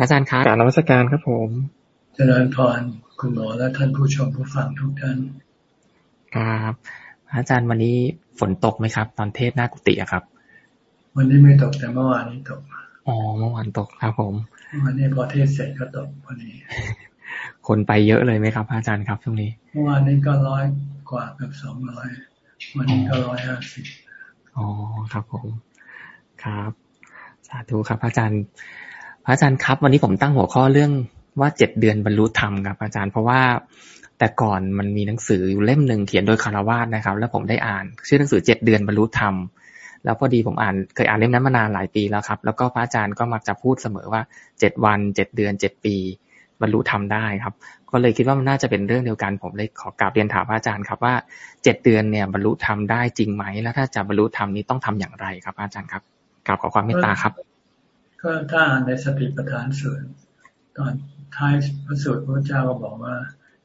อาจารย์ครับการนวัตการครับผมเจริญพรคุณหมอและท่านผู้ชมผู้ฟังทุกท่านครับอาจารย์วันนี้ฝนตกไหมครับ ตอนเทศหน้ากุฏิครับ วันนี้ไม่ตกแต่เมื่อวานนี้ตกอ๋อเมื่อวานตกครับ ผม วันนี้พอเทศเสร็จก็ตกพอดีคนไปเยอะเลยไหมครับ อาจารย์ครับช่วงนี้ เมื่อวานนี้ก็ร้อยกว่าเกือบสองร้อยวันนี้ก็ร้อยห้าสิบอ๋อครับผมครับ สาธุครับ อาจารย์พ ระอาจารย์ครับ วันนี้ผมตั้งหัวข้อเรื่องว่าเจ็ดเดือนบรรลุธรรมครับอาจารย์เพราะว่าแต่ก่อนมันมีหนังสืออยู่เล่มหนึ่งเขียนโดยคารวาสนะครับ แล้วผมได้อ่าน ชื่อหนังสือเจ็ดเดือนบรรลุธรรมแล้วพอดีผมอ่านเคยอ่านเล่มนั้นมานานหลายปีแล้วครับ แล้วก็พระอาจารย์ก็มักจะพูดเสมอว่าเจ็ดวันเจ็ดเดือนเจ็ดปีบรรลุธรรมได้ครับ ก็เลยคิดว่ามันน่าจะเป็นเรื่องเดียวกัน ผมเลยขอกราบเรียนถามพระอาจารย์ครับว่าเจ็ดเดือนเนี่ยบรรลุธรรมได้จริงไหม แล้วถ้าจะบรรลุธรรมนี้ต้องทำอย่างไรครับ อาจารย์ครับกราบขอความเมตตาครับ ก็ถ้าอ่านในสติปัฏฐานสูตรตอนท้ายพระสูตรพระเจ้าก็บอกว่า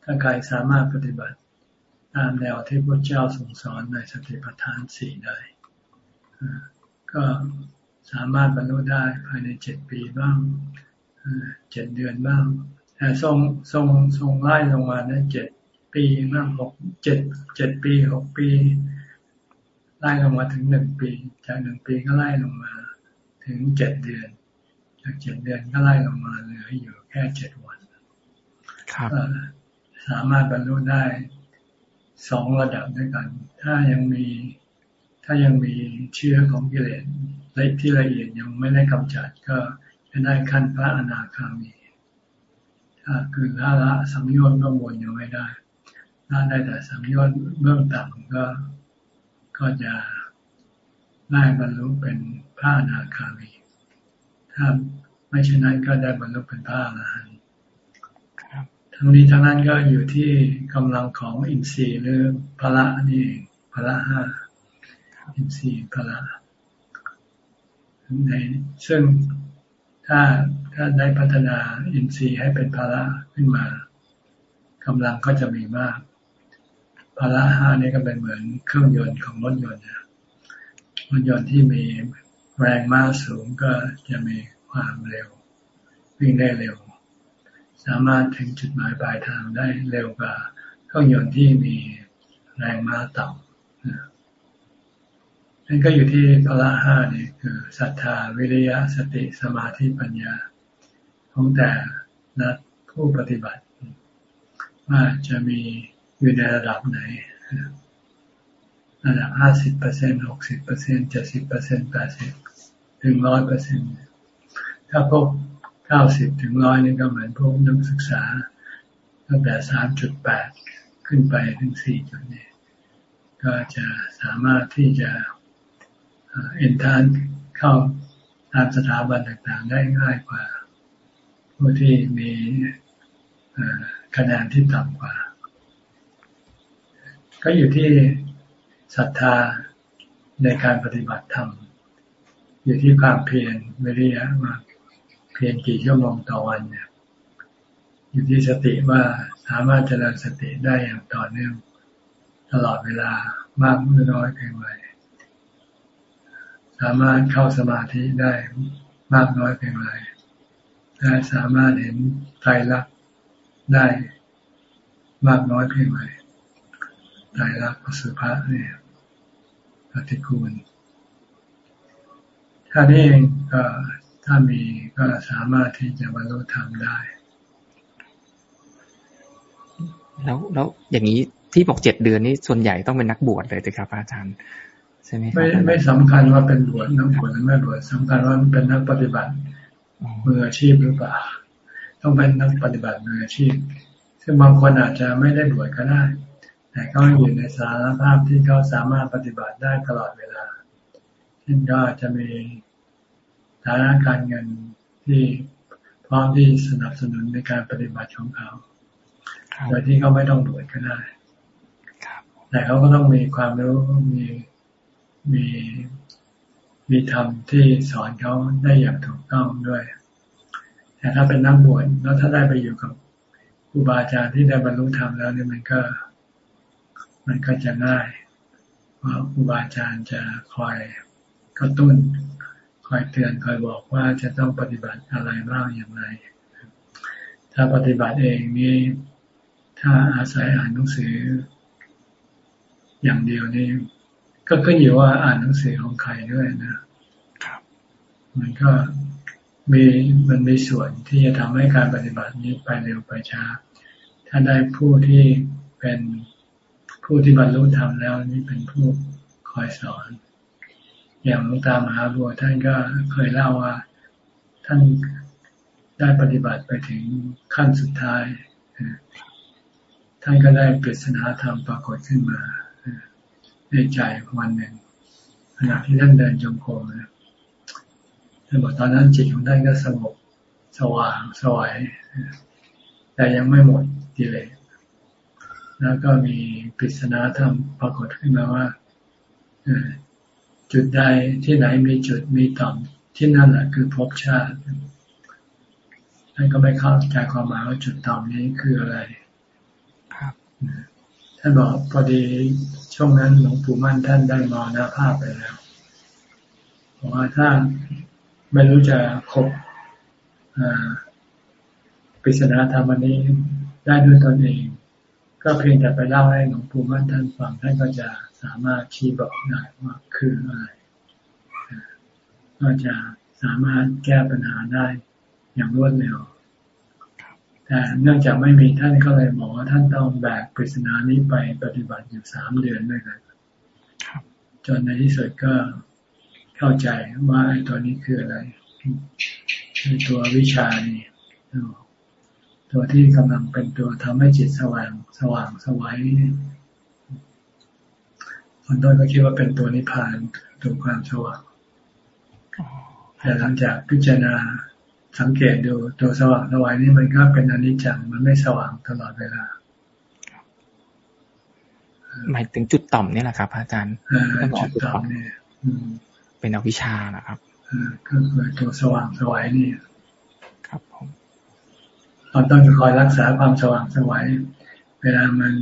ถ้าใครสามารถปฏิบัติ ตามแนวที่พระเจ้าทรงสอนในสติปัฏฐานสี่ได้ก็สามารถบรรลุได้ภายในเจ็ดปีบ้างเจ็ดเดือนบ้างแต่ทรงทรงทรงไล่ลงมาในเจ็ดปีบ้างหกเจ็ดเจ็ดปีหกปีไล่ลงมาถึงหนึ่งปี จากหนึ่งปีก็ไล่ลงมา ถึงเจ็ดเดือน จากเจ็ดเดือนก็ไล่ลงมาเหลืออยู่แค่เจ็ดวันครับสามารถบรรลุได้สองระดับด้วยกัน ถ้ายังมีถ้ายังมีเชื้อของกิเลสละที่ละเอียดยังไม่ได้กำจัดก็จะได้ขั้นพระอนาคามีถ้าคือถ้าละสัมยชน์เบื้องบนยังไม่ได้ถ้าได้แต่สัมยชน์เบื้องต่ำก็ก็จะได้บรรลุเป็นพระอนาคามี ถ้าไม่เช่นนั้นก็ได้บรรลุเป็นพระอรหันต์ทั้งนี้ทั้งนั้นก็อยู่ที่กำลังของอินทรีย์หรือพละนี่พละห้าอินทรีย์พละในซึ่งถ้าถ้าได้พัฒนาอินทรีย์ให้เป็นพละขึ้นมากำลังก็จะมีมากพละห้านี่ก็เป็นเหมือนเครื่องยนต์ของรถยนต์รถยนต์ที่มี แรงม้าสูงก็จะมีความเร็ว วิ่งได้เร็ว สามารถถึงจุดหมายปลายทางได้เร็วกว่าเครื่องยนต์ที่มีแรงม้าต่ำนั่นก็อยู่ที่พละห้านี่คือศรัทธาวิริยะสติสมาธิปัญญา ของแต่นักผู้ปฏิบัติ ว่าจะมีอยู่ในระดับไหน ระดับห้าสิบเปอร์เซ็นหกสิบเปอร์เซ็นเจ็ดสิบเปอร์เซ็นแปดสิบถึงร้อยเปอร์เซ็นถ้าพบเก้าสิบถึงร้อยนี่ก็เหมือนพวกนักศึกษาตั้งแต่สามจุดแปดขึ้นไปถึงสี่จุดนี้ก็จะสามารถที่จะเอ็นทานเข้าตามสถาบันต่างๆ ได้ง่ายกว่า ผู้ที่มีคะแนนที่ต่ำกว่า ก็อยู่ที่ ศรัทธาในการปฏิบัติธรรม อยู่ที่ความเพียรวิริยะว่าเพียรกี่ชั่วโมงต่อวันเนี่ยอยู่ที่สติว่าสามารถเจริญสติได้อย่างต่อเนื่องตลอดเวลามากหรือน้อยเพียงไรสามารถเข้าสมาธิได้มากน้อยเพียงไรและสามารถเห็นไตรลักษณ์ได้มากน้อยเพียงไรไตรลักษณ์ปสุภะเนี่ย ปฏิคูลถ้านี้เองก็ถ้ามีก็สามารถที่จะบรรลุธรรมได้ แล้วแล้วอย่างนี้ที่บอกเจ็ดเดือนนี้ส่วนใหญ่ต้องเป็นนักบวชเลยสิครับอาจารย์ใช่ไหมไม่ไม่สำคัญว่าเป็นบวชนักบวชหรือไม่บวชสำคัญว่าเป็นนักปฏิบัติมืออาชีพหรือเปล่า ต้องเป็นนักปฏิบัติมืออาชีพ ซึ่งบางคนอาจจะไม่ได้บวชก็ได้ แต่เขาอยู่ในสารภาพที่เขาสามารถปฏิบัติได้ตลอดเวลาเช่นก็จะมีฐานะการเงินที่พร้อมที่สนับสนุนในการปฏิบัติของเขาโดยที่เขาไม่ต้องบวชก็ได้แต่เขาก็ต้องมีความรู้มีมีมีธรรมที่สอนเขาได้อย่างถูกต้องด้วย แต่ถ้าเป็นนักบวชแล้วถ้าได้ไปอยู่กับครูบาอาจารย์ที่ได้บรรลุธรรมแล้วเนี่ยมันก็ มันก็จะง่ายเพราะครูบาอาจารย์จะคอยกระตุ้น คอยเตือนคอยบอกว่าจะต้องปฏิบัติอะไรบ้างอย่างไร ถ้าปฏิบัติเองนี่ถ้าอาศัยอ่านหนังสือ อย่างเดียวนี่ก็ขึ้นอยู่ว่าอ่านหนังสือของใครด้วยนะครับมันก็มีมันมีส่วนที่จะทำให้การปฏิบัตินี้ไปเร็วไปช้า ถ้าได้ผู้ที่เป็น ผู้ที่บรรลุธรรมแล้วนี่เป็นผู้คอยสอน อย่างหลวงตามหาบัวท่านก็เคยเล่าว่า ท่านได้ปฏิบัติไปถึงขั้นสุดท้าย ท่านก็ได้ปริศนาธรรมปรากฏขึ้นมาในใจวันหนึ่งขณะที่ท่านเดินจงกรมนะท่านบอกตอนนั้นจิตของท่านก็สงบสว่างสวยแต่ยังไม่หมดกิเลส แล้วก็มีปริศนาธรรมปรากฏขึ้นมาว่าจุดใดที่ไหนมีจุดมีต่อมที่นั่นแหละคือภพชาติท่านก็ไม่เข้าใจความหมายว่าจุดต่อมนี้คืออะไรครับท่านบอกพอดีช่วงนั้นหลวงปู่มั่นท่านได้มรณภาพไปแล้วเพราะว่าถ้าไม่รู้จะครบปริศนาธรรมนี้ได้ด้วยตนเอง ก็เพียงแต่ไปเล่าให้หลวงปู่มั่นท่านฟังท่านก็จะสามารถชี้บอกได้ว่าคืออะไรก็จะสามารถแก้ปัญหาได้อย่างรวดเร็วแต่เนื่องจากไม่มีท่านก็เลยบอกว่าท่านต้องแบกปริศนานี้ไปปฏิบัติอยู่สามเดือนด้วยกันจนในที่สุดก็เข้าใจว่าไอ้ตัวนี้คืออะไรคือตัววิชานี่ ตัวที่กำลังเป็นตัวทำให้จิตสว่างสว่างสวัยคนต้นก็คิดว่าเป็นตัวนิพพานตัวความสว่างแต่หลังจากพิจารณาสังเกตดูตัวสว่างสวัยนี่มันก็เป็นอนิจจังมันไม่สว่างตลอดเวลาหมายถึงจุดต่อมนี่แหละครับ อาจารย์จุดต่อมนี่เป็นอวิชชานะครับก็คือตัวสว่างสวัยนี่ครับผม เราต้องคอยรักษาความสว่างสวัยเวลามัน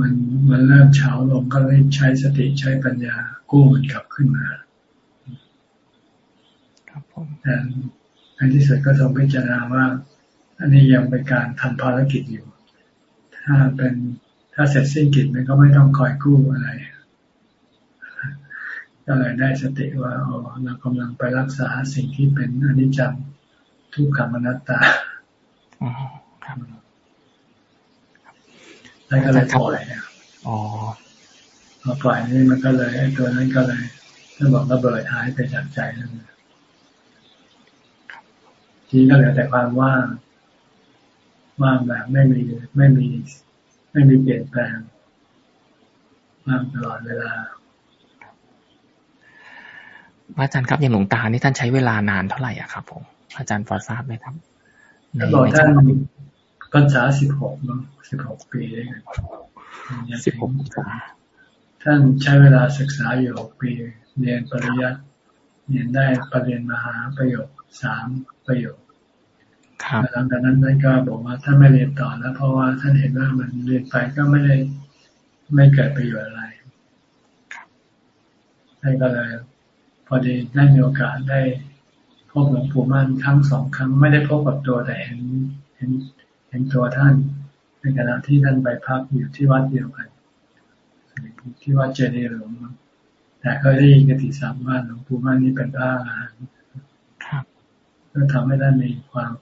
มันมันเริ่มเฉาลงก็เลยใช้สติใช้ปัญญากู้มันกลับขึ้นมา ครับผมแต่ในที่สุดก็ทรงพิจารณาว่า อันนี้ยังเป็นการทำภารกิจอยู่ ถ้าเป็นถ้าเสร็จสิ้นกิจมันก็ไม่ต้องคอยกู้อะไรก็เลยได้สติว่าอ๋อเรากำลังไปรักษาสิ่งที่เป็นอนิจจังทุกขังอนัตตาอ๋อ ครับแล้วก็เลยปล่อยอ๋อพอปล่อยนี่มันก็เลยตัวนั้นก็เลยท่านบอกระเบิดหายไปจากใจนั่นทีก็เหลือแต่ความว่างว่างแบบไม่มีไม่มี ไม่มีเปลี่ยนแปลงว่างตลอดเวลาอาจารย์ครับอย่างหลวงตานี่ท่านใช้เวลานานเท่าไหร่อะครับผมอาจารย์พอทราบไหมครับ ท่านบอกท่านพรรษาสิบหกสิบหกปีสิบหกพรรษาท่านใช้เวลาศึกษาอยู่หกปี เรียนปริยัติเรียนได้ปรริญญาหาประโยคสามประโยคหลังจากนั้นท่านก็บอกว่าท่านไม่เรียนต่อแล้ว เพราะว่าท่านเห็นว่ามันเรียนไปก็ไม่ได้ไม่เกิดประโยชน์อะไรท่านก็เลยพอดีได้มีโอกาสได้ พบหลวงปู่มั่นครั้งสองครั้งไม่ได้พบกับตัวแต่เห็นเห็นเห็นตัวท่าน ในขณะที่ท่านไปพักอยู่ที่วัดเดียวกันที่วัดเจดีย์หลวงแต่เคยได้ยินกติสามว่าหลวงปู่มั่นนี้เป็นพระอรหันต์ก็ทำให้ท่านมีความ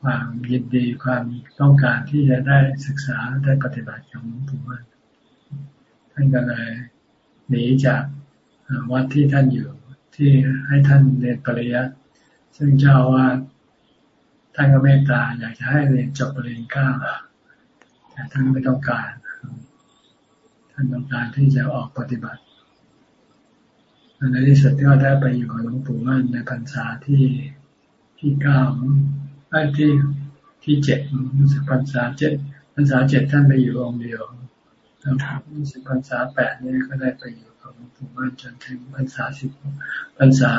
ความยินดีความต้องการที่จะได้ศึกษาได้ปฏิบัติของหลวงปู่มั่นท่านก็เลยหนีจากวัดที่ท่านอยู่ ที่ให้ท่านเรียนปริยัติซึ่งเจ้าว่าท่านก็เมตตาอยากจะให้เรียนจบปริญญาเก้าแต่ท่านไม่ต้องการ ท่านต้องการที่จะออกปฏิบัติในที่สุดก็ได้ไปอยู่กับหลวงปู่มั่นในพรรษาที่ที่เก้าไอ้ที่ที่เจ็ดรู้สึกพรรษาเจ็ดพรรษาเจ็ดท่านไปอยู่องค์เดียวครับรู้สึกพรรษาแปดนี่ก็ได้ไปอยู่ กับหลวงปู่มั่นจนถึงพรรษาสิบพรรษา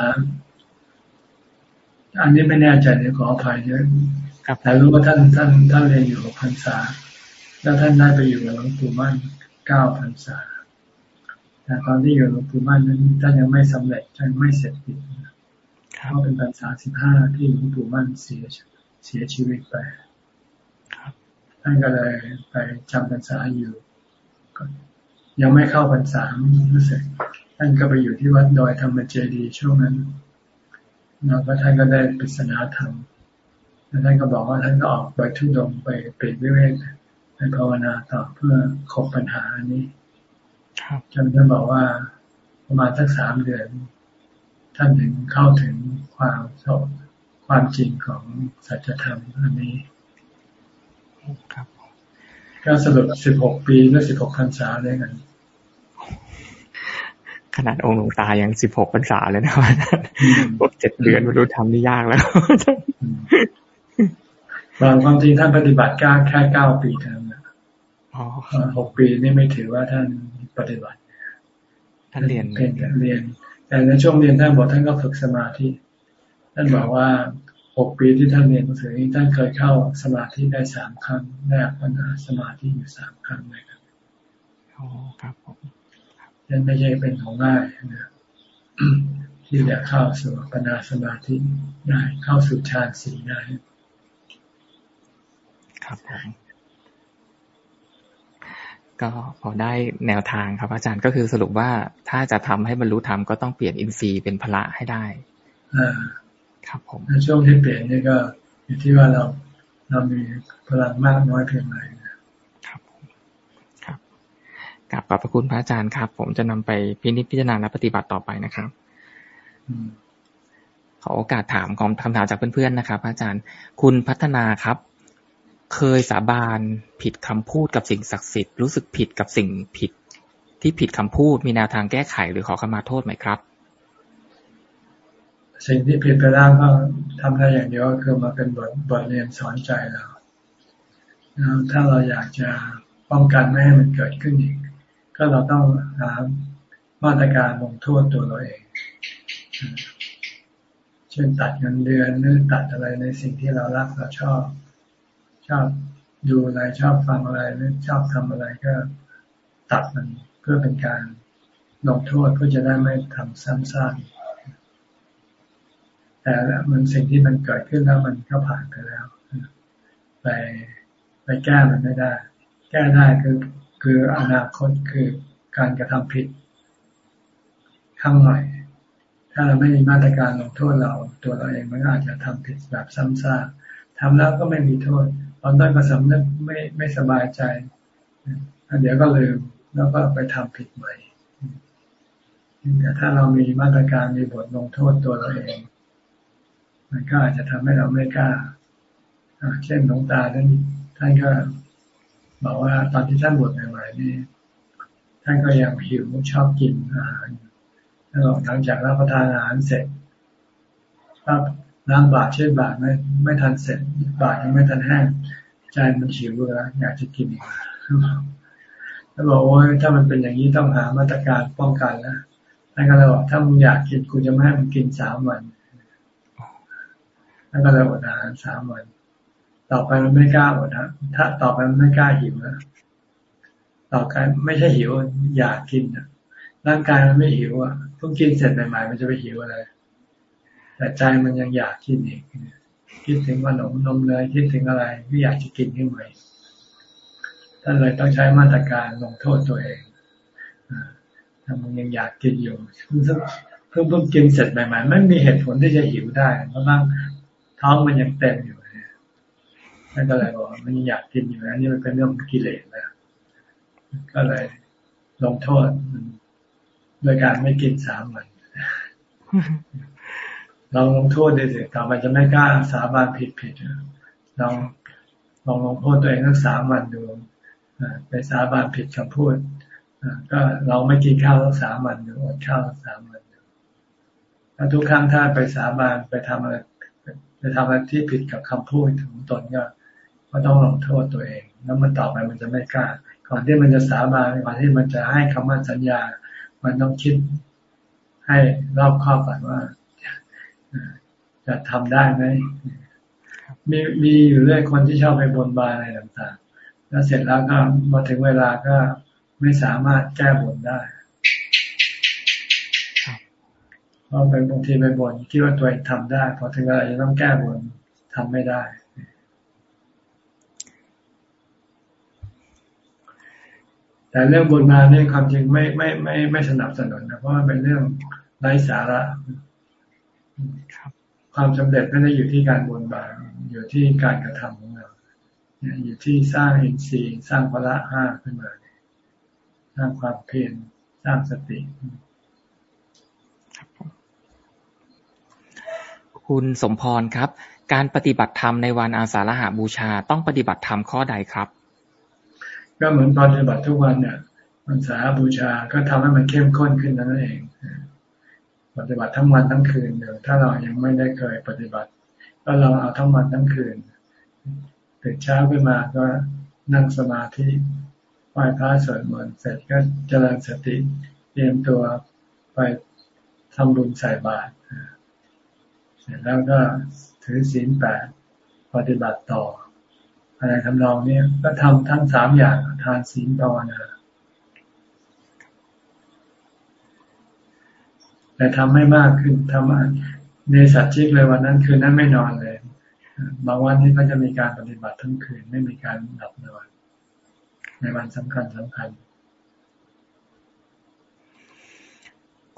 อันนี้ไม่แน่ใจเดี๋ยวขออภัยเยอะแต่รู้ว่าท่านท่านท่านเรียนอยู่กับพรรษา แล้วท่านได้ไปอยู่กับหลวงปู่มั่นเก้าพรรษา แต่ตอนที่อยู่หลวงปู่มั่นนั้นท่านยังไม่สำเร็จท่านไม่เสร็จปิดเพราะเป็นพรรษาสิบห้าที่หลวงปู่มั่นเสียเสียชีวิตไปท่านก็เลยไปจำพรรษาอยู่ ยังไม่เข้าพรรษารู้สึกท่านก็ไปอยู่ที่วัดดอยธรรมเจดีช่วงนั้นแล้วก็ท่านก็ได้ปริศนาธรรมแล้วท่านก็บอกว่าท่านก็ออกไปทุดงไปเปรตวิเวกไปภาวนาต่อเพื่อคบปัญหานี้จนท่านบอกว่าประมาณสักสามเดือน ท่านถึงเข้าถึงความสความจริงของสัจธรรมอันนี้ ครับ ก็สรุปสิบหกปีและสิบหกพรรษาเลยกันขนาดองค์หลวงตายังสิบหกพรรษาเลยนะว่าบอกเจ็ดเดือนไม่รู้ทำนี่ยากแล้วบางความจริงท่านปฏิบัติก้าแค่เก้าปีเท่านั้นหกปีนี่ไม่ถือว่าท่านปฏิบัติ ท่านเรียนเป็นเรียน แต่ในช่วงเรียนท่านบอกท่านก็ฝึกสมาธิ ท่านบอกว่า หกปีที่ท่านเรียนหนังสือนี้ท่านเคยเข้าสมาธิได้สามครั้งได้ปัญหาสมาธิอยู่สามครั้งเลยครับโอ้ครับผมนั่นไม่ใช่เป็นของง่ายนะที่จะเข้าสู่ปัญญาสมาธิได้เข้าสู่ฌานสีได้ ครับผมก็พอได้แนวทางครับ อาจารย์ก็คือสรุปว่าถ้าจะทำให้บรรลุธรรมก็ต้องเปลี่ยนอินทรีย์เป็นพละให้ได้อ่า ครับผมในช่วงที่เปลี่ยนนี่ก็อยู่ที่ว่าเราเรามีพลังมากน้อยเพียงไรครับครับกลับขอบพระคุณพระอาจารย์ครับ ผมจะนำไปพินิจพิจารณาและปฏิบัติต่อไปนะครับขอโอกาสถามคำถามจากเพื่อนๆนะครับอาจารย์ คุณพัฒนาครับ เคยสาบานผิดคำพูดกับสิ่งศักดิ์สิทธิ์รู้สึกผิดกับสิ่งผิดที่ผิดคำพูดมีแนวทางแก้ไขหรือขอขมาโทษไหมครับ สิ่งที่ผิดไปแล้วก็ทำได้อย่างเดียวก็คือมาเป็นบทบทเรียนสอนใจเราถ้าเราอยากจะป้องกันไม่ให้มันเกิดขึ้นอีก ก็เราต้องหามาตรการลงโทษตัวเราเอง เช่นตัดเงินเดือนหรือตัดอะไรในสิ่งที่เรารักเราชอบ ชอบดูอะไรชอบฟังอะไรหรือชอบทำอะไรก็ตัดมันเพื่อเป็นการลงโทษเพื่อจะได้ไม่ทำซ้ำซาก แต่มันสิ่งที่มันเกิดขึ้นแล้วมันก็ผ่านไปแล้ว ไปไปแก้มันไม่ได้ แก้ได้คือคืออนาคตคือการกระทำผิดข้างใหม่ ถ้าเราไม่มีมาตรการลงโทษเรา ตัวเราเองมันอาจจะทำผิดแบบซ้ำซากทำแล้วก็ไม่มีโทษ ตอนต้นก็สำนึกไม่ไม่สบายใจเดี๋ยวก็ลืมแล้วก็ไปทำผิดใหม่แต่ถ้าเรามีมาตรการมีบทลงโทษตัวเราเอง มันก็อาจจะทำให้เราไม่กล้าเช่นหลวงตาท่านท่านก็บอกว่าตอนที่ท่านบวชใหม่ๆนี่ท่านก็ยังหิวชอบกินอาหารแล้วหลังจากรับประทานอาหารเสร็จรับล้างบาตรเช่นบาตรไม่ไม่ทันเสร็จบาตรยังไม่ทันแห้งใจมันหิวแล้วอยากจะกินอีกแล้วบอกว่าถ้ามันเป็นอย่างนี้ต้องหามาตรการป้องกันนะท่านก็เลยบอกถ้ามึงอยากกินกูจะไม่ให้มึงกินสามวัน แล้วก็เลยอดอาหารสามวัน ต่อไปมันไม่กล้าอดนะถ้าต่อไปมันไม่กล้าหิวนะต่อไปไม่ใช่หิวอยากกินนะร่างกายมันไม่หิวอะเพิ่งกินเสร็จใหม่ๆมันจะไปหิวอะไร แต่ใจมันยังอยากกินอีกคิดถึงขนมนมเลยคิดถึงอะไรที่อยากจะกินขึ้นมาท่านเลยต้องใช้มาตรการลงโทษตัวเองถ้ามันยังอยากกินอยู่เพิ่งเพิ่งกินเสร็จใหม่ๆไม่มีเหตุผลที่จะหิวได้เพราะนั่ง ท้องมันยังเต็มอยู่นั่นก็เลยบอกมันยังอยากกินอยู่นะนี่มันเป็นเรื่องกิเลสนะก็เลยลงโทษโดยการไม่กินสามวันลองลงโทษดูสิต่อไปจะไม่กล้าสาบานผิดผิดลองลองลงโทษตัวเองทั้งสามวันดูไปสาบานผิดคำพูดก็เราไม่กินข้าวทั้งสามวันดูอดข้าวทั้งสามวันถ้าทุกครั้งถ้าไปสาบานไปทำอะไร จะทำอะไรที่ผิดกับคำพูดของตนก็ก็ต้องลงโทษตัวเอง แล้วมันต่อไปมันจะไม่กล้า ก่อนที่มันจะสาบานก่อนที่มันจะให้คำมั่นสัญญา มันต้องคิดให้รอบคอบก่อนว่าจะทำได้ไหมมีมีอยู่เรื่อยคนที่ชอบไปบนบานอะไรต่างๆ แล้วเสร็จแล้วก็มาถึงเวลาก็ไม่สามารถแก้บนได้ ราะเป็นบางทีไปบ่นคิดว่าตัวเองทำได้พอถึงเวลาจะต้องแก้บนทำไม่ได้ แต่เรื่องบุญมาเนี่ยความจริงไม่ไม่ไม่ไม่สนับสนุนนะเพราะมันเป็นเรื่องไร้สาระความสำเร็จไม่ได้อยู่ที่การบุญบาอยู่ที่การกระทำของเราอยู่ที่สร้างอินทรีย์สร้างพละห้าขึ้นมาสร้างความเพียรสร้างสติ คุณสมพรครับ การปฏิบัติธรรมในวันอาสาฬหาบูชาต้องปฏิบัติธรรมข้อใดครับ ก็เหมือนปฏิบัติทุกวันเนี่ยวันสาบูชาก็ทำให้มันเข้มข้นขึ้นนั่นเอง ปฏิบัติทั้งวันทั้งคืนเดี๋ยวถ้าเรายังไม่ได้เคยปฏิบัติ ก็เราเอาทั้งวันทั้งคืนตื่นเช้าขึ้นมาก็นั่งสมาธิไหว้พระสวดมนต์เสร็จก็เจริญสติ เตรียมตัวไปทำบุญใส่บาตร เสร็จแล้วก็ถือศีลแปดปฏิบัติต่อ อะไรทำนองนี้ก็ทำทั้งสามอย่างทานศีลภาวนาแต่ทำไม่มากขึ้นทำในสัตว์ชิกเลยวันนั้นคืนนั้นไม่นอนเลยบางวันนี้ก็จะมีการปฏิบัติทั้งคืนไม่มีการหลับนอน ในวันสำคัญสำคัญ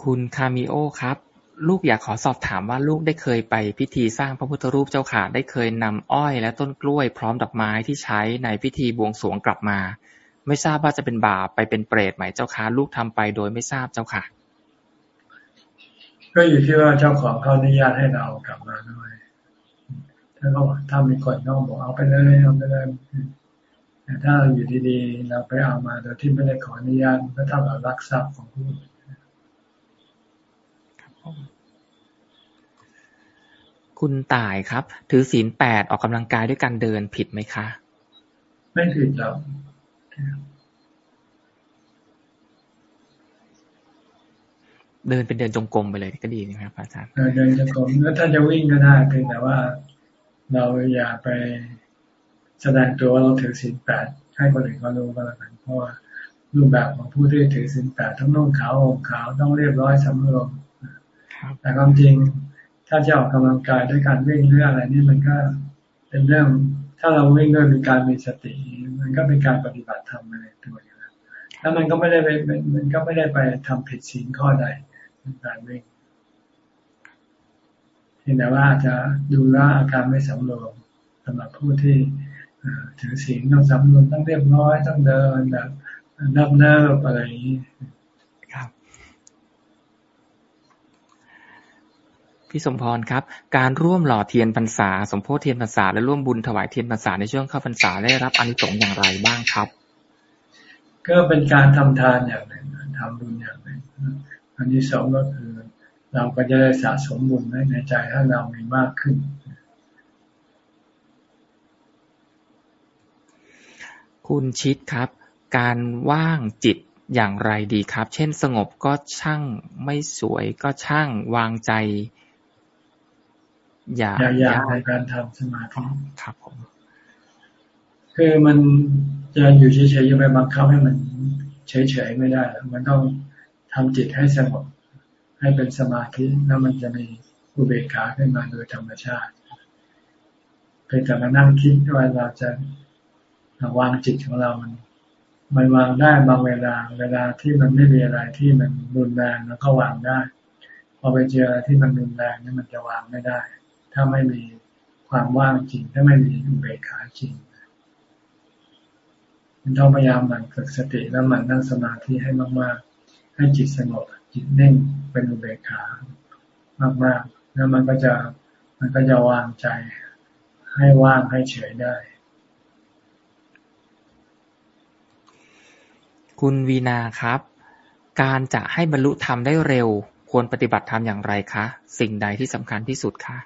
คุณคามิโอครับ ลูกอยากขอสอบถามว่าลูกได้เคยไปพิธีสร้างพระพุทธรูปเจ้าค่ะ ได้เคยนำอ้อยและต้นกล้วยพร้อมดอกไม้ที่ใช้ในพิธีบวงสรวงกลับมา ไม่ทราบว่าจะเป็นบาปไปเป็นเปรตไหมเจ้าค่ะลูกทำไปโดยไม่ทราบเจ้าค่ะ ก็อยู่ที่ว่าเจ้าของเขาอนุญาตให้เรากลับมาด้วยถ้าเขาถ้ามีคนเขาบอกเอาไปเลยเอาไปเลยแต่ถ้าอยู่ดีๆ เราไปเอามาโดยที่ไม่ได้ขออนุญาตก็เท่ากับรักทรัพย์ของผู้อื่น คุณต่ายครับ ถือศีลแปดออกกำลังกายด้วยการเดินผิดไหมคะ ไม่ผิดหรอกเดินเป็นเดินจงกรมไปเลยก็ดีนะครับอาจารย์เดินจงกรมแล้วถ้าจะวิ่งก็ได้เพียงแต่ว่า เราอย่าไปแสดงตัวว่าเราถือศีลแปดให้คนอื่นเขารู้ก็แล้วกันเพราะว่ารูปแบบของผู้ที่ถือศีลแปดทั้งนุ่งขาวห่มขาวต้องเรียบร้อยสำรวมแต่ความจริง ถ้าจะออกกำลังกายด้วยการวิ่งหรืออะไรนี่มันก็เป็นเรื่อง ถ้าเราวิ่งด้วยมีการมีสติ มันก็เป็นการปฏิบัติธรรมในตัวอยู่แล้วแล้วมันก็ไม่ได้ไปมันก็ไม่ได้ไปทำผิดศีลข้อใดในการวิ่งเห็นแต่ว่าจะดูแลอาการไม่สำรวมสำหรับผู้ที่ถือศีลต้องสำรวมต้องเรียบร้อยต้องเดินแบบนับเนิบอะไรอย่างนี้ พี่สมพรครับ การร่วมหล่อเทียนพรรษา สมโพธิเทียนพรรษาและร่วมบุญถวายเทียนพรรษาในช่วงเข้าพรรษาได้รับอานิสงส์อย่างไรบ้างครับ ก็เป็นการทำทานอย่างหนึ่งทำบุญอย่างหนึ่งอันที่สองก็คือ เราก็จะได้สะสมบุญในใจถ้าเรามีมากขึ้นคุณชิดครับ การว่างจิตอย่างไรดีครับ เช่นสงบก็ช่าง ไม่สวยก็ช่าง วางใจ อย่าอย่าในการทำสมาธิครับผม คือมันจะอยู่เฉยๆยังไปบังคับให้มันเฉยๆไม่ได้ มันต้องทำจิตให้สงบให้เป็นสมาธิแล้วมันจะมีอุเบกขาขึ้นมาโดยธรรมชาติเพียงแต่มานั่งคิดว่าเราจะวางจิตของเรามันมันวางได้บางเวลา เวลาที่มันไม่มีอะไรที่มันรุนแรงแล้วก็วางได้ พอไปเจอที่มันรุนแรงนี่มันจะวางไม่ได้ ถ้าไม่มีความว่างจริง ถ้าไม่มีอุเบกขาจริงมันต้องพยายามหมั่นฝึกสติแล้วหมั่นนั่งสมาธิให้มาก ๆ ให้จิตสงบจิตนิ่งเป็นอุเบกขามาก ๆ แล้วมันก็จะมันก็จะวางใจ ให้ว่างให้เฉยได้ คุณวีนาครับ การจะให้บรรลุธรรมได้เร็ว ควรปฏิบัติธรรมอย่างไรคะ สิ่งใดที่สำคัญที่สุดคะ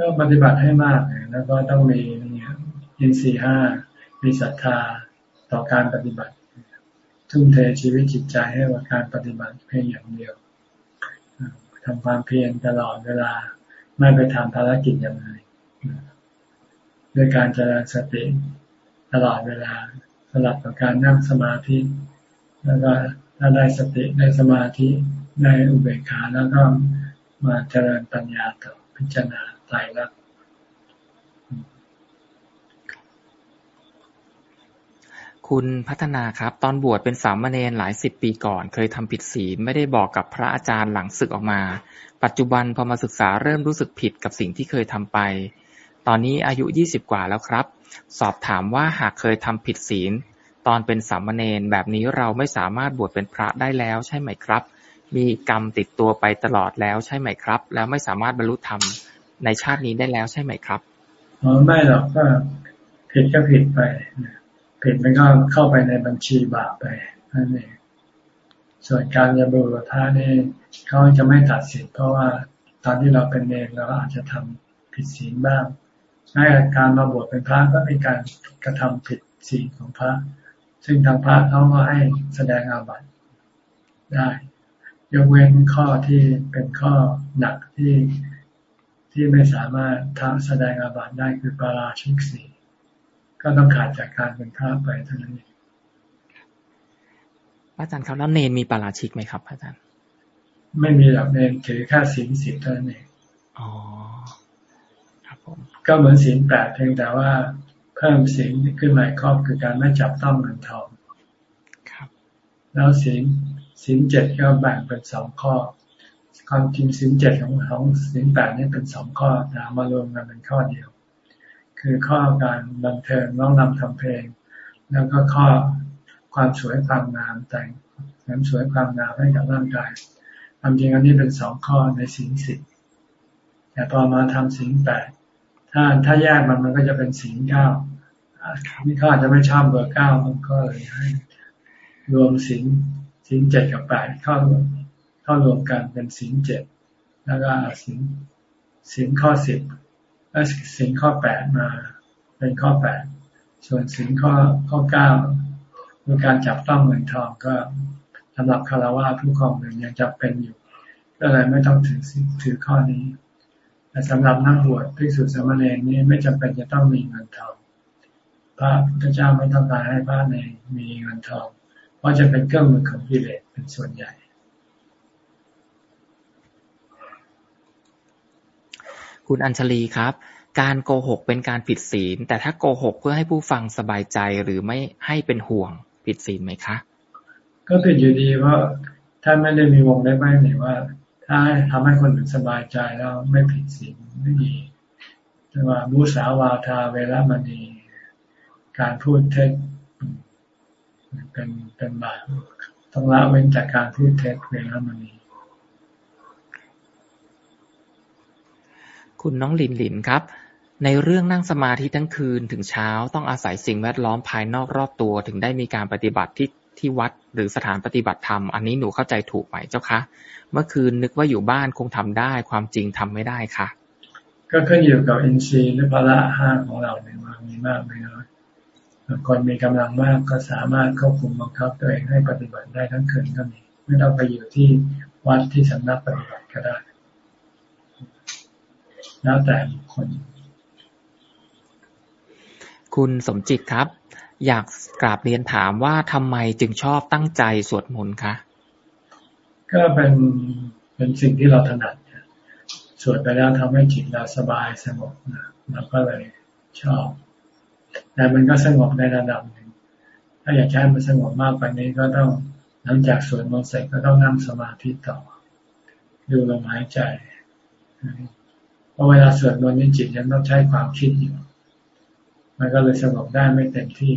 ก็ปฏิบัติให้มาก แล้วก็ต้องมีเนี่ยอินทรีห้ามีศรัทธาต่อการปฏิบัติ ทุ่มเทชีวิตจิตใจให้กับการปฏิบัติเพียงอย่างเดียวทำความเพียรตลอดเวลาไม่ไปทำภารกิจอย่างไรด้วยการเจริญสติตลอดเวลาสลับกับการนั่งสมาธิ แล้วก็ถ้าได้สติได้สมาธิได้อุเบกขาแล้วก็มาเจริญปัญญาต่อพิจารณา ตายรักคุณพัฒนาครับ ตอนบวชเป็นสามเณรหลายสิบปีก่อน เคยทำผิดศีลไม่ได้บอกกับพระอาจารย์หลังศึกออกมา ปัจจุบันพอมาศึกษาเริ่มรู้สึกผิดกับสิ่งที่เคยทำไป ตอนนี้อายุยี่สิบกว่าแล้วครับ สอบถามว่าหากเคยทำผิดศีล ตอนเป็นสามเณรแบบนี้เราไม่สามารถบวชเป็นพระได้แล้วใช่ไหมครับ มีกรรมติดตัวไปตลอดแล้วใช่ไหมครับ แล้วไม่สามารถบรรลุธรรม ในชาตินี้ได้แล้วใช่ไหมครับอ๋อไม่หรอกก็ผิดก็ผิดไปผิดมันก็เข้าไปในบัญชีบาปไปนั่นเองส่วนการจะบูรพานี่เขาจะไม่ตัดสินเพราะว่าตอนที่เราเป็นเนรเราอาจจะทำผิดศีลบ้างในการมาบวชเป็นพระก็เป็นการกระทำผิดศีลของพระ ซึ่งทางพระเขาก็ให้แสดงอาบัติได้ ยกเว้นข้อที่เป็นข้อหนักที่ ที่ไม่สามารถทำแสดงอาบัติได้คือปาราชิกสีก็ต้องขาดจากการเป็นพระไปเท่านั้นเองอาจารย์ครับแล้วเนนมีปาราชิกไหมครับ อาจารย์ ไม่มีหรอกเนนถือแค่ศีลสิบเท่านั้นเองอ๋อครับผมก็เหมือนศีลแปดเพียงแต่ว่าเพิ่มศีลขึ้นมาครอบคือการไม่จับต้องเงินทองครับ แล้วศีลศีลเจ็ดก็แบ่งเป็นสองข้อ ความจริงศีลเจ็ดของของศีลแปดนี่เป็นสองข้อแต่มารวมกันเป็นข้อเดียว คือข้อการบันเทิงน้องนำทำเพลง แล้วก็ข้อความสวยความงามแต่งเสริมสวยความงามให้กับร่างกายความจริงอันนี้เป็นสองข้อในสิ่งสิบแต่พอมาทำสิ่งแปดถ้าถ้าแยกมันมันก็จะเป็นสิ่งเก้านี่เขาอาจจะไม่ชอบเบอร์เก้ามันก็เลยให้รวมสิ่งสิ่งเจ็ดกับแปดเข้า เข้ารวมกันเป็นสิ่งเจ็ดแล้วก็สิ่งสิ่งข้อสิบแล้วสินข้อแปดมา เป็นข้อแปดส่วนสินข้อข้อเก้าคือการจับต้องเงินทองก็สำหรับคารวะผู้ครองเงินยังจับเป็นอยู่ ก็เลยไม่ต้องถือถือข้อนี้แต่สำหรับนักบวชภิกษุสมณีนี้ไม่จำเป็นจะต้องมีเงินทองพระพุทธเจ้าไม่ต้องการให้พระในมีเงินทอง เพราะจะเป็นเครื่องมือของกิเลสเป็นส่วนใหญ่ คุณอัญชลีครับ การโกหกเป็นการผิดศีล แต่ถ้าโกหกเพื่อให้ผู้ฟังสบายใจหรือไม่ให้เป็นห่วงผิดศีลไหมคะ ก็ผิดอยู่ดีว่าถ้าไม่ได้มีวงได้ไหมเนี่ยว่า ถ้าทำให้คนอื่นสบายใจแล้วไม่ผิดศีลไม่ดีแต่ว่ามุสาวาทาเวรมณีการพูดเท็จเป็นเป็นบาปต้องละเว้นจากการพูดเท็จเวรมณี คุณน้องหลินหลินครับ ในเรื่องนั่งสมาธิทั้งคืนถึงเช้าต้องอาศัยสิ่งแวดล้อมภายนอกรอบตัวถึงได้มีการปฏิบัติที่ที่วัดหรือสถานปฏิบัติธรรม อันนี้หนูเข้าใจถูกไหมเจ้าคะ เมื่อคืนนึกว่าอยู่บ้านคงทำได้ ความจริงทำไม่ได้ค่ะ ก็ขึ้นอยู่กับอินทรีย์หรือพละห้าของเราเนี่ยว่ามีมากไหมน้อยคนมีกำลังมากก็สามารถควบคุมบังคับตัวเองให้ปฏิบัติได้ทั้งคืนก็มีไม่ต้องไปอยู่ที่วัดที่สำนักปฏิบัติก็ได้ แล้วแต่คนคุณสมจิตครับ อยากกราบเรียนถามว่าทำไมจึงชอบตั้งใจสวดมนต์คะ ก็เป็นเป็นสิ่งที่เราถนัดสวดไปแล้วทำให้จิตเราสบายสงบนะเราก็เลยชอบ แต่มันก็สงบในระดับหนึ่ง ถ้าอยากให้มันสงบมากกว่านี้ก็ต้องหลังจากสวดมนต์เสร็จก็ต้องนั่งสมาธิต่อ ดูลมหายใจ ราะเวลาสวดมนต์นี่จิตยังต้องใช้ความคิดอยู่ มันก็เลยสงบได้ไม่เต็มที่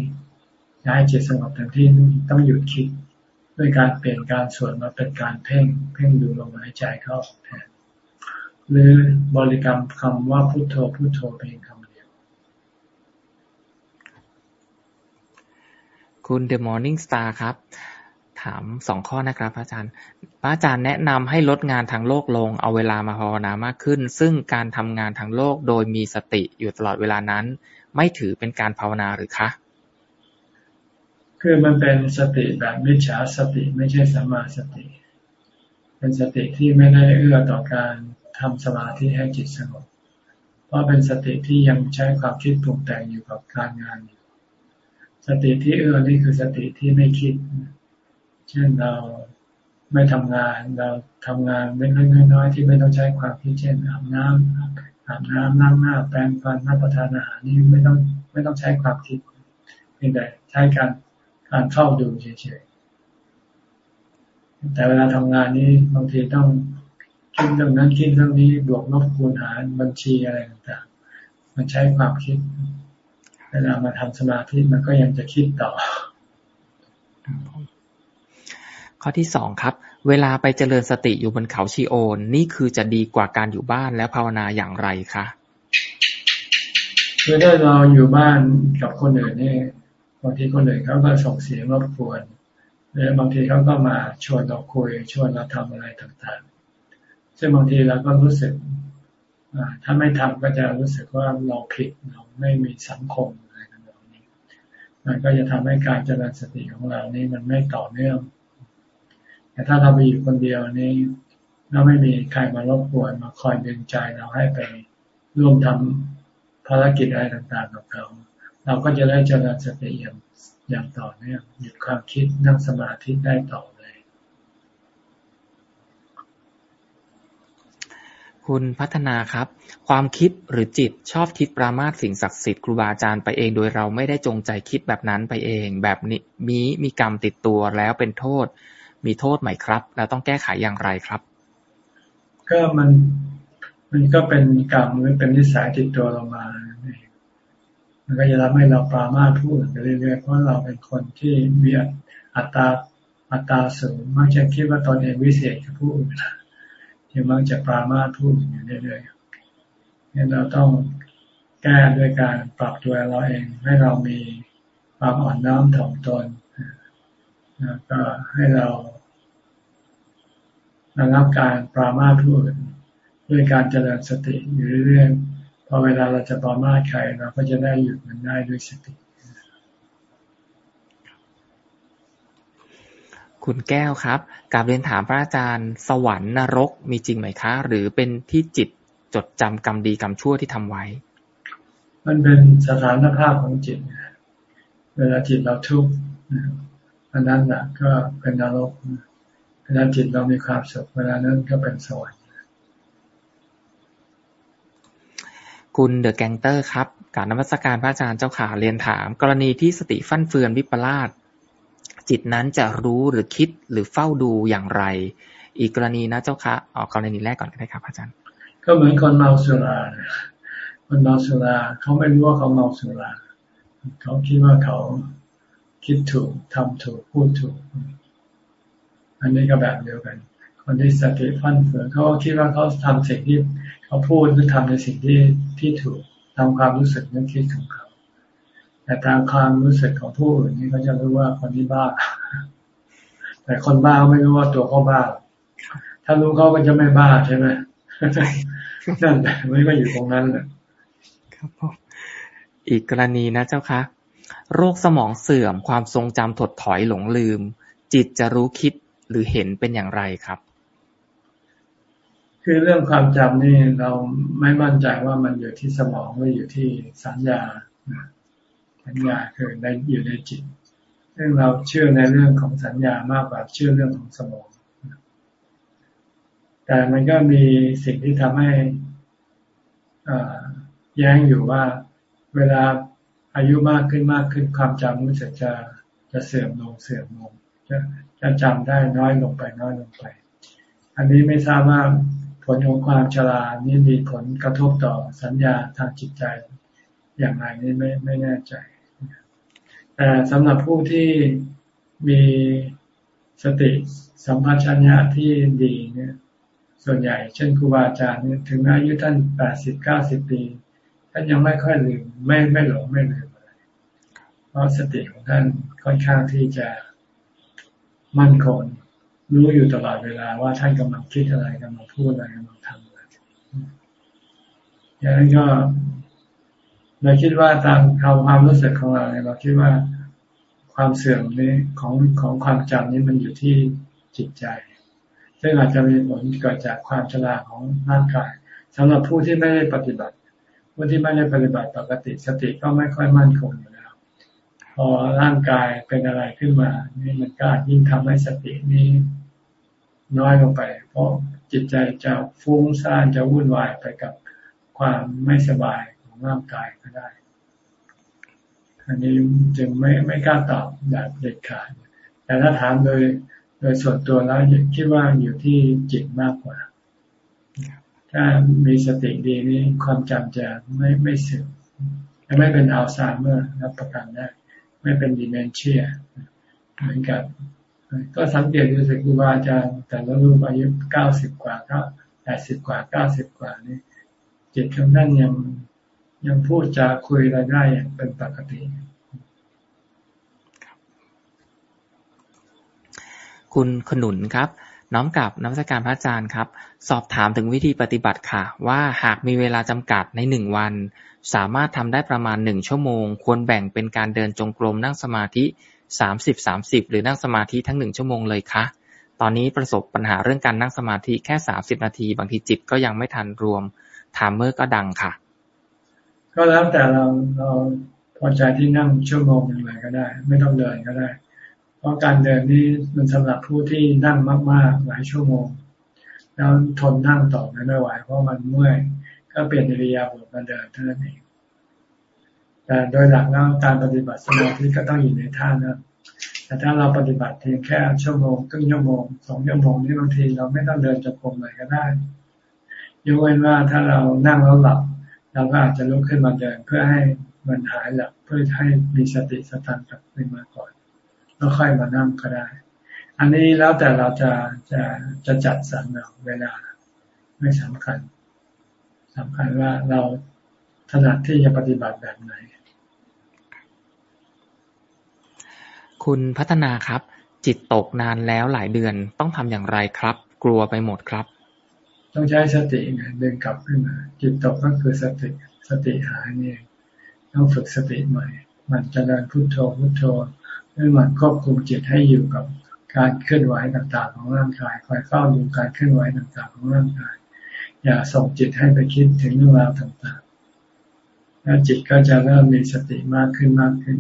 ย้ายจิตสงบเต็มที่ต้องหยุดคิด ด้วยการเปลี่ยนการสวดมาเป็นการเพ่ง เพ่งดูลมหายใจเข้าแทนหรือบริกรรมคำว่าพุโทโธพุโทโธเพียงคำเดียว คุณ The Morning Star ครับ ถามสองข้อนะครับพระอาจารย์ พระอาจารย์แนะนำให้ลดงานทางโลกลง เอาเวลามาภาวนามากขึ้น ซึ่งการทำงานทางโลกโดยมีสติอยู่ตลอดเวลานั้น ไม่ถือเป็นการภาวนาหรือคะ คือมันเป็นสติแบบมิจฉาสติไม่ใช่สมาสติ เป็นสติที่ไม่ได้เอื้อต่อการทำสมาธิให้จิตสงบ เพราะเป็นสติที่ยังใช้ความคิดปรุงแต่งอยู่กับการงานอยู่ สติที่เอื้อนี่คือสติที่ไม่คิดเช่นเราไม่ทำงาน เราทำงานเล็กๆน้อยๆที่ไม่ต้องใช้ความคิดเช่นอาบน้ำอาบน้ำนั่งหน้าแปรงฟันรับประทานอาหารนี่ไม่ต้องไม่ต้องใช้ความคิดเพียงแต่ใช้การการเข้าดูเฉยๆแต่เวลาทำงานนี้บางทีต้องคิดเรื่องนั้นคิดเรื่องนี้บวกลบคูณหารบัญชีอะไรต่างๆมันใช้ความคิด เวลามาทำสมาธิมันก็ยังจะคิดต่อ ข้อที่สองครับ เวลาไปเจริญสติอยู่บนเขาชีโอน นี่คือจะดีกว่าการอยู่บ้านแล้วภาวนาอย่างไรคะคือถ้าเราอยู่บ้านกับคนอื่นนี่บางทีคนอื่นเขาก็ส่งเสียงรบกวนแล้วบางทีเขาก็มาชวนเราคุยชวนเราทำอะไรต่างๆ ซึ่งบางทีเราก็รู้สึกถ้าไม่ทำก็จะรู้สึกว่าเราผิดเราไม่มีสังคมอะไรแบบนี้ มันก็จะทำให้การเจริญสติของเรานี่มันไม่ต่อเนื่อง แต่ถ้าเราไปอยู่คนเดียวนี้เราไม่มีใครมารบกวนมาคอยดึงใจเราให้ไปร่วมทำภารกิจอะไรต่างๆกับเขาเราก็จะได้เจริญสติอย่างอย่างต่อเนื่องหยุดความคิดนั่งสมาธิได้ต่อเลย คุณพัฒนาครับ ความคิดหรือจิตชอบคิดปรามาสสิ่งศักดิ์สิทธิ์ครูบาอาจารย์ไปเองโดยเราไม่ได้จงใจคิดแบบนั้นไปเอง แบบนี้มีมีกรรมติดตัวแล้วเป็นโทษ มีโทษไหมครับ แล้วต้องแก้ไขอย่างไรครับ ก็มันมันก็เป็นกรรมหรือเป็นนิสัยติดตัวเรามามันก็จะทำให้เราปรามาพูดไปเรื่อยๆเพราะเราเป็นคนที่มีอัตตาอัตตาสูงมักจะคิดว่าตอนเองวิเศษกับผู้อื่นที่มักจะปรามาพูดอยู่เรื่อยๆนี่เราต้องแก้ด้วยการปรับตัวเราเองให้เรามีความอ่อนน้อมถ่อมตนแล้วก็ให้เรา ระงับการปรามาผู้อื่นด้วยการเจริญสติอยู่เรื่อยๆ พอเวลาเราจะปรามาใครเราก็จะได้หยุดมันได้ด้วยสติ คุณแก้วครับกาบเรียนถามพระอาจารย์ สวรรค์นรกมีจริงไหมคะ หรือเป็นที่จิตจดจำกรรมดีกรรมชั่วที่ทำไว้ มันเป็นสถานภาพของจิต เวลาจิตเราทุกข์อันนั้นแหละก็เป็นนรกเว ลาจิตเรามีความสุขเวลานั้นก็เป็นสวรรค์คุณเดอะแกงเตอร์ครับการนมัสการพระอาจารย์เจ้าขาเรียนถาม กรณีที่สติฟั่นเฟือนวิปลาสจิตนั้นจะรู้หรือคิดหรือเฝ้าดูอย่างไร อีกกรณีนะเจ้าค่ะออกกรณีแรกก่อนก็ได้ครับอาจารย์ ก็เหมือนคนเมาสุราคนเมาสุราเขาไม่รู้ว่าเขาเมาสุราเขาคิดว่าเขาคิดถูกทำถูกพูดถูก อันนี้ก็แบบเดียวกัน คนที่สติฟั่นเฟือเขาคิดว่าเขาทำสิ่งที่เขาพูดหรือทำในสิ่งที่ที่ถูกทำความรู้สึกนึกคิดของเขา แต่ตามความรู้สึกของผู้อื่นนี่เขาจะรู้ว่าคนนี้บ้า แต่คนบ้าไม่รู้ว่าตัวเขาบ้า ถ้ารู้เขาก็จะไม่บ้าใช่ไหมนั่นแหละไม่ก็อยู่ตรงนั้นแหละครับผมอีกกรณีนะเจ้าคะโรคสมองเสื่อมความทรงจำถดถอยหลงลืม จิตจะรู้คิด หรือเห็นเป็นอย่างไรครับ คือเรื่องความจำนี่เราไม่มั่นใจว่ามันอยู่ที่สมองหรืออยู่ที่สัญญาสัญญาคือในอยู่ในจิตซึ่งเราเชื่อในเรื่องของสัญญามากกว่าเชื่อเรื่องของสมอง แต่มันก็มีสิ่งที่ทำให้แย้งอยู่ว่า เวลาอายุมากขึ้นมากขึ้นความจำรู้สึกจะจะเสื่อมลงเสื่อมลง จะจะจำได้น้อยลงไปน้อยลงไป อันนี้ไม่ทราบว่าผลของความชรานี่มีผลกระทบต่อสัญญาทางจิตใจอย่างไรนี่ไม่ไม่แน่ใจ แต่สำหรับผู้ที่มีสติสัมปชัญญะที่ดีเนี่ย ส่วนใหญ่เช่นครูบาอาจารย์เนี่ยถึงอายุท่านแปดสิบเก้าสิบปีท่านยังไม่ค่อยลืมไม่ไม่หลงไม่ลืมอะไรเพราะสติของท่านค่อนข้างที่จะ มั่นคง รู้อยู่ตลอดเวลาว่าท่านกำลังคิดอะไรกำลังพูดอะไรกำลังทำอะไรอย่างนั้นก็เราคิดว่าตามความรู้สึกของเราเราคิดว่าความเสื่อมนี้ของของความจำนี้มันอยู่ที่จิตใจ ซึ่งอาจจะมีผลเกิดจากความชราของร่างกายสำหรับผู้ที่ไม่ได้ปฏิบัติ ผู้ที่ไม่ได้ปฏิบัติปกติสติก็ไม่ค่อยมั่นคงอยู่ พอร่างกายเป็นอะไรขึ้นมา นี่มันก็ยิ่งทำให้สตินี้น้อยลงไป เพราะจิตใจจะฟุ้งซ่านจะวุ่นวายไปกับความไม่สบายของร่างกายก็ได้ อันนี้จึงไม่ไม่กล้าตอบแบบเด็ดขาด แต่ถ้าถามโดยโดยส่วนตัวแล้วคิดว่าอยู่ที่จิตมากกว่า ถ้ามีสติดีนี่ความจำจะไม่ไม่เสื่อมไม่เป็นอัลไซเมอร์รับประกันได้ ไม่เป็นดิเมนเชียเหมือนกับ ก็สังเกตดูสิครูบาอาจารย์แต่ละรูปอายุเก้าสิบกว่าก็แปดสิบกว่าเก้าสิบกว่านี่จิตของท่านยังยังพูดจาคุยอะไรได้อย่างเป็นปกติ คุณขนุนครับ น้อมกับนักการพระอาจารย์ครับ สอบถามถึงวิธีปฏิบัติค่ะ ว่าหากมีเวลาจำกัดในหนึ่งวัน สามารถทำได้ประมาณหนึ่งชั่วโมง ควรแบ่งเป็นการเดินจงกรมนั่งสมาธิสามสิบสามสิบหรือนั่งสมาธิทั้งหนึ่งชั่วโมงเลยคะตอนนี้ประสบปัญหาเรื่องการนั่งสมาธิแค่สามสิบนาที บางทีจิตก็ยังไม่ทันรวม timer ก็ดังค่ะ ก็แล้วแต่เราเราพอใจที่นั่งชั่วโมงหนึ่งเลยก็ได้ ไม่ต้องเดินก็ได้ เพราะการเดินนี่มันสำหรับผู้ที่นั่งมากๆหลายชั่วโมง แล้วทนนั่งต่อไม่ไหวเพราะมันเมื่อยก็เปลี่ยนอิริยาบถมาเดินเท่านั้นเองแต่โดยหลักแล้วการปฏิบัติสมาธิก็ต้องอยู่ในท่านั้นแต่ถ้าเราปฏิบัติเพียงแค่ชั่วโมงครึ่งชั่วโมงสองชั่วโมงนี่บางทีเราไม่ต้องเดินจงกรมเลยก็ได้ยกเว้นว่าถ้าเรานั่งแล้วหลับเราก็อาจจะลุกขึ้นมาเดินเพื่อให้มันหายหลับเพื่อให้มีสติสตังกลับขึ้นมาก่อน แล้วค่อยมานั่งก็ได้ อันนี้แล้วแต่เราจะจะจะจัดสรรเอาเวลา ไม่สำคัญสำคัญว่าเราถนัดที่จะปฏิบัติแบบไหน คุณพัฒนาครับ จิตตกนานแล้วหลายเดือนต้องทำอย่างไรครับ กลัวไปหมดครับ ต้องใช้สติไงเดินกลับขึ้นมาจิตตกก็คือสติสติหายนี่ต้องฝึกสติใหม่ มันจะเดินพุโทโธพุโทโธ เพื่อมันควบคุมจิตให้อยู่กับการเคลื่อนไหวต่างๆ ของร่างกาย คอยเฝ้าดูการเคลื่อนไหวต่างๆ ของร่างกาย อย่าส่งจิตให้ไปคิดถึงเรื่องราวต่างๆ แล้วจิตก็จะเริ่มมีสติมากขึ้นมากขึ้น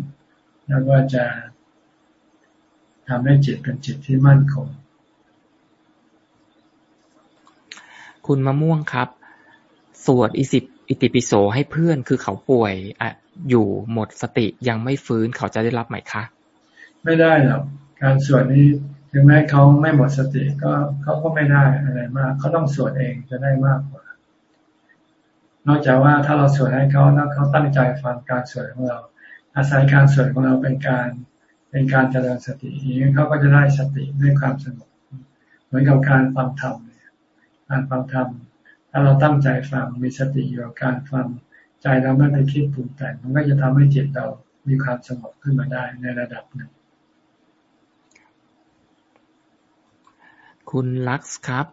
แล้วก็จะทำให้จิตเป็นจิตที่มั่นคง คุณมะม่วงครับ สวดอิสิอิติปิโสให้เพื่อนคือเขาป่วยอะอยู่หมดสติยังไม่ฟื้นเขาจะได้รับไหมคะ ไม่ได้หรอกการสวดนี้ถึงแม้เขาไม่หมดสติก็เขาก็ไม่ได้อะไรมากเขาต้องสวดเองจะได้มากกว่า นอกจากว่าถ้าเราสวดให้เขาแล้วเขาตั้งใจฟังการสวดของเรา อาศัยการสวดของเราเป็นการเป็นการเจริญสติอย่างนี้เขาก็จะได้สติด้วยความสงบเหมือนกับการฟังธรรมการฟังธรรมถ้าเราตั้งใจฟังมีสติอยู่กับการฟังใจเราไม่ไปคิดปรุงแต่งมันก็จะทำให้จิตเรามีความสงบขึ้นมาได้ในระดับหนึ่ง คุณลักซ์ครับ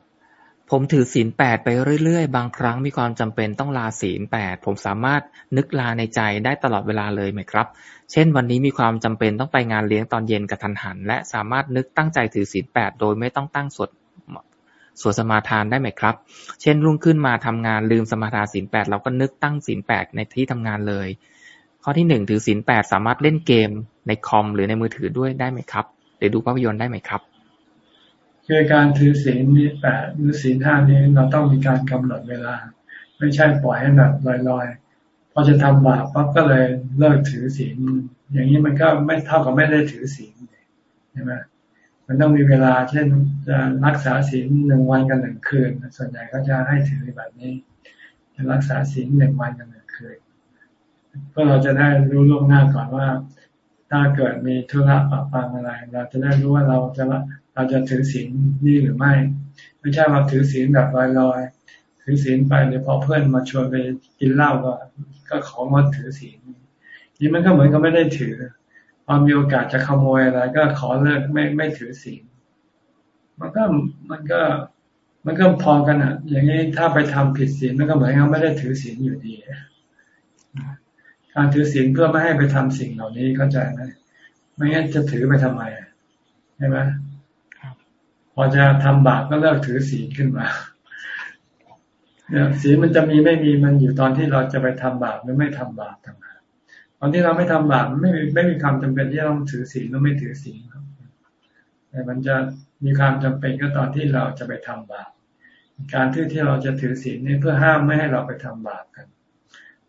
ผมถือศีลแปดไปเรื่อยๆ บางครั้งมีความจำเป็นต้องลาศีลแปด ผมสามารถนึกลาในใจได้ตลอดเวลาเลยไหมครับ เช่น วันนี้มีความจำเป็นต้องไปงานเลี้ยงตอนเย็นกับทันหัน และสามารถนึกตั้งใจถือศีลแปดโดยไม่ต้องตั้งสวดสวดสมาทานได้ไหมครับ เช่นรุ่งขึ้นมาทำงานลืมสมาทานศีลแปดเราก็นึกตั้งศีลแปดในที่ทำงานเลย ข้อที่หนึ่งถือศีลแปดสามารถเล่นเกมในคอมหรือในมือถือด้วยได้ไหมครับ หรือดูภาพยนตร์ได้ไหมครับ คือการถือศีลนี่แปดหรือศีลห้านี้เราต้องมีการกำหนดเวลา ไม่ใช่ปล่อยให้แบบลอยๆพอจะทำบาปปั๊บก็เลยเลิกถือศีลอย่างนี้มันก็ไม่เท่ากับไม่ได้ถือศีลใช่ไหมมันต้องมีเวลาเช่นจะรักษาศีลหนึ่งวันกับหนึ่งคืน ส่วนใหญ่ก็จะให้ถือแบบนี้จะรักษาศีลหนึ่งวันกับหนึ่งคืนเพื่อเราจะได้รู้ล่วงหน้าก่อนว่า ถ้าเกิดมีธุระปะปังอะไร เราจะได้รู้ว่าเราจะ เราจะถือศีลนี่หรือไม่ ไม่ใช่มาถือศีลแบบลอยๆถือศีลไปเดี๋ยวพอเพื่อนมาชวนไปกินเหล้าก็ก็ของมาถือศีลนี่มันก็เหมือนกับไม่ได้ถือพอมีโอกาสจะขโมยอะไร ก็ขอเลิกไม่ไม่ถือศีลมันก็มันก็มันก็พอกันอะ อย่างนี้ถ้าไปทำผิดศีลมันก็เหมือนกับไม่ได้ถือศีลอยู่ดีการถือศีลเพื่อไม่ให้ไปทำสิ่งเหล่านี้เข้าใจไหมไม่งั้นจะถือไปทำไมใช่ไหม อจะทำบาปก็เลิกถือศีลขึ้นมาเนี่ยศีลมันจะมีไม่มีมันอยู่ตอนที่เราจะไปทำบาปหรือไม่ทำบาปต่างหากตอนที่เราไม่ทำบาปไม่มีไม่มีความจำเป็นที่ต้องถือศีลหรือไม่ถือศีลครับแต่มันจะมีความจำเป็นก็ตอนที่เราจะไปทำบาปการที่ที่เราจะถือศีลนี่เพื่อห้ามไม่ให้เราไปทำบาปกัน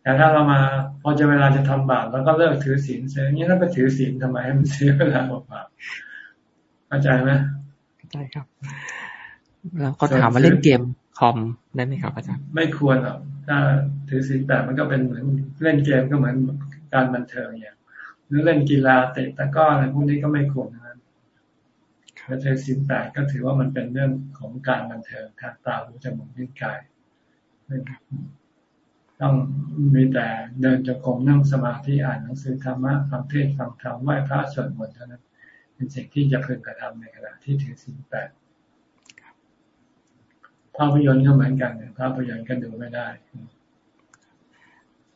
แต่ถ้าเรามาพอจะเวลาจะทำบาปแล้วก็เลิกถือศีลเสียอย่างนี้เราไปถือศีลทำไมให้มันเสียเวลาเปล่าๆเข้าใจไหม เข้ครับ แล้วก็ถามมาเล่นเกมคอมได้ไหมครับอาจารย์ ไม่ควรหรอกถ้าถือศีลแปดมันก็เป็นเหมือนเล่นเกมก็เหมือนการบันเทิงอย่างหรือเล่นกีฬาเตะตะก้ออะไรพวกนี้ก็ไม่ควรนะถ้าถือศีลแปดก็ถือว่ามันเป็นเรื่องของการบันเทิงทางตาหูจมูกนิ้วกายต้องมีแต่เดินจงกรมนั่งสมาธิอ่านหนังสือธรรมะฟังเทศฟังธรรมไหว้พระสวดมนต์เท่านั้น เป็นสิ่งที่จะพึงกระทำในขณะที่ถือศีลแปดภาพยนตร์ก็เหมือนกันภาพยนตร์ก็ดูไม่ได้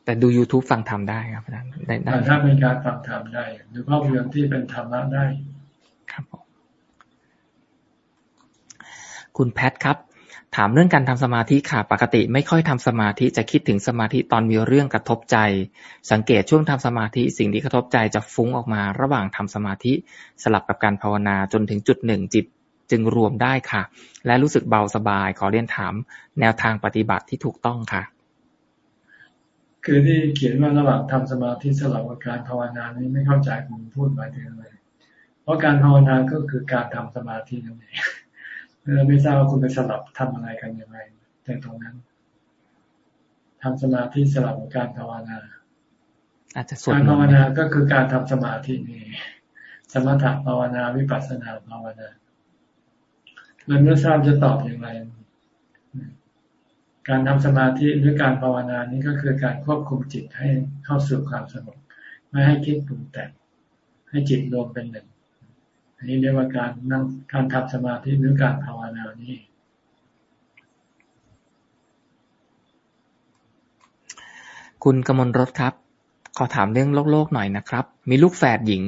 แต่ดู youtube ฟังธรรมได้ครับอาจารย์ได้ได้ถ้าเป็นการฟังธรรมได้ดูภาพยนตร์ที่เป็นธรรมะได้ ครับคุณแพทครับ ถามเรื่องการทำสมาธิค่ะ ปกติไม่ค่อยทำสมาธิจะคิดถึงสมาธิตอนมีเรื่องกระทบใจ สังเกตช่วงทำสมาธิสิ่งที่กระทบใจจะฟุ้งออกมา ระหว่างทำสมาธิสลับกับการภาวนาจนถึงจุดหนึ่งจิตจึงรวมได้ค่ะ และรู้สึกเบาสบาย ขอเรียนถาม แนวทางปฏิบัติที่ถูกต้องค่ะ คือที่เขียนว่าระหว่างทำสมาธิสลับกับการภาวนานี้ไม่เข้าใจคุณพูดหมายถึงอะไรเพราะการภาวนาก็คือการทำสมาธินั่นเอง เราไม่ทราบว่าคุณไปสลับทำอะไรกันยังไงในตรงนั้นทำสมาธิสลับกับการภาวนา อาจจะการภาวนาก็คือการทำสมาธินี่สมถะภาวนาวิปัสสนาภาวนาเราไม่ทราบจะตอบอย่างไร การทำสมาธิหรือการภาวนานี้ก็คือการควบคุมจิตให้เข้าสู่ความสงบไม่ให้คิดปรุงแต่งให้จิตรวมเป็นหนึ่ง อันนี้เรียกว่าการนั่งการทำสมาธิหรือการภาวนานี้ คุณกมลรถครับ ขอถามเรื่องโลกโลกหน่อยนะครับ มีลูกแฝดหญิง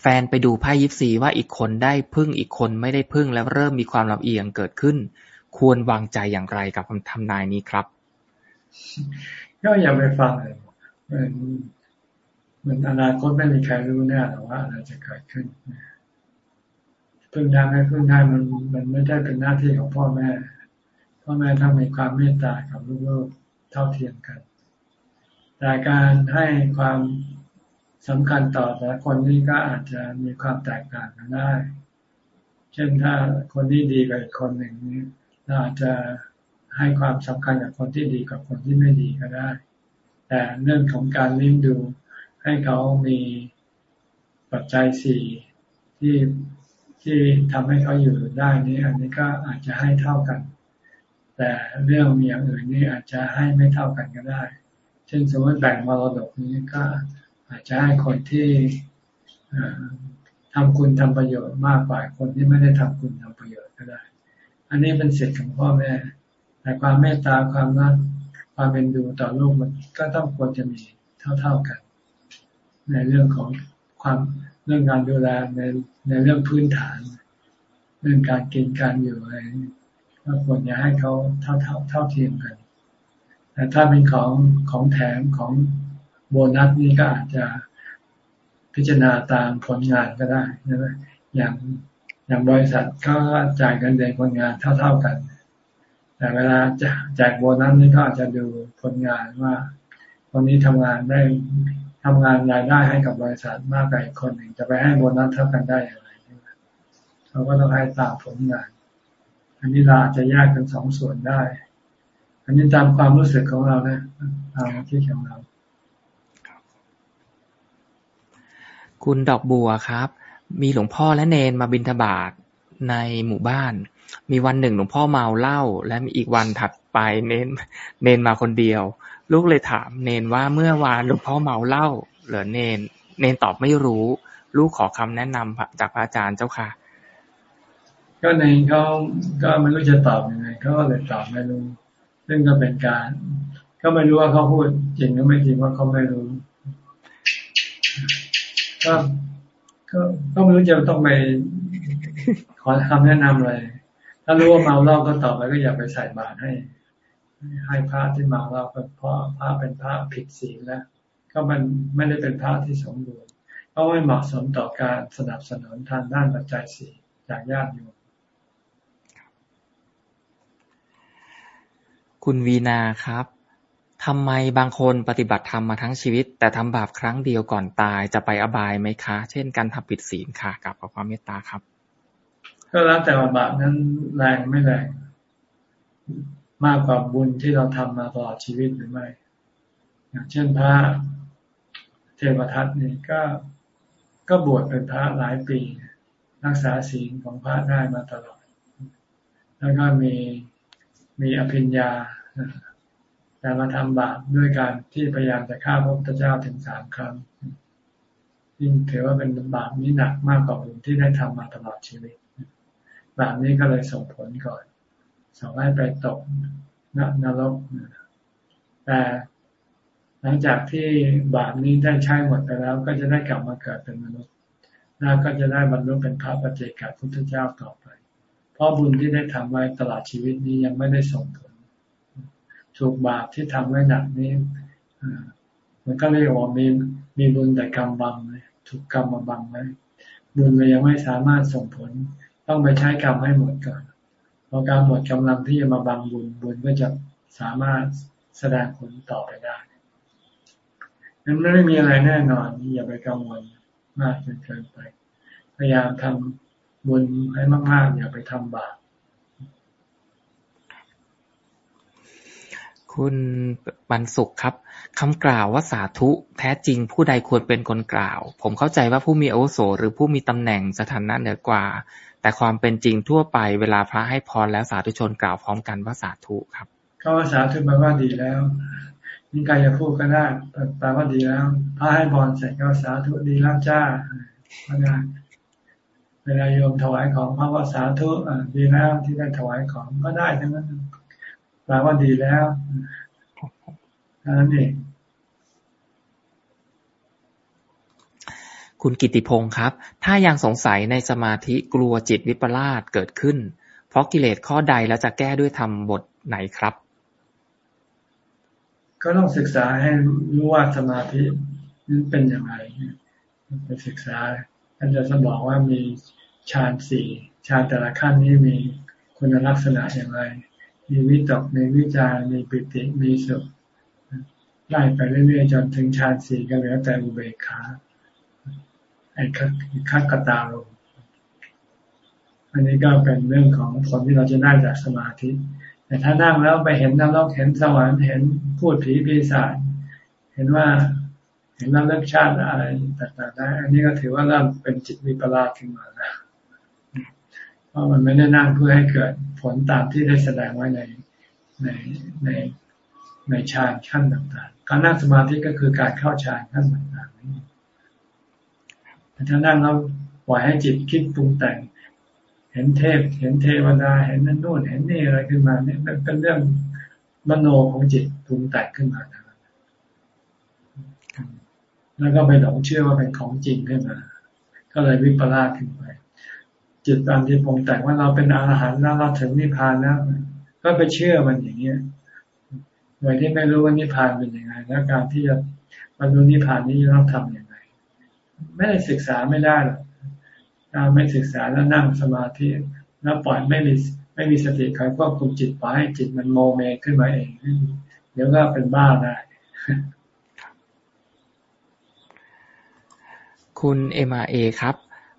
แฟนไปดูไพ่ยิปซีว่าอีกคนได้พึ่งอีกคนไม่ได้พึ่งแล้วเริ่มมีความลำเอียงเกิดขึ้น ควรวางใจอย่างไรกับคำทำนายนี้ครับก็อย่าไปฟังเลย มันอนาคตไม่มีใครรู้แน่หรอกว่าอะไรจะเกิดขึ้นพึ่งได้ไม่พึ่งได้มันมันไม่ได้เป็นหน้าที่ของพ่อแม่ พ่อแม่ต้องมีความเมตตากับลูกๆเท่าเทียมกัน แต่การให้ความสำคัญต่อแต่คนนี้ก็อาจจะมีความแตกต่างกันได้ เช่นถ้าคนที่ดีกับอีกคนหนึ่งนี้เราอาจจะให้ความสำคัญกับคนที่ดีกับคนที่ไม่ดีก็ได้ แต่เรื่องของการเลี้ยงดู ให้เขามีปัจจัยสี่ที่ที่ทำให้เขาอยู่ได้นี้ อันนี้ก็อาจจะให้เท่ากัน แต่เรื่องมีอย่างอื่นนี่อาจจะให้ไม่เท่ากันก็ได้ เช่นสมมติแบ่งมรดกนี้ก็อาจจะให้คนที่ทำคุณทำประโยชน์มากกว่าคนที่ไม่ได้ทำคุณทำประโยชน์ก็ได้ อันนี้เป็นสิทธิ์ของพ่อแม่ แต่ความเมตตาความรักความเป็นดูต่อลูกมันก็ต้องควรจะมีเท่าๆกัน ในเรื่องของความเรื่องการดูแลในในเรื่องพื้นฐาน เรื่องการกินการอยู่อะไรก็ควรจะให้เขาเท่าเท่าเท่าเทียมกัน แต่ถ้าเป็นของของแถมของโบนัสนี่ก็อาจจะพิจารณาตามผลงานก็ได้นะอย่างอย่างบริษัทก็จ่ายเงินเดือนคนงานเท่าๆกัน แต่เวลาจะแจกโบนัสนี่ก็อาจจะดูผลงานว่าคนนี้ทำงานได้ ทำงานรายได้ให้กับบริษัทมากกว่าอีกคนหนึ่งจะไปให้โบนัสเท่ากันได้อย่างไรเขาก็ต้องให้ตามผลงาน อันนี้เราอาจจะแยกเป็นสองส่วนได้ อันนี้ตามความรู้สึกของเรานะตามที่ของเรา คุณดอกบัวครับ มีหลวงพ่อและเนนมาบิณฑบาตในหมู่บ้าน มีวันหนึ่งหลวงพ่อเมาเหล้าและมีอีกวันถัดไปเนนเนนมาคนเดียว ลูกเลยถามเนนว่าเมื่อวานหลวงพ่อเมาเหล้าหรือเนน เนนตอบไม่รู้ ลูกขอคำแนะนำจากพระอาจารย์เจ้าค่ะ ก็เนนเขาก็ไม่รู้จะตอบยังไงเขาก็เลยตอบไม่รู้ซึ่งก็เป็นการ ก็ไม่รู้ว่าเขาพูดจริงหรือไม่จริงว่าเขาไม่รู้ก็ก็ก็ไม่รู้จะต้องไปขอคำแนะนำอะไร ถ้ารู้ว่าเมาเหล้าก็ตอบไปก็อย่าไปใส่บาตรให้ ให้พระที่มาเราเป็นเพราะพระเป็นพระผิดศีลแล้วก็มันไม่ได้เป็นพระที่สมบูรณ์ก็ไม่เหมาะสมต่อการสนับสนุนทางด้านปัจจัยสี่จจากญาติโยมคุณวีนาครับทำไมบางคนปฏิบัติธรรมมาทั้งชีวิต แต่ทำบาปครั้งเดียวก่อนตายจะไปอบายไหมคะ เช่นการทำผิดศีลค่ะกับขอความเมตตาครับ ก็แล้วแต่ว่าบาปนั้นแรงไม่แรง มากกว่าบุญที่เราทำมาตลอดชีวิตหรือไม่ อย่างเช่นพระเทวทัตนี่ก็ก็บวชเป็นพระหลายปี รักษาศีลของพระได้มาตลอด แล้วก็มีมีอภิญญา แต่มาทำบาปด้วยการที่พยายามจะฆ่าพระพุทธเจ้าถึงสามครั้งยิ่งถือว่าเป็นบาปนี้หนักมากกว่าบุญที่ได้ทำมาตลอดชีวิต บาปนี้ก็เลยส่งผลก่อน ส่งให้ไปตกนนรกแต่หลังจากที่บาปนี้ได้ใช้หมดไปแล้ว ก็จะได้กลับมาเกิดเป็นมนุษย์แล้วก็จะได้บรรลุเป็นพระปฏิเจกับพุทธเจ้าต่อไป เพราะบุญที่ได้ทำไว้ตลอดชีวิตนี้ยังไม่ได้ส่งผลถูกบาปที่ทำไว้หนักนี้มันก็เรียกว่ามีมีบุญแต่กรรมบังเลยถูกกรรมมาบังไว้บุญเลยยังไม่สามารถส่งผล ต้องไปใช้กรรมให้หมดก่อน พอการหมดกำลังที่จะมาบังบุญบุญก็จะสามารถแสดงผลต่อไปได้นั้นไม่มีอะไรแน่นอนอย่าไปกังวลมากจนเกินไป พยายามทำบุญให้มากๆ อย่าไปทำบาปคุณบรรสุขครับคำกล่าวว่าสาธุแท้จริงผู้ใดควรเป็นคนกล่าว ผมเข้าใจว่าผู้มีอาวุโสหรือผู้มีตำแหน่งสถานะเหนือกว่า แต่ความเป็นจริงทั่วไปเวลาพระให้พรแล้วสาธุชนกล่าวพร้อมกันว่าสาธุครับก็ว่าสาธุแปลว่าดีแล้วนี่การจะพูดก็ได้แปลว่าดีแล้วพระให้พรเสร็จก็สาธุดีแล้วจ้าก็ได้เวลาโยมถวายของพระว่าสาธุดีแล้วที่ได้ถวายของก็ได้ทั้งนั้นแปลว่าดีแล้วนั่นเอง คุณกิติพงศ์ครับ ถ้ายังสงสัยในสมาธิกลัวจิตวิปลาสเกิดขึ้น เพราะกิเลสข้อใดแล้วจะแก้ด้วยธรรมบทไหนครับ ก็ต้องศึกษาให้รู้ว่าสมาธินั้นเป็นอย่างไรไปศึกษาท่านจะสบอกว่ามีฌานสี่ฌานแต่ละขั้นนี้มีคุณลักษณะอย่างไร มีวิตกมีวิจารมีปิติมีสุขไล่ไปเรื่อยๆจนถึงฌานสี่ก็เหลือแต่อุเบกขา อ้คัดกตาลงอันนี้ก็เป็นเรื่องของผลที่เราจะได้จากสมาธิ แต่ถ้านั่งแล้วไปเห็นนรกเห็นสวรรค์เห็นพูดผีปีศาจเห็นว่าเห็นแล้วเลิกชาติอะไรต่างๆได้อันนี้ก็ถือว่าเริ่มเป็นจิตวิปลาสขึ้นมาแล้วเพราะมันไม่ได้นั่งเพื่อให้เกิดผลตามที่ได้แสดงไว้ในในในในฌานขั้นต่างๆ การนั่งสมาธิก็คือการเข้าฌานขั้นต่างๆนี่ ถ้านั่งแล้วปล่อยให้จิตคิดปรุงแต่ง เห็นเทพ เห็นเทวดา เห็นนั่นนู่น เห็นนี่อะไรขึ้นมาเนี่ยเป็นเรื่องมโนของจิตปรุงแต่งขึ้นมาแล้วก็ไปหลงเชื่อว่าเป็นของจริงขึ้นมา ก็เลยวิปลาสขึ้นไป จิตตามที่ปรุงแต่งว่าเราเป็นอาหารแล้วเราถึงนิพพานแล้วก็ไปเชื่อมันอย่างเงี้ยโดยที่ไม่รู้ว่านิพพานเป็นยังไง แล้วการที่จะบรรลุนิพพานนี้ต้องทำยังไง ไม่ได้ศึกษาไม่ได้หรอกถ้าไม่ศึกษาแล้วนั่งสมาธิแล้วปล่อยไม่มีไม่มีสติคอยควบคุมจิตปล่อยให้จิตมันโมเมขึ้นมาเองเดี๋ยวก็เป็นบ้าได้คุณเอ็มเอครับ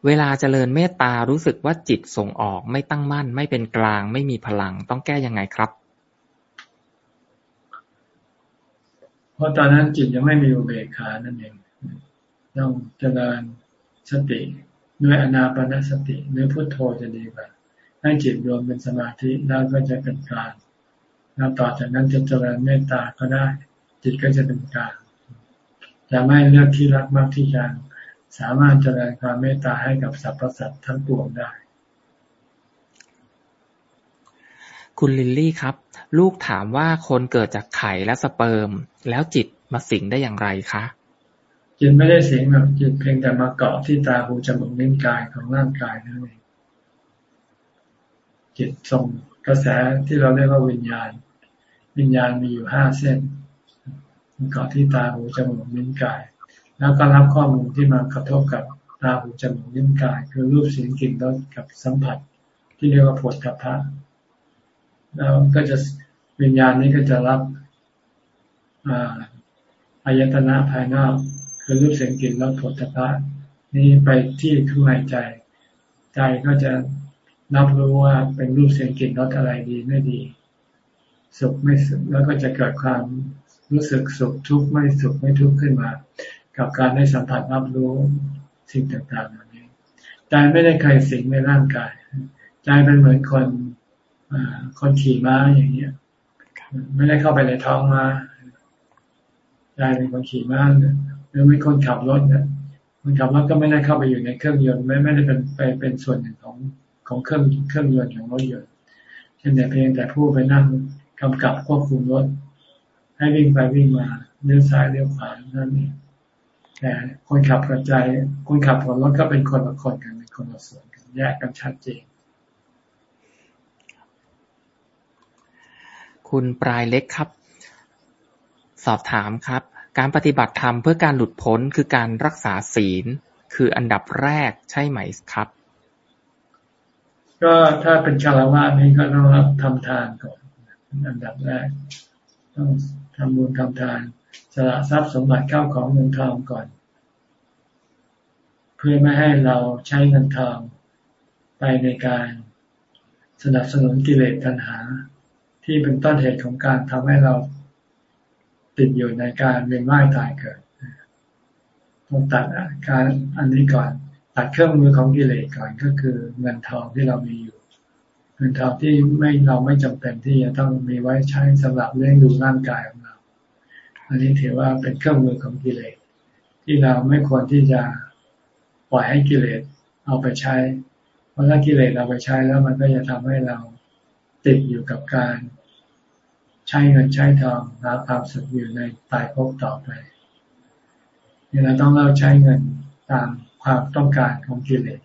เวลาเจริญเมตตารู้สึกว่าจิตส่งออกไม่ตั้งมั่น ไม่เป็นกลาง ไม่มีพลังต้องแก้ยังไงครับ เพราะตอนนั้นจิตยังไม่มีอุเบกขานั่นเอง ต้องเจริญสติด้วยอนาปนสติด้วยพุทโธจะดีกว่า ให้จิตรวมเป็นสมาธิแล้วก็จะเป็นกลางแล้วต่อจากนั้นจะเจริญเมตตาก็ได้ จิตก็จะเป็นกลางจะไม่เลือกที่รักมากที่ชังสามารถเจริญความเมตตาให้กับสรรพสัตว์ทั้งปวงได้ คุณลิลลี่ครับ ลูกถามว่าคนเกิดจากไข่และสเปิร์ม แล้วจิตมาสิงได้อย่างไรคะ จิตไม่ได้เสิงหรอกจิตเพียงแต่มาเกาะที่ตาหูจมูกนิ้วกายของร่างกายนั่นเองจิตส่งกระแสที่เราเรียกว่าวิญญาณ วิญญาณมีอยู่ห้าเส้นเกาะที่ตาหูจมูกนิ้วกาย แล้วก็รับข้อมูลที่มากระทบกับตาหูจมูกลิ้นกาย คือรูปเสียงกลิ่นรสกับสัมผัส ที่เรียกว่าผลกับพระแล้วก็จะวิญญาณนี้ก็จะรับอายตนะภายนอก คือรูปเสียงกลิ่นรสผลตภะนี้ไปที่ข้างในใจ ใจก็จะรับรู้ว่าเป็นรูปเสียงกลิ่นรสอะไรดีไม่ดี สุขไม่สุขแล้วก็จะเกิดความรู้สึกสุขทุกข์ไม่สุขไม่ทุกข์ขึ้นมา กับการได้สัมผัสรับรู้สิ่งต่างๆเหล่านี้ใจไม่ได้ใครสิงในร่างกายใจเป็นเหมือนคนคนขี่ม้าอย่างเงี้ยไม่ได้เข้าไปในท้องม้าใจเป็นคนขี่ม้า หรือเป็นคนขับรถเนี่ยคนขับรถก็ไม่ได้เข้าไปอยู่ในเครื่องยนต์ไม่ไม่ได้เป็นไปเป็นส่วนหนึ่งของของเครื่องเครื่องยนต์ของรถยนต์เช่นแต่เพียงแต่ผู้ไปนั่งกำกับควบคุมรถ ให้วิ่งไปวิ่งมาเลี้ยวซ้ายเลี้ยวขวานั่นเองแต่คนขับกระจายคนขับของรถก็เป็นคนละคนกันเป็นคนละส่วนกันแยกกันชัดเจนคุณปลายเล็กครับ สอบถามครับ การปฏิบัติธรรมเพื่อการหลุดพ้นคือการรักษาศีล คืออันดับแรกใช่ไหมครับ ก็ถ้าเป็นชาววานี้ก็ต้องรับทำทานก่อนอันดับแรก ต้องทำบุญทำทานสละทรัพย์สมบัติเข้าของเงินทองก่อน เพื่อไม่ให้เราใช้เงินทองไปในการสนับสนุนกิเลสตัณหา ที่เป็นต้นเหตุของการทำให้เรา ติดอยู่ในการเวียนว่ายตายเกิดต้องตัดการอันนี้ก่อน ตัดเครื่องมือของกิเลสก่อนก็คือเงินทองที่เรามีอยู่ เงินทองที่ไม่เราไม่จำเป็นที่จะต้องมีไว้ใช้สำหรับเลี้ยงดูร่างกายของเรา อันนี้ถือว่าเป็นเครื่องมือของกิเลสที่เราไม่ควรที่จะปล่อยให้กิเลสเอาไปใช้ เพราะถ้ากิเลสเอาไปใช้แล้วมันก็จะทำให้เราติดอยู่กับการ ใช้เงินใช้ทองหาความสุขอยู่ในตายภพต่อไปนี่เราต้องเลิกใช้เงินตามความต้องการของกิเลส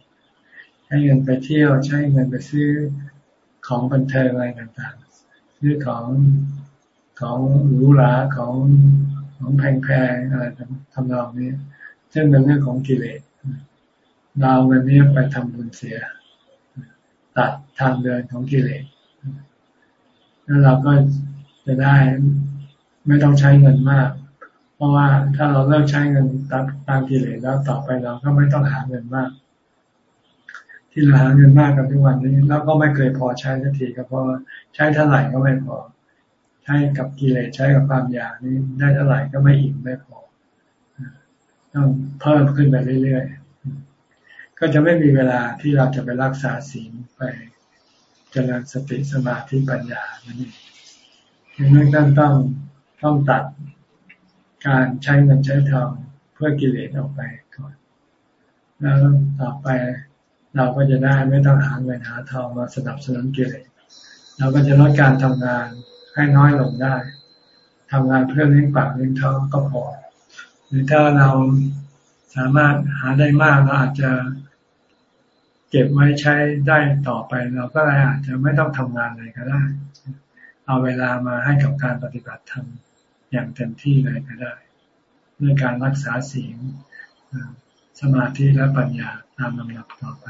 ใช้เงินไปเที่ยวใช้เงินไปซื้อของบันเทิงอะไรต่างๆซื้อของของหรูหราของของแพงๆอะไรทำนองนี้ซึ่งเป็นเรื่องของกิเลสเราเงินนี้ไปทำบุญเสีย ตัดทางเดินของกิเลสแล้วเราก็ จะได้ ไม่ต้องใช้เงินมาก เพราะว่าถ้าเราเลิกใช้เงินตามตามกิเลสแล้วต่อไปเราก็ไม่ต้องหาเงินมาก ที่เราหาเงินมากกันทุกวันนี้แล้วก็ไม่เคยพอใช้สักทีก็เพราะใช้เท่าไหร่ก็ไม่พอ ใช้กับกิเลสใช้กับความอยากนี้ได้เท่าไหร่ก็ไม่อิ่มไม่พอต้องเพิ่มขึ้นไปเรื่อยๆ ก็จะไม่มีเวลาที่เราจะไปรักษาศีลไปเจริญสติสมาธิปัญญานั่นเอง ดังนั้นต้องต้องตัดการใช้เงินใช้ทองเพื่อกิเลสออกไปก่อน แล้วต่อไปเราก็จะได้ไม่ต้องหาเงินหาทองมาสนับสนุนกิเลสเราก็จะลดการทำงานให้น้อยลงได้ทำงานเพื่อเลี้ยงปากเลี้ยงท้องก็พอ หรือถ้าเราสามารถหาได้มากเราอาจจะเก็บไว้ใช้ได้ต่อไป เราก็อาจจะไม่ต้องทำงานอะไรก็ได้ เอาเวลามาให้กับการปฏิบัติธรรมอย่างเต็มที่เลยก็ได้ ด้วยการรักษาศีลสมาธิและปัญญาตามลำดับต่อไป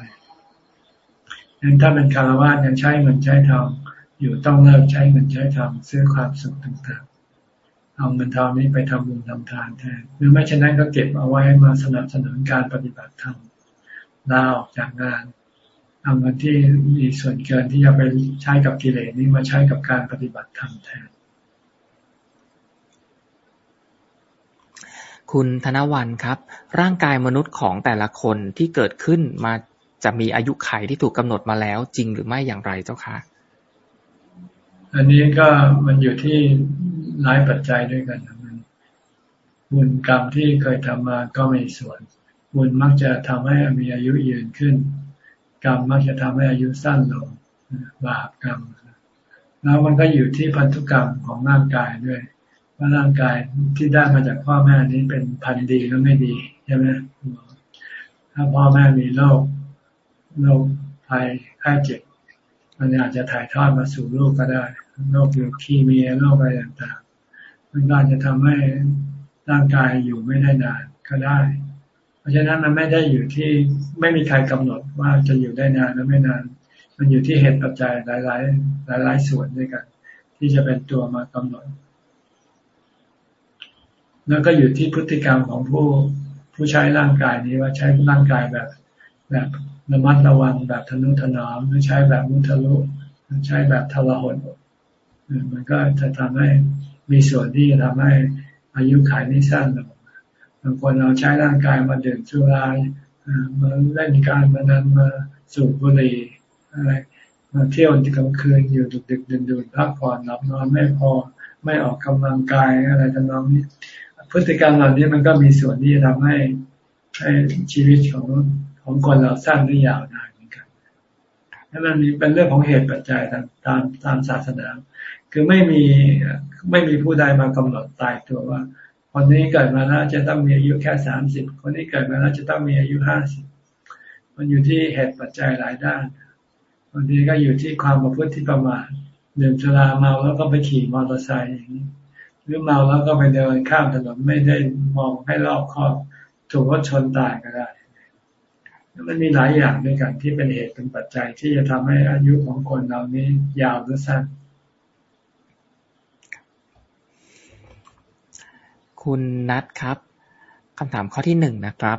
งั้นถ้าเป็นคารวะยังใช้เงินใช้ทองอยู่ต้องเลิกใช้เงินใช้ทองซื้อความสุขต่างๆ เอาเงินทองนี้ไปทำบุญทำทานแทนหรือไม่เช่นนั้นก็เก็บเอาไว้มาสนับสนุนการปฏิบัติธรรมลาออกจากงาน เอาเงินที่มีส่วนเกินที่จะไปใช้กับกิเลสนี้มาใช้กับการปฏิบัติธรรมแทน คุณธนวันครับ ร่างกายมนุษย์ของแต่ละคนที่เกิดขึ้นมาจะมีอายุไขที่ถูกกำหนดมาแล้ว จริงหรือไม่อย่างไรเจ้าคะอันนี้ก็มันอยู่ที่หลายปัจจัยด้วยกันมันบุญกรรมที่เคยทำมาก็มีส่วน บุญมักจะทำให้มีอายุยืนขึ้น กรรมมักจะทำให้อายุสั้นลงบาปกรรม แล้วมันก็อยู่ที่พันธุกรรมของร่างกายด้วยว่าร่างกายที่ได้มาจากพ่อแม่นี้เป็นพันธุ์ดีหรือไม่ดีใช่ไหมถ้าพ่อแม่มีโรคโรคภัยไข้เจ็บมันอาจจะถ่ายทอดมาสู่ลูกก็ได้โรคยูคีเมียโรคอะไรต่างๆมันอาจจะทำให้ร่างกายอยู่ไม่ได้นานก็ได้ ราะฉะนั้นมันไม่ได้อยู่ที่ไม่มีใครกำหนดว่าจะอยู่ได้นานหรือไม่นาน มันอยู่ที่เหตุปัจจัยหลาย ๆ หลาย ๆ ส่วนด้วยกัน ที่จะเป็นตัวมากำหนด แล้วก็อยู่ที่พฤติกรรมของผู้ผู้ใช้ร่างกายนี้ว่าใช้ร่างกายแบบแบบระมัดระวังแบบทนุถนอมหรือใช้แบบมุทะลุใช้แบบทรหดมันก็จะทำให้มีส่วนที่จะทำให้อายุขัยนี้สั้นลงางคนเราใช้ร่างกายมาดื่มสุรามาเล่นการมานั้นมาสูบบุหรี่อะไรมาเที่ยวกลางคืนอยู่ดึกดึกดื่นดื่นพักผ่อนหลับนอนไม่พอไม่ออกกำลังกายอะไรทำนองนี้ พฤติกรรมเหล่านี้มันก็มีส่วนที่จะทำให้ให้ชีวิตของของคนเราสั้นหรือยาวนานเหมือนกันนั่นมันเป็นเรื่องของเหตุปัจจัยตามตามตามศาสนา คือไม่มีไม่มีผู้ใดมากำหนดตายตัวว่า คนนี้เกิดมาแล้วจะต้องมีอายุแค่สามสิบคนนี้เกิดมาแล้วจะต้องมีอายุห้าสิบมันอยู่ที่เหตุปัจจัยหลายด้านบางทีก็อยู่ที่ความประพฤติที่ประมาทดื่มสุราเมาแล้วก็ไปขี่มอเตอร์ไซค์อย่างนี้หรือเมาแล้วก็ไปเดินข้ามถนนไม่ได้มองให้รอบคอบถูกรถชนตายก็ได้มันมีหลายอย่างด้วยกันที่เป็นเหตุเป็นปัจจัยที่จะทำให้อายุของคนเรานี้ยาวหรือสั้น คุณนัทครับคำถามข้อที่หนึ่งนะครับ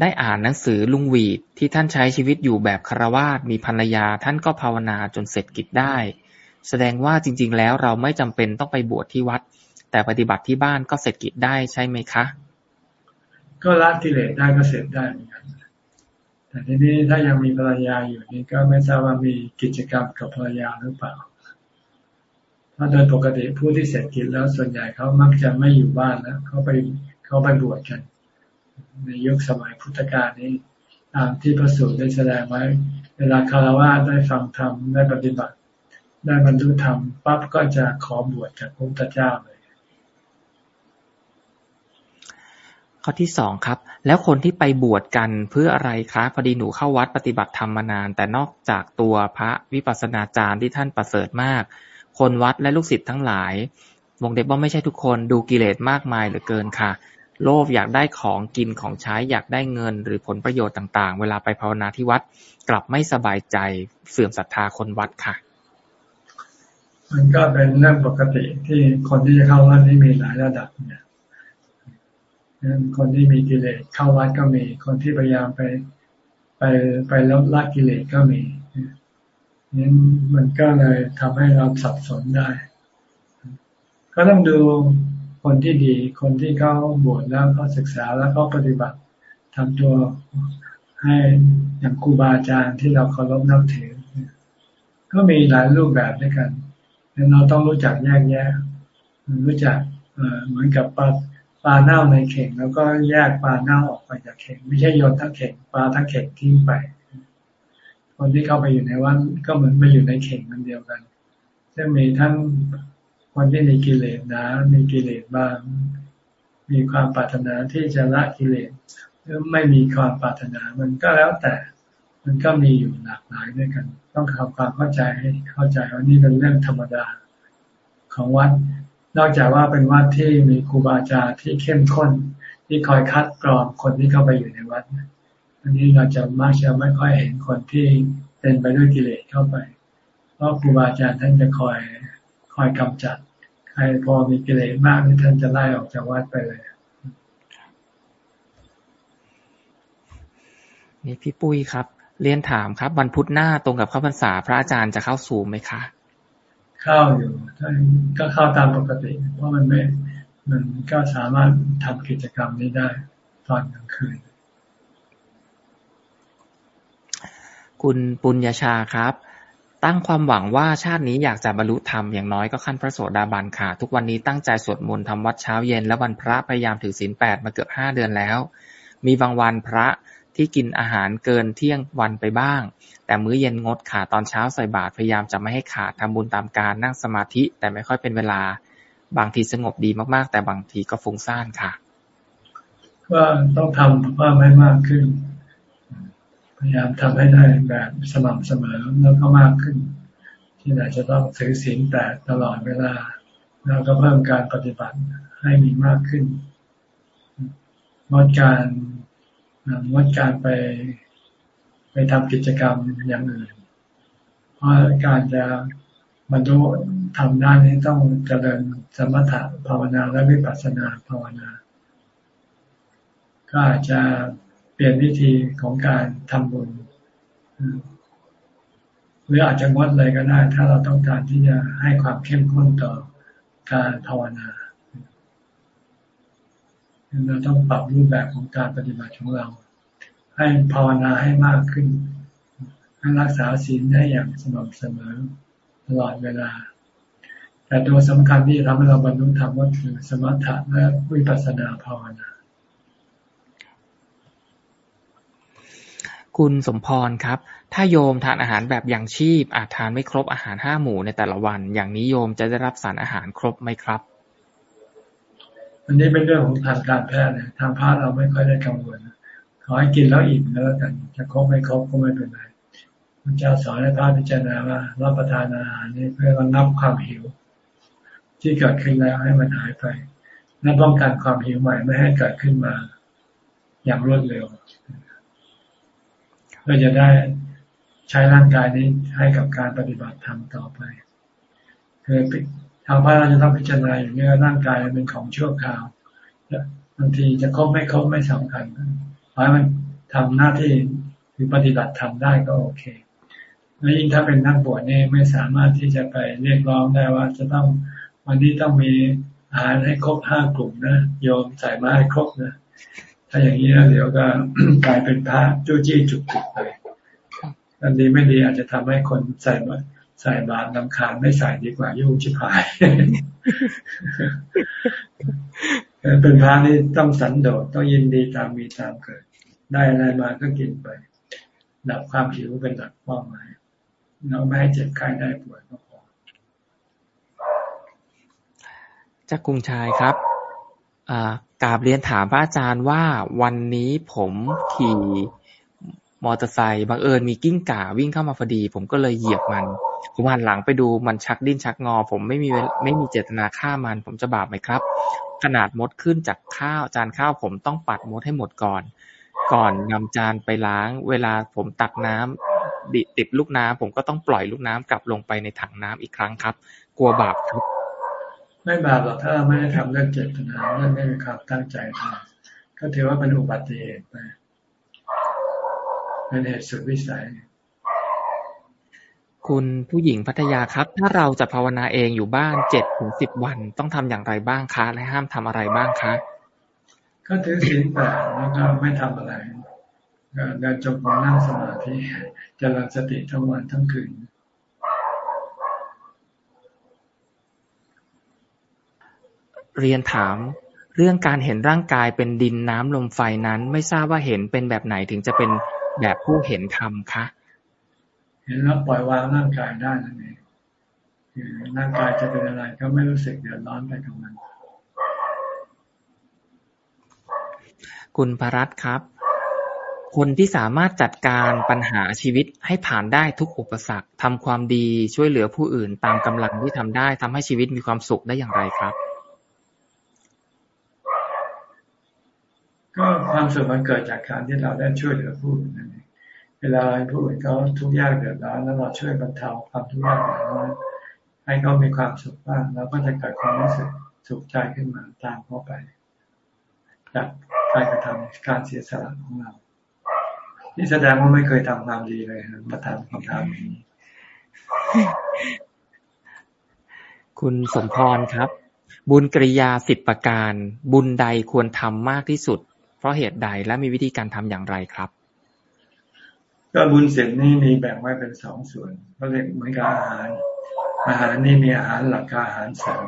ได้อ่านหนังสือลุงหวีดที่ท่านใช้ชีวิตอยู่แบบคารวาสมีภรรยาท่านก็ภาวนาจนเสร็จกิจได้ แสดงว่าจริง ๆ แล้วเราไม่จำเป็นต้องไปบวชที่วัด แต่ปฏิบัติที่บ้านก็เสร็จกิจได้ใช่ไหมคะ ก็ละกิเลสได้ก็เสร็จได้เหมือนกันแต่ทีนี้ถ้ายังมีภรรยาอยู่นี่ก็ไม่ทราบว่ามีกิจกรรมกับภรรยาหรือเปล่า เพราะโดยปกติผู้ที่เสร็จกิจแล้วส่วนใหญ่เขามักจะไม่อยู่บ้านแล้วเขาไปเขาไปบวชกัน ในยุคสมัยพุทธกาลนี้ตามที่พระสูตรได้แสดงไว้ เวลาคารวะได้ฟังธรรมได้ปฏิบัติ ได้บรรลุธรรมปั๊บก็จะขอบวชจากพระพุทธเจ้าเลยข้อที่สองครับ แล้วคนที่ไปบวชกันเพื่ออะไรคะ พอดีหนูเข้าวัดปฏิบัติธรรมมานาน แต่นอกจากตัวพระวิปัสสนาจารย์ที่ท่านประเสริฐมาก คนวัดและลูกศิษย์ทั้งหลายวงเด็บว่าไม่ใช่ทุกคนดูกิเลสมากมายเหลือเกินค่ะ โลภอยากได้ของกินของใช้อยากได้เงิน หรือผลประโยชน์ต่าง ๆ เวลาไปภาวนาที่วัดกลับไม่สบายใจเสื่อมศรัทธาคนวัดค่ะ มันก็เป็นเรื่องปกติที่คนที่จะเข้าวัดนี่มีหลายระดับเนี่ยคนที่มีกิเลสเข้าวัดก็มี คนที่พยายามไปไปไปลดละกิเลสก็มี นี่มันก็เลยทำให้เราสับสนได้ ก็ต้องดูคนที่ดี คนที่เขาบวชแล้วเขาศึกษาแล้วเขาปฏิบัติทำตัวให้อย่างครูบาอาจารย์ที่เราเคารพนับถือ ก็มีหลายรูปแบบด้วยกันเราต้องรู้จักแยกแยะ รู้จักเหมือนกับปลาปลาเน่าในเข่ง แล้วก็แยกปลาเน่าออกไปจากเข่ง ไม่ใช่โยนทั้งเข่งปลาทั้งเข่งทิ้งไป คนที่เข้าไปอยู่ในวัดก็เหมือนไปอยู่ในเข่งมันเดียวกัน ซึ่งมีทั้งคนที่มีกิเลสนะมีกิเลสบ้าง มีความปรารถนาที่จะละกิเลสหรือไม่มีความปรารถนา มันก็แล้วแต่ มันก็มีอยู่หลากหลายด้วยกัน ต้องทำความเข้าใจให้เข้าใจว่านี่เป็นเรื่องธรรมดาของวัด นอกจากว่าเป็นวัดที่มีครูบาอาจารย์ที่เข้มข้นที่คอยคัดกรองคนที่เข้าไปอยู่ในวัด อันนี้เราจะมักจะไม่ค่อยเห็นคนที่เป็นไปด้วยกิเลสเข้าไป เพราะครูบาอาจารย์ท่านจะคอยคอยกำจัด ใครพอมีกิเลสมากนี่ท่านจะไล่ออกจากวัดไปเลยนี่พี่ปุ้ยครับ เรียนถามครับวันพุธหน้าตรงกับข้าพรรษาพระอาจารย์จะเข้าสูมไหมคะ เข้าอยู่ก็เข้าตามปกติ เพราะมันไม่มันก็สามารถทำกิจกรรมนี้ได้ตอนกลางคืน คุณปุญญาชาครับ ตั้งความหวังว่าชาตินี้อยากจะบรรลุธรรมอย่างน้อยก็ขั้นพระโสดาบันค่ะ ทุกวันนี้ตั้งใจสวดมนต์ทำวัดเช้าเย็นและวันพระพยายามถือศีลแปดมาเกือบห้าเดือนแล้ว มีบางวันพระที่กินอาหารเกินเที่ยงวันไปบ้าง แต่มื้อเย็นงดขาตอนเช้าใส่บาตรพยายามจะไม่ให้ขาดทำบุญตามการนั่งสมาธิแต่ไม่ค่อยเป็นเวลา บางทีสงบดีมากๆ แต่บางทีก็ฟุ้งซ่านค่ะ ก็ต้องทำเพิ่มให้มากขึ้น ยายามทำให้ได้แบบสม่ำเสมอแล้วก็มากขึ้น ที่ไหนจะต้องถือศีลแปดตลอดเวลา แล้วก็เพิ่มการปฏิบัติให้มีมากขึ้นงดการงดการไปไปทำกิจกรรมอย่างอื่น เพราะการจะบรรลุทำได้นี้ต้องเจริญสมถะภาวนาและวิปัสสนาภาวนา ก็อาจจะ เปลี่ยนวิธีของการทำบุญหรืออาจจะงดเลยก็ได้ ถ้าเราต้องการที่จะให้ความเข้มข้นต่อการภาวนาเราต้องปรับรูปแบบของการปฏิบัติของเรา ให้ภาวนาให้มากขึ้นให้รักษาศีลได้อย่างสม่ำเสมอตลอดเวลา แต่ตัวสำคัญที่ทำให้เราบรรลุธรรมก็คือสมถะและวิปัสสนาภาวนา คุณสมพรครับ ถ้าโยมทานอาหารแบบอย่างชีพ อาจทานไม่ครบอาหารห้าหมู่ในแต่ละวัน อย่างนี้โยมจะได้รับสารอาหารครบไหมครับ อันนี้เป็นเรื่องของทางการแพทย์นี่ยทางพระเราไม่ค่อยได้กังวลขอให้กินแล้วอิ่มแล้วกัน จะครบไม่ครบก็ไม่เป็นไรพระเจ้าสอนให้พระพิจารณาว่ารับประทานอาหารนี่เพื่อระงับความหิว ที่เกิดขึ้นแล้วให้มันหายไปและป้องกันความหิวใหม่ไม่ให้เกิดขึ้นมา อย่างรวดเร็ว เพื่อจะได้ใช้ร่างกายนี้ให้กับการปฏิบัติธรรมต่อไปคือทางพระเราจะต้องพิจารณาอย่างนี้ร่างกายเป็นของชั่วคราวบางทีจะครบไม่ครบไม่สำคัญเพราะมันทำหน้าที่หรือปฏิบัติทำได้ก็โอเค แล้วยิ่งถ้าเป็นนักบวชเนี่ยไม่สามารถที่จะไปเรียกร้องได้ว่าจะต้องวันนี้ต้องมีอาหารให้ครบห้ากลุ่มนะโยมใส่มาให้ครบนะ ถ้าอย่างนี้แล้วเดี๋ยวก็กลายเป็นพระจู้จี้จุกจิกไปอันดีไม่ดีอาจจะทำให้คนใส่ใส่บาตรนำคาญไม่ใส่ดีกว่ายุ่งชิบหายเป็นพระนี่ต้องสันโดษต้องยินดีตามมีตามเกิด ได้อะไรมาก็กินไปดับความหิวเป็นหลักเป้าหมายเราไม่ให้เจ็บไข้ได้ป่วยก็พอจากกรุงชายครับ กราบเรียนถามพระอาจารย์ว่าวันนี้ผมขี่มอเตอร์ไซค์บังเอิญมีกิ้งก่าวิ่งเข้ามาพอดี ผมก็เลยเหยียบมัน ผมหันหลังไปดูมันชักดิ้นชักงอ ผมไม่มีไม่มีเจตนาฆ่ามัน ผมจะบาปไหมครับ ขนาดมดขึ้นจากข้าวจานข้าวผมต้องปัดมดให้หมดก่อน ก่อนนำจานไปล้าง เวลาผมตักน้ำติดลูกน้ำผมก็ต้องปล่อยลูกน้ำกลับลงไปในถังน้ำอีกครั้งครับ กลัวบาปครับ ไม่บาปหรอกถ้าไม่ได้ทำเรื่องเจตนาเรื่องไม่มีความตั้งใจทำก็ถือว่าเป็นอุบัติเหตุไปเป็นเหตุสุดวิสัย คุณผู้หญิงพัทยาครับ ถ้าเราจะภาวนาเองอยู่บ้านเจ็ดถึงสิบวันต้องทำอย่างไรบ้างคะและห้ามทำอะไรบ้างคะก็ถือศีลแปดแล้วก็ไม่ทำอะไรก็เดินจงกรมนั่งสมาธิเจริญสติทั้งวันทั้งคืน เรียนถาม เรื่องการเห็นร่างกายเป็นดินน้ำลมไฟนั้น ไม่ทราบว่าเห็นเป็นแบบไหนถึงจะเป็นแบบผู้เห็นธรรมคะเห็นแล้วปล่อยวางร่างกายได้นั่นเองคือร่างกายจะเป็นอะไรก็ไม่รู้สึกเดือดร้อนไปกับมันคุณพรัตครับ คนที่สามารถจัดการปัญหาชีวิตให้ผ่านได้ทุกอุปสรรคทำความดีช่วยเหลือผู้อื่นตามกำลังที่ทำได้ทำให้ชีวิตมีความสุขได้อย่างไรครับ ก็ความสุขมันเกิดจากการที่เราได้ช่วยเหลือผู้อื่นนั่นเองเวลาผู้อื่นเขาทุกข์ยากเดือดร้อนแล้วเราช่วยบรรเทาความทุกข์ยากเดือดร้อนให้เขามีความสุขบ้างแล้วก็จะเกิดความรู้สึกสุขใจขึ้นมาตามเข้าไปจากการกระทำการเสียสละของเรา นี่แสดงว่าไม่เคยทำความดีเลยนะมาทำความทำนี้คุณสมพรครับ บุญกริยาสิบประการ บุญใดควรทำมากที่สุด ราะเหตุใดและมีวิธีการทำอย่างไรครับ ก็บุญเสร็จนี่มีแบ่งไว้เป็นสองส่วนก็เรียกเหมือนกับอาหาร อาหารนี่มีอาหารหลักกับอาหารเสริม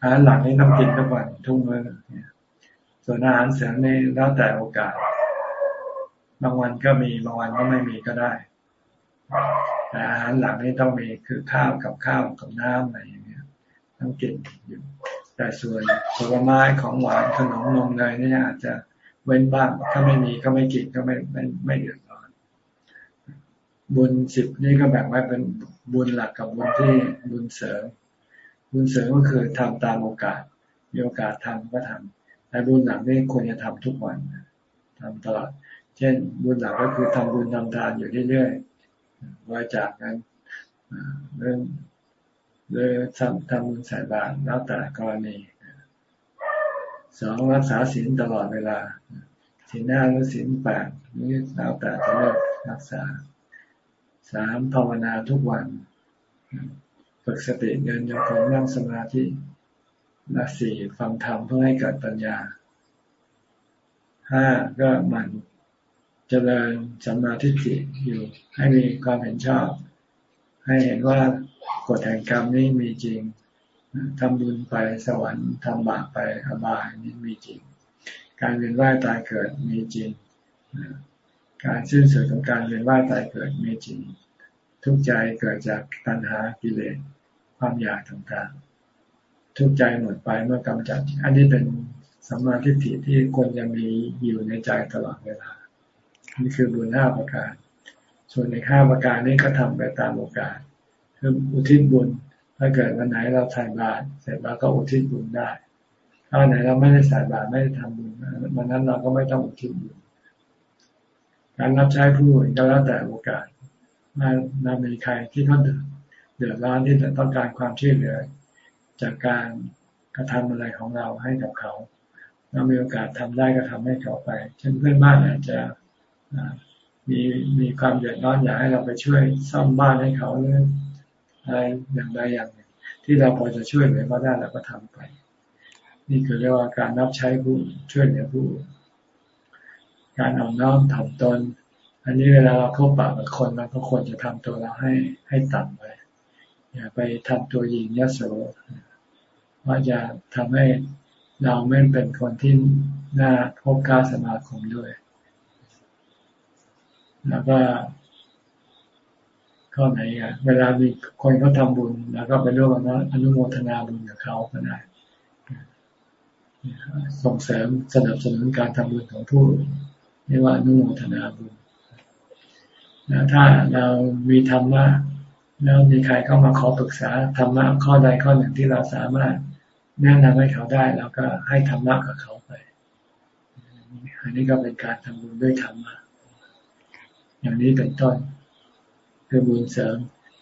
อาหารหลักนี่ต้องกินทุกวันทุกมื้อส่วนอาหารเสริมนี่แล้วแต่โอกาส บางวันก็มีบางวันก็ไม่มีก็ได้แต่อาหารหลักนี่ต้องมีคือข้าวกับข้าวกับน้ำอะไรอย่างเงี้ยต้องกินอยู่ แต่ส่วนผลไม้ของหวานขนมนมเนยนี่อาจจะเว้นบ้างถ้าไม่มีก็ไม่กินก็ไม่ไม่ไม่เดือดร้อน บุญสิบนี่ก็แบ่งไว้เป็นบุญหลักกับบุญที่บุญเสริม บุญเสริมก็คือทำตามโอกาสมีโอกาสทำก็ทำแต่บุญหลักนี่ควรจะทำทุกวันทำตลอด เช่น บุญหลักก็คือทำบุญทำทานอยู่เรื่อยๆไว้จากนั้นเรื่อง เรื่อทำทำบุญใส่บาตรแล้วแต่กรณีสองรักษาศีลตลอดเวลาศีลห้าหรือศีลแปดนี่แล้วแต่จะเลือกรักษาสามภาวนาทุกวันฝึกสติเดินโยกมนั่งสมาธิและสี่ฟังธรรมเพื่อให้เกิดปัญญาห้าก็มันเจริญสัมมาทิฏฐิอยู่ ให้มีความเห็นชอบ ให้เห็นว่า กฎแห่งกรรมนี้มีจริงทำบุญไปสวรรค์ทำบาปไปอบายนี่มีจริง การเวียนว่ายตายเกิดมีจริง การสิ้นสุดของการเวียนว่ายตายเกิดมีจริง ทุกใจเกิดจากตัณหากิเลสความอยากต่างๆ ทุกใจหมดไปเมื่อกำจัด อันนี้เป็นสัมมาทิฏฐิที่ควรจะมีอยู่ในใจตลอดเวลา นี่คือบุญห้าประการ ส่วนในห้าประการนี้ก็ทำไปตามโอกาส คืออุทิศบุญ ถ้าเกิดวันไหนเราใส่บาตรเสร็จแล้วก็อุทิศบุญได้ถ้าวันไหนเราไม่ได้ใส่บาตรไม่ได้ทำบุญวันนั้นเราก็ไม่ต้องอุทิศบุญการรับใช้ผู้อื่นก็แล้วแต่โอกาสมาเรามีใครที่เขาเดือดร้อนที่จะต้องการความช่วยเหลือ จากการกระทำอะไรของเราให้กับเขา เรามีโอกาสทำได้ก็ทำให้เขาไปเช่นเพื่อนบ้านอาจจะมีมีความเดือดร้อนอยากให้เราไปช่วยซ่อมบ้านให้เขาหรือ อะไรอย่างใดอย่างหนึ่ง ที่เราพอจะช่วยเหลือเขาได้เราก็ทำไป นี่คือเรียกว่าการรับใช้ผู้ช่วยเหลือผู้ การเอาน้อมถ่อมตน อันนี้เวลาเราเข้าปากกับคนเราก็ควรจะทำตัวเราให้ให้ต่ำไปอย่าไปทำตัวยิงยโสว่าจะทำให้เราไม่เป็นคนที่น่าพบค้าสมาคมด้วย แล้วก็ ข้อไหนอะ เวลามีคนเขาทาบุญ แล้วก็ไปร่วมอนุโมทนาบุญกับเขาก็ได้ส่งเสริมสนับสนุนการทำบุญของผู้เรียกว่าอนุโมทนาบุญนะถ้าเรามีธรรมะแล้วมีใครเข้ามาขอปรึกษาธรรมะข้อใดข้อหนึ่งที่เราสามารถแนะนำให้เขาได้แล้วก็ให้ธรรมะกับเขาไป อันนี้ก็เป็นการทำบุญด้วยธรรมะอย่างนี้เป็นต้น คือบุญเสริม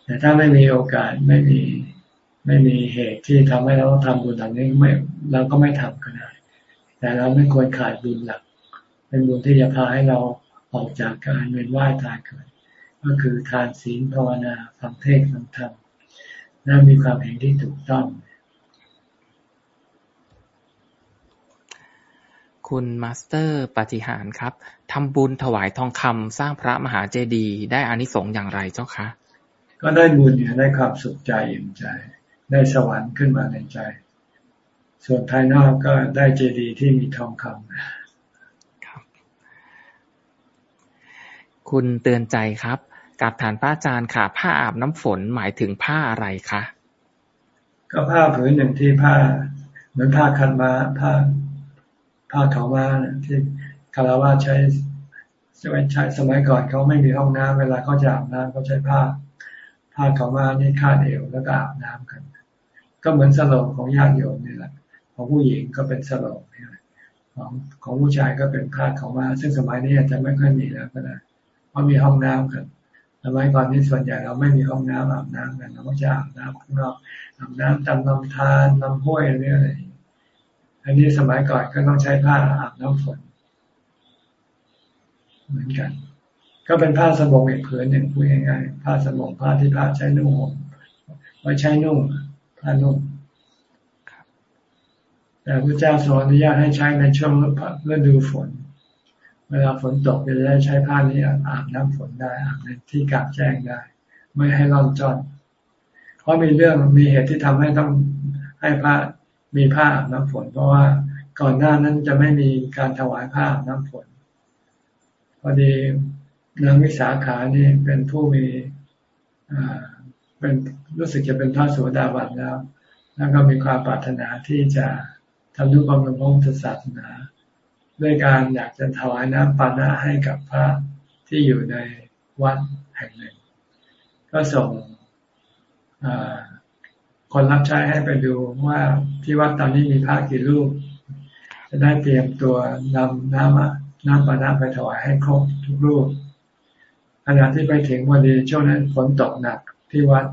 แต่ถ้าไม่มีโอกาสไม่มีไม่มีเหตุที่ทำให้เราทำบุญแบบนี้ไม่เราก็ไม่ทำก็ได้แต่เราไม่ควรขาดบุญหลัก เป็นบุญที่จะพาให้เราออกจากการเวียนว่ายตายเกิด ก็คือทานศีลภาวนาฟังเทศฟังธรรมน่ามีความเห็นที่ถูกต้อง คุณมาสเตอร์ปฏิหารครับ ทำบุญถวายทองคำสร้างพระมหาเจดีย์ได้อานิสงส์อย่างไรเจ้าคะ ก็ได้บุญเนี่ยได้ความสุขใจอิ่มใจ ได้สวรรค์ขึ้นมาในใจ ส่วนภายนอกก็ได้เจดีย์ที่มีทองคำครับ คุณเตือนใจครับกับฐานป้าจารย์ค่ะ ผ้าอาบน้ำฝนหมายถึงผ้าอะไรคะ ก็ผ้าผืนหนึ่งที่ผ้าเหมือนผ้าคันมาผ้า ผ้าขาวมาที่คาราวาใช้ใช้สมัยก่อนเขาไม่มีห้องน้ำเวลาเขาจะอาบน้ำเขาใช้ผ้า ผ้าขาวมานี่คาดเอวแล้วก็อาบน้ำกัน ก็เหมือนสโลงของญาติโยมนี่แหละ ของผู้หญิงก็เป็นสโลงนี่แหละของของผู้ชายก็เป็นผ้าขาวมาซึ่งสมัยนี้อาจจะไม่ค่อยมีแล้วก็ได้เพราะมีห้องน้ำกันสมัยก่อนนี่ส่วนใหญ่เราไม่มีห้องน้ำอาบน้ำกันเราก็จะอาบน้ำข้างนอกอาบน้ำตามลำธารลำห้วยอะไร อันนี้สมัยก่อนก็ต้องใช้ผ้าอาบน้ำฝน เหมือนกัน ก็เป็นผ้าสบงอีกผืนหนึ่งพูดง่ายๆผ้าสบงผ้าที่ผ้าใช้นุ่งห่มไว้ใช้นุ่งผ้านุ่งแต่พระเจ้าทรงอนุญาตให้ใช้ในช่วงฤดูฝน เวลาฝนตกจะได้ใช้ผ้านี้อาบน้ำฝนได้อาบในที่กลางแจ้งได้ ไม่ให้ร้อนจอนเพราะมีเรื่องมีเหตุที่ทำให้ต้องให้พระ มีผ้าอาบน้ำฝน เพราะว่าก่อนหน้านั้นจะไม่มีการถวายผ้าอาบน้ำฝน พอดีนางวิสาขานี่เป็นผู้มีเป็นรู้สึกจะเป็นพระสวดาบันแล้ว แล้วก็มีความปรารถนาที่จะทำนุบำรุงพระพุทธศาสนา ด้วยการอยากจะถวายน้ำปานะให้กับพระที่อยู่ในวัดแห่งหนึ่ง ก็ส่ง คนรับใช้ให้ไปดูว่าที่วัดตอนนี้มีพระกี่รูป จะได้เตรียมตัวนำน้ำน้ำปานะไปถวายให้ครบทุกรูปขณะที่ไปถึงวันดีช่วงนั้นฝนตกหนักที่วัด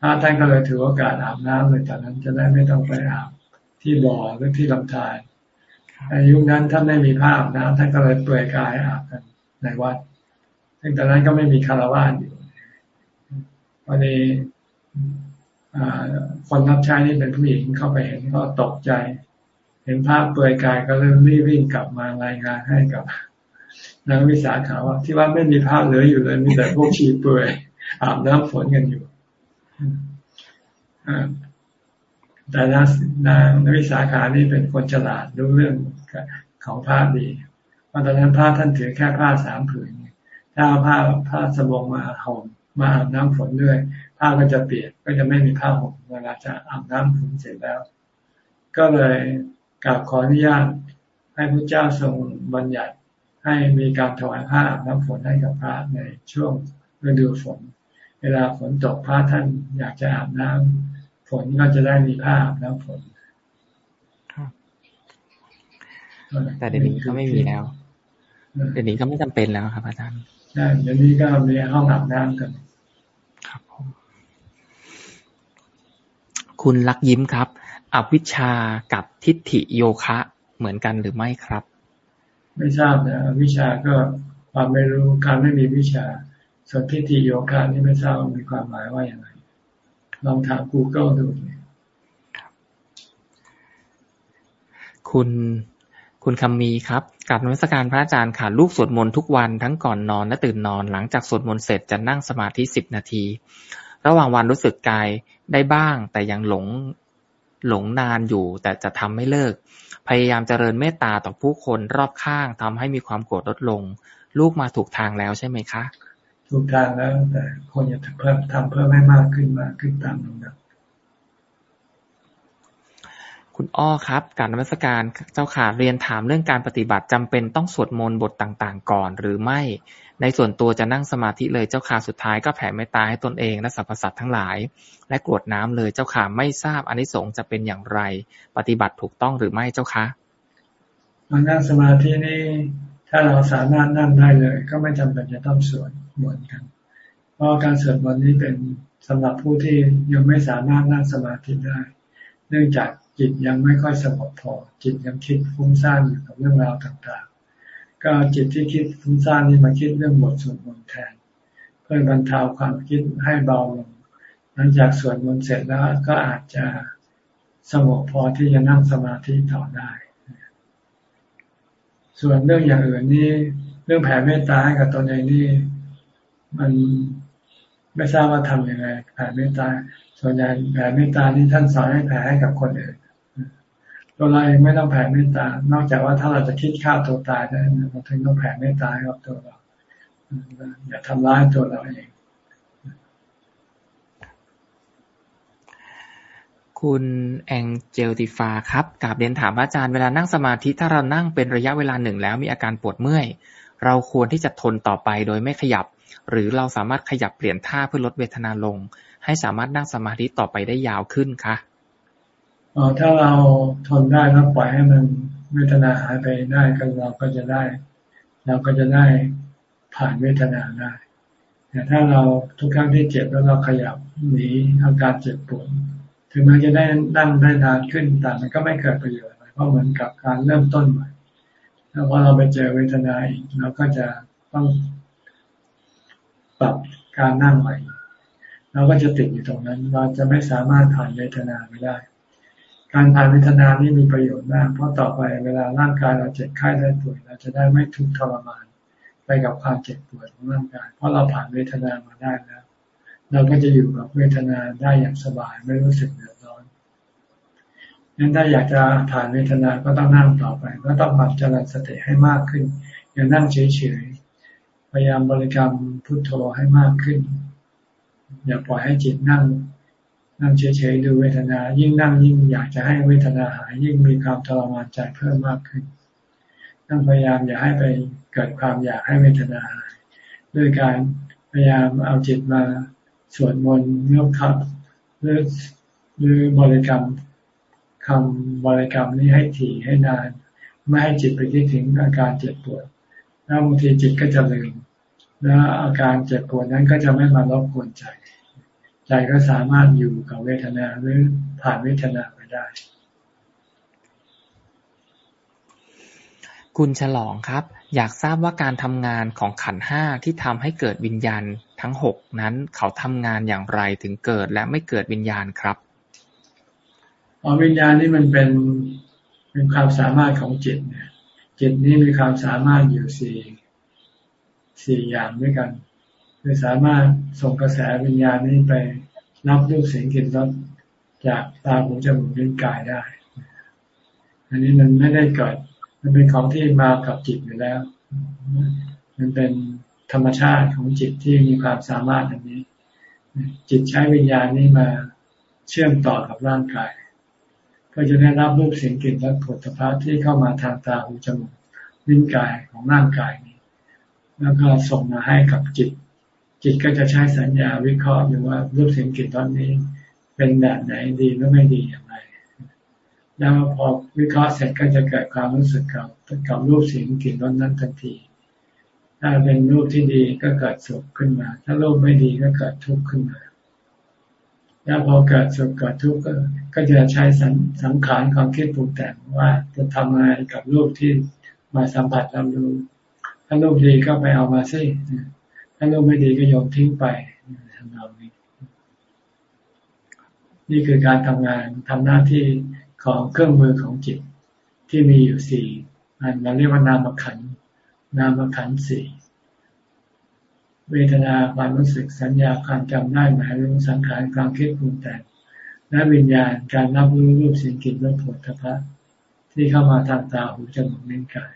พระท่านก็เลยถือโอกาสอาบน้ำเลยจากนั้นจะได้ไม่ต้องไปอาบที่บ่อหรือที่ลำธารในยุคนั้นท่านไม่มีผ้าอาบน้ำท่านก็เลยเปลือยกายอาบกันในวัด ซึ่งตอนนั้นก็ไม่มีคารวะอยู่วันนี้ คนรับใช้นี่เป็นผู้หญิงเข้าไปเห็นก็ตกใจ เห็นภาพเปลือยกายก็เลยรีบวิ่งกลับมารายงานให้กับนางวิสาขาว่า ที่ว่าไม่มีภาพเหลืออยู่เลยมีแต่พวกชีเปลือยอาบน้ำฝนกันอยู่แต่นางนางวิสาขานี่เป็นคนฉลาดรู้เรื่องของผ้าดีเพราะตอนนั้นผ้าท่านถือแค่ผ้าสามผืนถ้าเอาผ้าผ้าสบงมาห่มมาอาบน้ำฝนด้วย ผ้าก็จะเปียกก็จะไม่มีผ้าห่มเวลาจะอาบน้ำฝนเสร็จแล้ว ก็เลยกราบขออนุญาตให้พระเจ้าทรงบัญญัติให้มีการถวายผ้าอาบน้ำฝนให้กับพระในช่วงฤดูฝน เวลาฝนตกพระท่านอยากจะอาบน้ำฝนก็จะได้มีผ้าอาบน้ำฝนแต่เดี๋ยวนี้ก็ไม่มีแล้ว เดี๋ยวนี้ก็ไม่จำเป็นแล้วครับอาจารย์ใช่เดี๋ยวนี้ก็มีห้องอาบน้ำกัน ครับผม คุณลักยิ้มครับ อวิชากับทิฏฐิโยคะเหมือนกันหรือไม่ครับ ไม่ทราบนะวิชาก็ความไม่รู้การไม่มีวิชา ส่วนทิฏฐิโยคะนี่ไม่ทราบมีความหมายว่าอย่างไรลองถาม Google ดูคุณคุณคำมีครับกับนวัตการพระอาจารย์ค่ะลูกสวดมนต์ทุกวันทั้งก่อนนอนและตื่นนอน หลังจากสวดมนต์เสร็จจะนั่งสมาธิสิบนาที ระหว่างวันรู้สึกกายได้บ้าง แต่ยังหลงหลงนานอยู่ แต่จะทำไม่เลิก พยายามเจริญเมตตาต่อผู้คนรอบข้างทำให้มีความโกรธลดลง ลูกมาถูกทางแล้วใช่ไหมคะ ถูกทางแล้วแต่คนจะเพิ่มทำเพิ่มให้มากขึ้นมากขึ้นตามลำดับ คุณอ้อครับการนมัสการเจ้าขาเรียนถามเรื่องการปฏิบัติจำเป็นต้องสวดมนต์บทต่างๆ ก่อนหรือไม่ ในส่วนตัวจะนั่งสมาธิเลยเจ้าขาสุดท้ายก็แผ่เมตตาให้ตนเองและสรรพสัตว์ทั้งหลาย และกรวดน้ำเลยเจ้าขาไม่ทราบอนนิสงส์จะเป็นอย่างไร ปฏิบัติถูกต้องหรือไม่เจ้าคะมานั่งสมาธินี่ถ้าเราสามารถนั่งได้เลย ก็ไม่จำเป็นจะต้องสวดมนต์กัน เพราะการสวดมนต์นี้เป็นสำหรับผู้ที่ยังไม่สามารถนั่งสมาธิได้ เนื่องจาก จิตยังไม่ค่อยสงบพอ จิตยังคิดฟุ้งซ่านอยู่กับเรื่องราวต่างๆ ก็จิตที่คิดฟุ้งซ่านนี่มาคิดเรื่องบทสวดมนต์แทน เพื่อบรรเทาความคิดให้เบาลงหลังจากสวดมนต์เสร็จแล้วก็อาจจะสงบพอที่จะนั่งสมาธิต่อได้ ส่วนเรื่องอย่างอื่นนี่เรื่องแผ่เมตตาให้กับตนเองนี่มันไม่ทราบว่าทํำยังไงแผ่เมตตา ส่วนใหญ่แผ่เมตตานี่ท่านสอนให้แผ่ให้กับคนอื่น ตัวเราเองไม่ต้องแผ่เมตตา นอกจากว่าถ้าเราจะคิดฆ่าตัวตายได้เราถึงต้องแผ่เมตตาให้กับตัวเรา อย่าทำร้ายตัวเราเอง คุณแองเจลติฟาครับกาบเรียนถามอาจารย์เวลานั่งสมาธิถ้าเรานั่งเป็นระยะเวลาหนึ่งแล้วมีอาการปวดเมื่อย เราควรที่จะทนต่อไปโดยไม่ขยับ หรือเราสามารถขยับเปลี่ยนท่าเพื่อลดเวทนาลง ให้สามารถนั่งสมาธิต่อไปได้ยาวขึ้นคะ ออถ้าเราทนได้แล้วปล่อยให้มันเวทนาหายไปได้ก็เราก็จะได้ เราก็จะได้ผ่านเวทนาได้แต่ถ้าเราทุกครั้งที่เจ็บแล้วเราขยับหนีอาการเจ็บปวดถึงแม้จะได้นั่งได้นานขึ้นแต่มันก็ไม่เกิดประโยชน์เพราะเหมือนกับการเริ่มต้นใหม่แล้วพอเราไปเจอเวทนาอีกเราก็จะต้องปรับการนั่งใหม่เราก็จะติดอยู่ตรงนั้น เราจะไม่สามารถผ่านเวทนาไปได้ การผ่านเวทนานี้มีประโยชน์มาก เพราะต่อไปเวลาร่างกายเราเจ็บไข้ได้ป่วยเราจะได้ไม่ทุกข์ทรมานไปกับความเจ็บปวดของร่างกาย เพราะเราผ่านเวทนามาได้แล้ว เราก็จะอยู่กับเวทนาได้อย่างสบายไม่รู้สึกเดือดร้อนนั้นถ้าอยากจะผ่านเวทนา ก็ต้องนั่งต่อไปก็ต้องมักเจริญสติให้มากขึ้น อย่านั่งเฉยๆ พยายามบริกรรมพุทโธให้มากขึ้น อย่าปล่อยให้จิตนั่ง นั่งเฉยๆดูเวทนา ยิ่งนั่งยิ่งอยากจะให้เวทนาหาย ยิ่งมีความทรมานใจเพิ่มมากขึ้นต้องพยายามอย่าให้ไปเกิดความอยากให้เวทนาหายด้วยการพยายามเอาจิตมาสวดมนต์เงือบคับหรือหรือบริกรรมคำบริกรรมนี้ให้ถี่ให้นาน ไม่ให้จิตไปคิดถึงอาการเจ็บปวดแล้วบางทีจิตก็จะลืมแล้วอาการเจ็บปวดนั้นก็จะไม่มารบกวนใจ ใจก็สามารถอยู่กับเวทนาหรือผ่านเวทนาไปได้ คุณฉลองครับ อยากทราบว่าการทำงานของขันห้าที่ทำให้เกิดวิญญาณทั้งหกนั้นเขาทำงานอย่างไรถึงเกิดและไม่เกิดวิญญาณครับอ๋อวิญญาณนี่มันเป็นเป็นความสามารถของจิตเนี่ยจิตนี้มีความสามารถอยู่สี่สี่อย่างด้วยกัน คือสามารถส่งกระแสวิญญาณนี้ไปรับรูปเสียงกลิ่นรสจากตาหูจมูกลิ้นกายได้ อันนี้มันไม่ได้เกิด มันเป็นของที่มากับจิตอยู่แล้ว มันเป็นธรรมชาติของจิตที่มีความสามารถอันนี้ จิตใช้วิญญาณนี้มาเชื่อมต่อกับร่างกาย ก็จะได้รับรูปเสียงกลิ่นรสผลิภัณฑ์ที่เข้ามาทางตาหูจมูกลิ้นกายของร่างกายนี้ แล้วก็ส่งมาให้กับจิต จิตก็จะใช้สัญญาวิเคราะห์หรือว่ารูปเสียงกลิ่นรสนี้ เป็นแบบไหนดีหรือไม่ดีอย่างไรแล้วพอวิเคราะห์เสร็จก็จะเกิดความรู้สึกกับกับรูปเสียงกลิ่นรสนั้นทันที ถ้าเป็นรูปที่ดีก็เกิดสุขขึ้นมา ถ้ารูปไม่ดีก็เกิดทุกข์ขึ้นมาแล้วพอเกิดสุขเกิดทุกข์ก็จะใช้สังขารความคิดปรุงแต่งว่าจะทำอะไรกับรูปที่มาสัมผัสรับรู้ถ้ารูปดีก็ไปเอามาสิ ถ้ารูปไม่ดีก็โยนทิ้งไปทำนองนี้นี่คือการทำงานทำหน้าที่ของเครื่องมือของจิต ที่มีอยู่สี่อันเราเรียกว่านามขัน นามขันสี่เวทนาความรู้สึกสัญญาความจำได้หมายรู้สังขารความคิดปรุงแต่งและวิญญาณการรับรู้รูปสิ่งกินรสผลทพะที่เข้ามาทางตาหูจมูกนิ้วกาย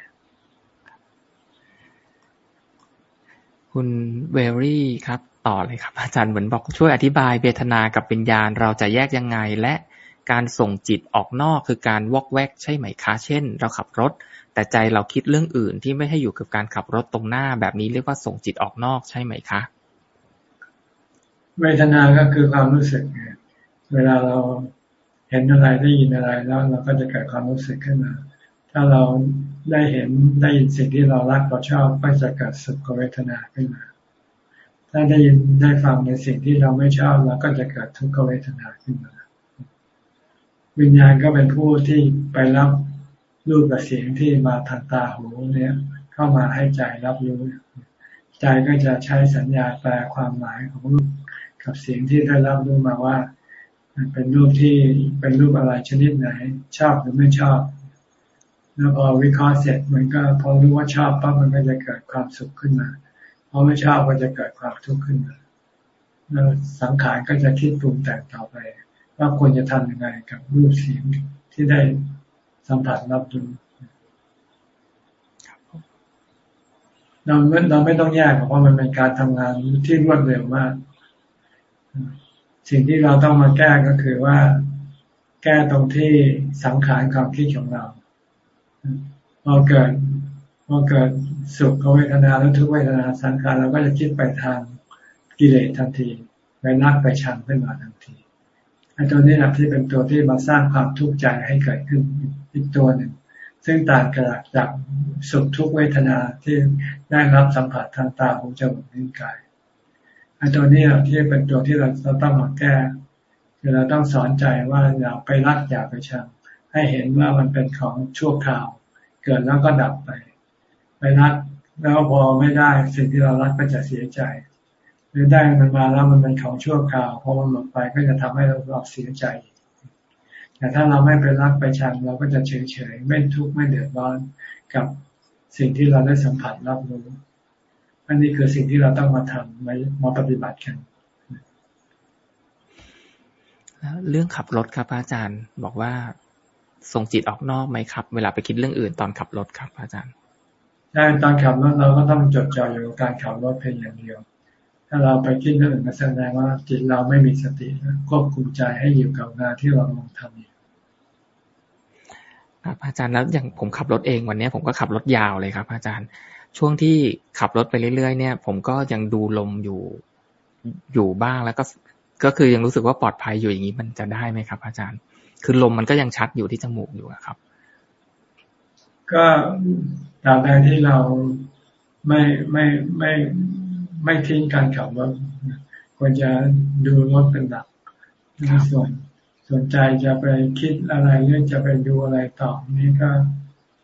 คุณเวรี่ครับต่อเลยครับ อาจารย์เหมือนบอกช่วยอธิบายเวทนากับวิญญาณเราจะแยกยังไง และการส่งจิตออกนอกคือการวอกแวกใช่ไหมคะ เช่น เราขับรถ แต่ใจเราคิดเรื่องอื่นที่ไม่ให้อยู่กับการขับรถตรงหน้าแบบนี้เรียกว่าส่งจิตออกนอกใช่ไหมคะ เวทนาก็คือความรู้สึกเวลาเราเห็นอะไรได้ยินอะไรแล้ว เราก็จะเกิดความรู้สึกขึ้นมา ถ้าเรา ได้เห็นได้ยินสิ่งที่เรารักเราชอบก็จะเกิดสุขเวทนาขึ้นมา ถ้าได้ยินได้ฟังในสิ่งที่เราไม่ชอบเราก็จะเกิดทุกขเวทนาขึ้นมา วิญญาณก็เป็นผู้ที่ไปรับรูปกับเสียงที่มาทางตาหูเนี่ย เข้ามาให้ใจรับรู้ใจก็จะใช้สัญญาแปลความหมายของรูปกับเสียงที่ได้รับรู้มาว่าเป็นรูปที่เป็นรูปอะไรชนิดไหน ชอบหรือไม่ชอบ แล้วพอวิเคราะห์เสร็จมันก็พอรู้ว่าชอบปั๊บมันก็จะเกิดความสุขขึ้นมาพอไม่ชอบก็จะเกิดความทุกข์ขึ้นมาแล้วสังขารก็จะคิดปรุงแต่งต่อไป ว่าควรจะทำยังไงกับรูปเสียงที่ได้สัมผัสรับรู้เราเราไม่ต้องแยกเพราะมันเป็นการทำงานที่รวดเร็วมาก สิ่งที่เราต้องมาแก้ก็คือว่า แก้ตรงที่สังขารความคิดของเรา พอเกิดพอเกิดสุขเวทนาแล้วทุกเวทนาสังขารเราก็จะคิดไปทางกิเลสทันทีไปนักไปชังขึ้นมาทันทีไอ้ตัวนี้แหละที่เป็นตัวที่มาสร้างความทุกข์ใจให้เกิดขึ้นอีกตัวหนึ่ง ซึ่งต่างจากจากสุขทุกเวทนาที่ได้รับสัมผัสทางตาหูจมูกนิ้วกายไอ้ตัวนี้ที่เป็นตัวที่เราเราต้องมาแก้คือเราต้องสอนใจว่าอย่าไปรักอย่าไปชังให้เห็นว่ามันเป็นของชั่วคราว เกิดแล้วก็ดับไป ไปรักแล้วพอไม่ได้สิ่งที่เรารักก็จะเสียใจ หรือได้มันมาแล้วมันเป็นของชั่วคราวพอมันหมดไปก็จะทำให้เราเราเสียใจแต่ถ้าเราไม่ไปรักไปชังเราก็จะเฉยเฉยไม่ทุกข์ไม่เดือดร้อนกับสิ่งที่เราได้สัมผัสรับรู้อันนี้คือสิ่งที่เราต้องมาทำมามาปฏิบัติกันแล้วเรื่องขับรถครับอาจารย์บอกว่า ส่งจิตออกนอกไหมครับ เวลาไปคิดเรื่องอื่นตอนขับรถครับอาจารย์ใช่ตอนขับรถเราก็ต้องจดจ่ออยู่กับการขับรถเพียงอย่างเดียว ถ้าเราไปคิดเรื่องอื่นก็แสดงว่าจิตเราไม่มีสติควบคุมใจให้อยู่กับงานที่เราลงทำอยู่ครับอาจารย์แล้วอย่างผมขับรถเองวันนี้ผมก็ขับรถยาวเลยครับ อาจารย์ช่วงที่ขับรถไปเรื่อยๆเนี่ย ผมก็ยังดูลมอยู่อยู่บ้างแล้วก็ก็คือยังรู้สึกว่าปลอดภัยอยู่อย่างนี้มันจะได้ไหมครับ อาจารย์ คือลมมันก็ยังชัดอยู่ที่จมูกอยู่ครับ ก็ตาบใดที่เราไม่ไม่ไม่ไม่ทิ้งการขับรถควรจะดูรถเป็นหลักส่วนสนใจจะไปคิดอะไรเรื่องจะไปดูอะไรต่อนี่ก็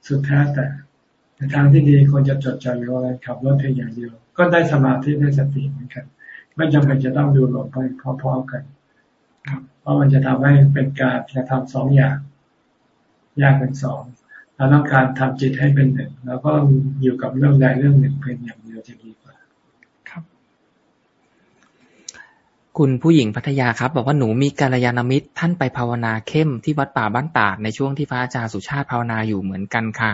สุดแท้แต่ในทางที่ดีควรจะจดจ่ออยู่อะไรขับรถเพียงอย่างเดียว ก็ได้สมาธิได้สติเหมือนกัน ไม่จำเป็นจะต้องดูลมไปพร้อมๆกัน เพราะมันจะทำให้เป็นการจะทำสองอย่างยากเป็นสองเราต้องการทำจิตให้เป็นหนึ่งแล้วก็อยู่กับเรื่องใดเรื่องหนึ่งเพียงอย่างเดียวจะดีกว่าครับ คุณผู้หญิงพัทยาครับ บอกว่าหนูมีกัลยาณมิตรท่านไปภาวนาเข้มที่วัดป่าบ้านตาดในช่วงที่พระอาจารย์สุชาติภาวนาอยู่เหมือนกันค่ะ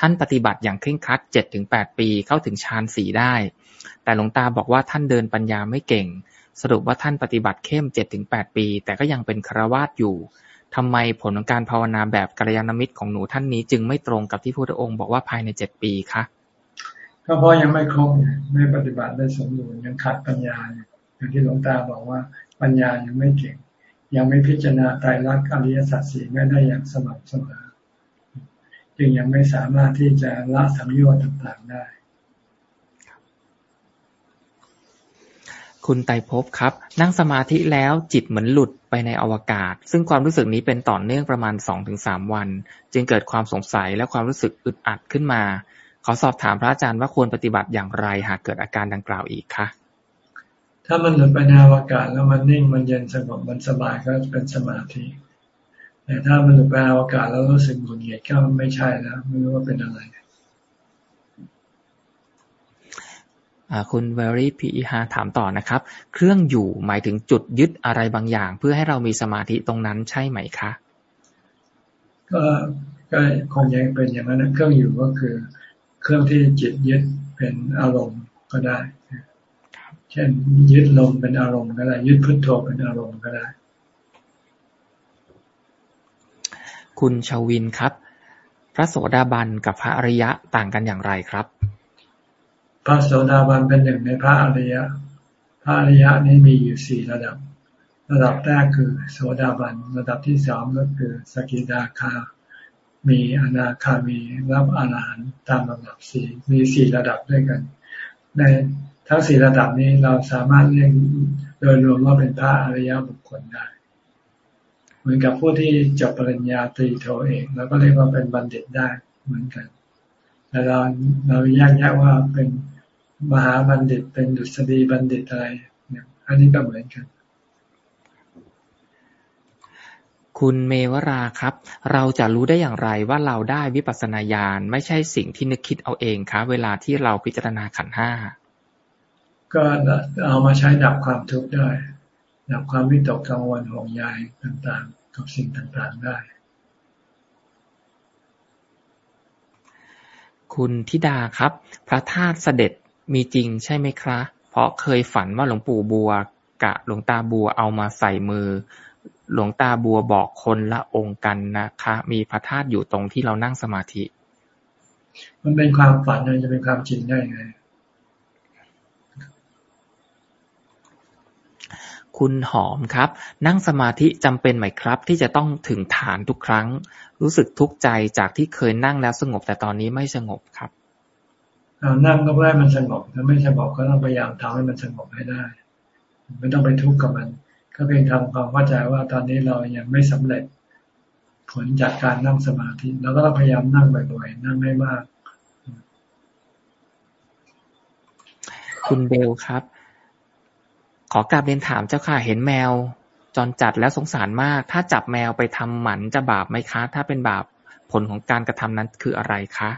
ท่านปฏิบัติอย่างเคร่งครัดเจ็ดถึงแปดปีเข้าถึงฌานสี่ได้ แต่หลวงตาบอกว่าท่านเดินปัญญาไม่เก่ง สรุปว่าท่านปฏิบัติเข้มเจ็ดถึงแปดปี แต่ก็ยังเป็นครวาสอยู่ทำไมผลของการภาวนาแบบกัลยาณมิตรของหนูท่านนี้ จึงไม่ตรงกับที่พระองค์บอกว่าภายในเจ็ดปีคะก็เพราะยังไม่ครบไม่ปฏิบัติได้สมบูรณ์ยังขาดปัญญาอย่างที่หลวงตาบอกว่าปัญญายังไม่เก่ง ยังไม่พิจารณาไตรลักษณ์อริยสัจสี่ไม่ได้อย่างสม่ำเสมอจึงยังไม่สามารถที่จะละสัมโยชน์ต่างๆได้ คุณไตภพครับ นั่งสมาธิแล้วจิตเหมือนหลุดไปในอวกาศ ซึ่งความรู้สึกนี้เป็นต่อเนื่องประมาณสองถึงสามวัน จึงเกิดความสงสัยและความรู้สึกอึดอัดขึ้นมา ขอสอบถามพระอาจารย์ว่าควรปฏิบัติอย่างไรหากเกิดอาการดังกล่าวอีกคะถ้ามันหลุดไปในอวกาศแล้วมันนิ่งมันเย็นสงบมันสบายก็เป็นสมาธิแต่ถ้ามันหลุดไปอวกาศแล้วรู้สึกหงุดหงิดก็ไม่ใช่แล้วไม่รู้ว่าเป็นอะไร คุณเวอรี่พีฮาถามต่อนะครับ เครื่องอยู่หมายถึงจุดยึดอะไรบางอย่าง เพื่อให้เรามีสมาธิตรงนั้นใช่ไหมคะ ก็ก็คงยังเป็นอย่างนั้นเครื่องอยู่ก็คือ เครื่องที่จิตยึดเป็นอารมณ์ก็ได้ เช่นยึดลมเป็นอารมณ์ก็ได้ ยึดพุทโธเป็นอารมณ์ก็ได้ คุณชาวินครับ พระโสดาบันกับพระอริยะต่างกันอย่างไรครับ พระโสดาบันเป็นหนึ่งในพระอริยะ พระอริยะนี้มีอยู่สี่ระดับ ระดับแรกคือโสดาบัน ระดับที่สองก็คือสกิดาคา มีอนาคามีรับอาหารตามลำดับสี่ มีสี่ระดับด้วยกัน ในทั้งสี่ระดับนี้เราสามารถเรียกโดยรวมว่าเป็นพระอริยบุคคลได้ เหมือนกับผู้ที่จบปริญญาตรีโทเองแล้วก็เรียกว่าเป็นบัณฑิตได้เหมือนกัน แต่เราเราแยกแยะว่าเป็น มหาบัณฑิตเป็นดุษฎีบัณฑิตอะไรเนี่ยอันนี้ก็เหมือนกันคุณเมวราครับ เราจะรู้ได้อย่างไรว่าเราได้วิปัสสนาญาณไม่ใช่สิ่งที่นึกคิดเอาเองคะเวลาที่เราพิจารณาขันห้าก็เอามาใช้ดับความทุกข์ได้ ดับความวิตกกังวลห่วงใยต่างๆ กับสิ่งต่างๆได้ คุณธิดาครับ พระธาตุเสด็จ มีจริงใช่ไหมครับเพราะเคยฝันว่าหลวงปู่บัวกะหลวงตาบัวเอามาใส่มือ หลวงตาบัวบอกคนละองค์กันนะคะ มีพระธาตุอยู่ตรงที่เรานั่งสมาธิ มันเป็นความฝันมันจะเป็นความจริงได้ไงคุณหอมครับ นั่งสมาธิจำเป็นไหมครับ ที่จะต้องถึงฐานทุกครั้ง รู้สึกทุกข์ใจจากที่เคยนั่งแล้วสงบแต่ตอนนี้ไม่สงบครับ เรานั่งก็ได้มันสงบถ้าไม่สงบก็ต้องพยายามทำให้มันสงบให้ได้ ไม่ต้องไปทุกข์กับมัน ก็เพียงทำความเข้าใจว่าตอนนี้เรายังไม่สำเร็จ ผลจากการนั่งสมาธิเราก็ต้องพยายามนั่งบ่อยๆนั่งให้มาก คุณเบลครับ ขอกราบเรียนถามเจ้าค่ะเห็นแมวจรจัดแล้วสงสารมาก ถ้าจับแมวไปทำหมันจะบาปไหมคะ ถ้าเป็นบาปผลของการกระทำนั้นคืออะไรคะ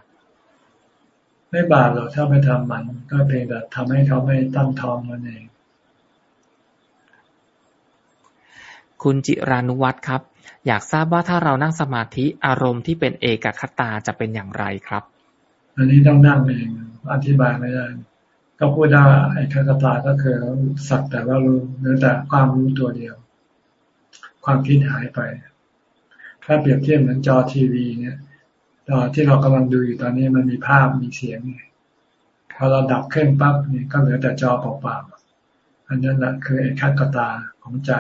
ไม่บาปหรอกถ้าไปทำมัน ก็เพียงแต่ทำให้เขาไม่ตั้งท้องนั่นเอง คุณจิรานุวัตรครับ อยากทราบว่าถ้าเรานั่งสมาธิอารมณ์ที่เป็นเอกคตาจะเป็นอย่างไรครับ อันนี้ต้องนั่งเองอธิบายไม่ได้ก็พูดได้เอกคตาก็คือสักแต่ว่ารู้เนื้อแต่ความรู้ตัวเดียว ความคิดหายไป ถ้าเปรียบเทียบเหมือนจอทีวีเนี่ยตอน ที่เรากำลังดูอยู่ตอนนี้มันมีภาพมีเสียงพอเราดับเครื่องปั๊บนี่ก็เหลือแต่จอเปล่าๆอันนั้นแหละคือเอกคตาของใจ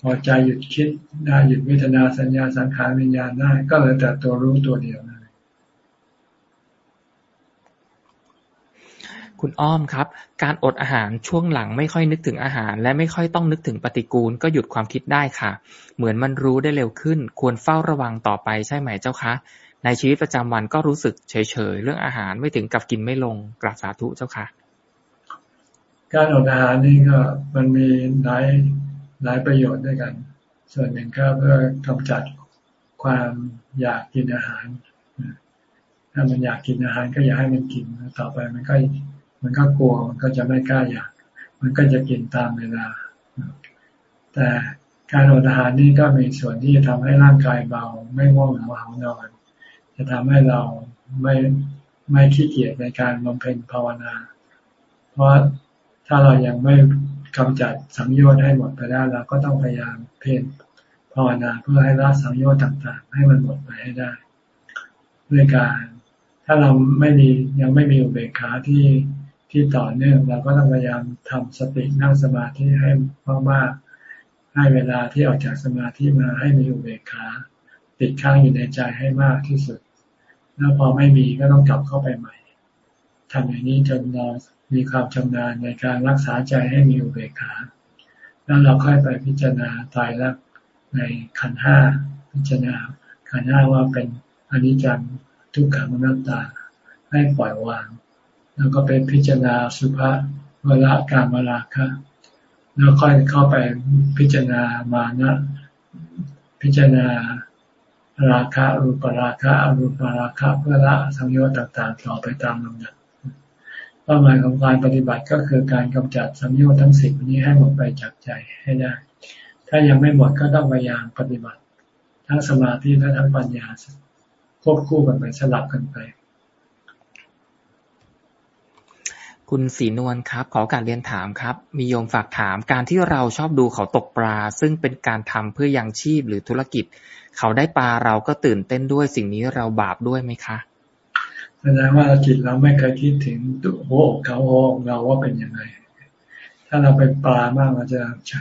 พอใจหยุดคิดได้หยุดวิทนาสัญญาสังขารวิญญาณได้ ก็เหลือแต่ตัวรู้ตัวเดียวนะคุณอ้อมครับ การอดอาหารช่วงหลังไม่ค่อยนึกถึงอาหาร และไม่ค่อยต้องนึกถึงปฏิกูลก็หยุดความคิดได้ค่ะ เหมือนมันรู้ได้เร็วขึ้น ควรเฝ้าระวังต่อไปใช่ไหมเจ้าคะ ในชีวิตประจำวันก็รู้สึกเฉยๆ เรื่องอาหารไม่ถึงกับกินไม่ลงกราบสาธุเจ้าค่ะ การอดอาหารนี่ก็มันมีหลายหลายประโยชน์ด้วยกัน ส่วนหนึ่งก็เพื่อกำจัดความอยากกินอาหาร ถ้ามันอยากกินอาหารก็อย่าให้มันกิน ต่อไปมันก็มันก็กลัวมันก็จะไม่กล้าอยาก มันก็จะกินตามเวลา แต่การอดอาหารนี่ก็มีส่วนที่จะทำให้ร่างกายเบา ไม่ง่วงเหงาหานอน จะทำให้เราไม่ไม่ขี้เกียจในการบำเพ็ญภาวนา เพราะถ้าเรายังไม่กำจัดสังโยชน์ให้หมดไปได้เราก็ต้องพยายามเพียรภาวนาเพื่อให้ละสังโยชน์ต่าง ๆ ให้มันหมดไปให้ได้ด้วยการถ้าเราไม่มียังไม่มีอุเบกขาที่ที่ต่อเนื่องเราก็ต้องพยายามทำสตินั่งสมาธิให้มากๆให้เวลาที่ออกจากสมาธิมาให้มีอุเบกขาติดข้างอยู่ในใจให้มากที่สุด แล้วพอไม่มีก็ต้องกลับเข้าไปใหม่ทำอย่างนี้จนเรามีความชำนาญในการรักษาใจให้มีอุเบกขา แล้วเราค่อยไปพิจารณาตายแล้วในขันห้าพิจารณาขันห้าว่าเป็นอนิจจังทุกขังอนัตตาให้ปล่อยวาง แล้วก็ไปพิจารณาสุภาเวลาการมาราคะแล้วค่อยเข้าไปพิจารณามานะ พิจารณา ราคะรูปราคะอรูปราคะเพื่อละสังโยชน์ต่าง ๆ ต่อไปตามลำดับเป้าหมายของการปฏิบัติก็คือการกำจัดสังโยชน์ทั้งสิบนี้ให้หมดไปจากใจให้ได้ ถ้ายังไม่หมดก็ต้องพยายามปฏิบัติ ทั้งสมาธิและทั้งปัญญาควบคู่กันไปสลับกันไป คุณศรีนวลครับ ขอการเรียนถามครับ มีโยมฝากถามการที่เราชอบดูเขาตกปลา ซึ่งเป็นการทำเพื่อยังชีพหรือธุรกิจ เขาได้ปลาเราก็ตื่นเต้นด้วยสิ่งนี้เราบาปด้วยไหมคะแสดงว่าจิตเราไม่เคยคิดถึงโอ้เขาโอ้เราว่าเป็นยังไง ถ้าเราเป็นปลามากเราจะจะ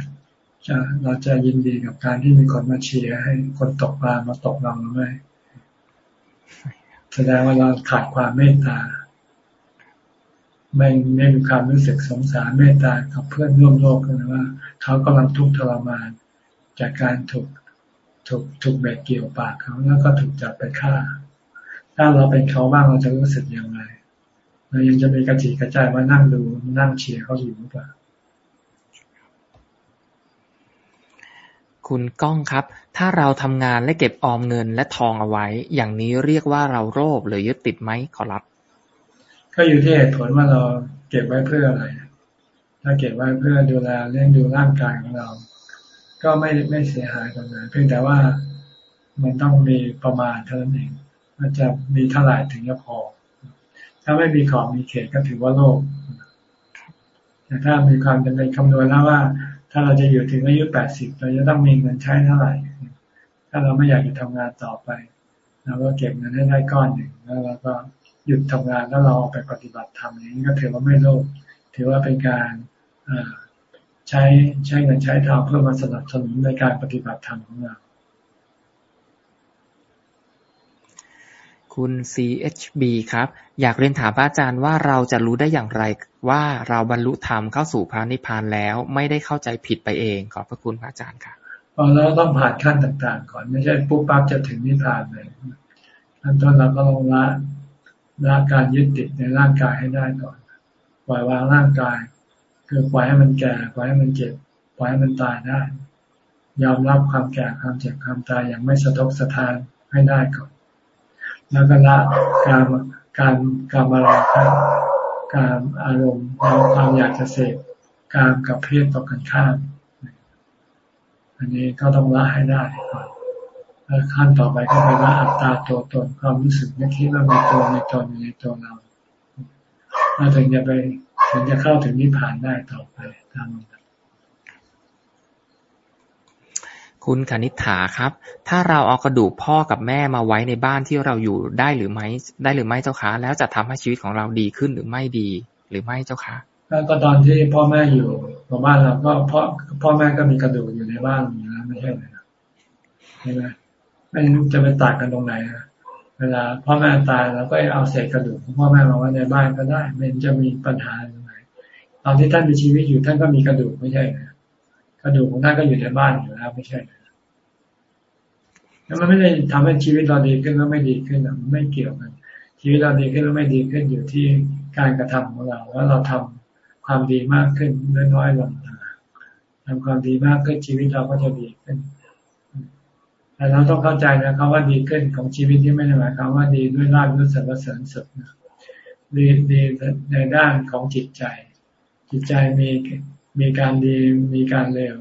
เราจะยินดีกับการที่มีคนมาเชียร์ให้คนตกปลามาตกเราหรือไม่แสดงว่าเราขาดความเมตตา ไม่ไม่มีความรู้สึกสงสารเมตตากับเพื่อนร่วมโลกกันว่า เขากำลังทุกข์ทรมาน จากการถูก ถูกถูกแบกเกี่ยวปากเขาแล้วก็ถูกจับไปฆ่า ถ้าเราเป็นเขาบ้างเราจะรู้สึกยังไงเรายังจะมีกระจิกระจายมานั่งดูนั่งเชียร์เขาอยู่หรือเปล่าคุณก้องครับ ถ้าเราทำงานและเก็บออมเงินและทองเอาไว้ อย่างนี้เรียกว่าเราโลภหรือยึดติดไหมขอรับ ก็อยู่ที่เหตุผลว่าเราเก็บไว้เพื่ออะไร ถ้าเก็บไว้เพื่อดูแลเลี้ยงดูร่างกายของเรา ก็ไม่ไม่เสียหายตรงนั้นเพียงแต่ว่ามันต้องมีประมาณเท่านั้นเองว่าจะมีเท่าไหร่ถึงจะพอ ถ้าไม่มีของมีเขตก็ถือว่าโลภแต่ถ้ามีความจำเป็นคำนวณแล้วว่า ถ้าเราจะอยู่ถึงอายุแปดสิบเราจะต้องมีเงินใช้เท่าไหร่ ถ้าเราไม่อยากจะทำงานต่อไปเราก็เก็บเงินให้ได้ก้อนหนึ่งแล้วเราก็หยุดทำงานแล้วเราไปปฏิบัติธรรมอย่างนี้ก็ถือว่าไม่โลภถือว่าเป็นการ ใช้ใช้เงินใช้ทองเพื่อมาสนับสนุนในการปฏิบัติธรรมของเราคุณ CHB ครับ อยากเรียนถามพระอาจารย์ว่าเราจะรู้ได้อย่างไร ว่าเราบรรลุธรรมเข้าสู่พระนิพพานแล้ว ไม่ได้เข้าใจผิดไปเอง ขอบพระคุณพระอาจารย์ค่ะเราต้องผ่านขั้นต่างๆ ก่อนไม่ใช่ปุ๊บปั๊บจะถึงนิพพานเลยขั้นต้นเราก็ลงละละการยึดติดในร่างกายให้ได้ก่อนปล่อยวางร่างกาย คือปล่อยให้มันแก่ปล่อยให้มันเจ็บปล่อยให้มันตายได้ ยอมรับความแก่ความเจ็บความตายอย่างไม่สะทกสะทานให้ได้ก่อน แล้วก็ละการการการมาราคะการอารมณ์ความอยากจะเสพการกับเพศต่อกันข้าม อันนี้ก็ต้องละให้ได้แล้วขั้นต่อไปก็ไปละอัตตาตัวตนความรู้สึกนึกคิดว่ามีตัวในตนในตัวเราเราถึงจะไป ถึงจะเข้าถึงนิพพานได้ต่อไปตามลำดับคุณคณิษฐาครับ ถ้าเราเอากระดูกพ่อกับแม่มาไว้ในบ้านที่เราอยู่ได้หรือไม่ได้หรือไม่เจ้าคะแล้วจะทำให้ชีวิตของเราดีขึ้นหรือไม่ดีหรือไม่เจ้าคะก็ตอนที่พ่อแม่อยู่บ้านเราก็พ่อพ่อแม่ก็มีกระดูกอยู่ในบ้านอยู่แล้วไม่ใช่เลยใช่ไหมไม่จะไปตัดกันตรงไหนนะเวลาพ่อแม่ตายเราก็เอาเศษกระดูกของพ่อแม่มาไว้ในบ้านก็ได้มันจะมีปัญหาอย่างไร ตอนที่ท่านมีชีวิตอยู่ท่านก็มีกระดูกไม่ใช่กระดูกของท่านก็อยู่ในบ้านอยู่แล้วไม่ใช่แล้วมันไม่ได้ทำให้ชีวิตเราดีขึ้นก็ไม่ดีขึ้นมันไม่เกี่ยวกันชีวิตเราดีขึ้นหรือไม่ดีขึ้นอยู่ที่การกระทำของเราว่าเราทำความดีมากขึ้นน้อยๆลงทำความดีมากขึ้นชีวิตเราก็จะดีขึ้นแต่เราต้องเข้าใจนะครับว่าดีขึ้นของชีวิตที่ไม่ได้หมายความว่าดีด้วยลาภด้วยสรรเสริญสุขนะดีดีในด้านของจิตใจ จิตใจมีมีการดีมีการเลว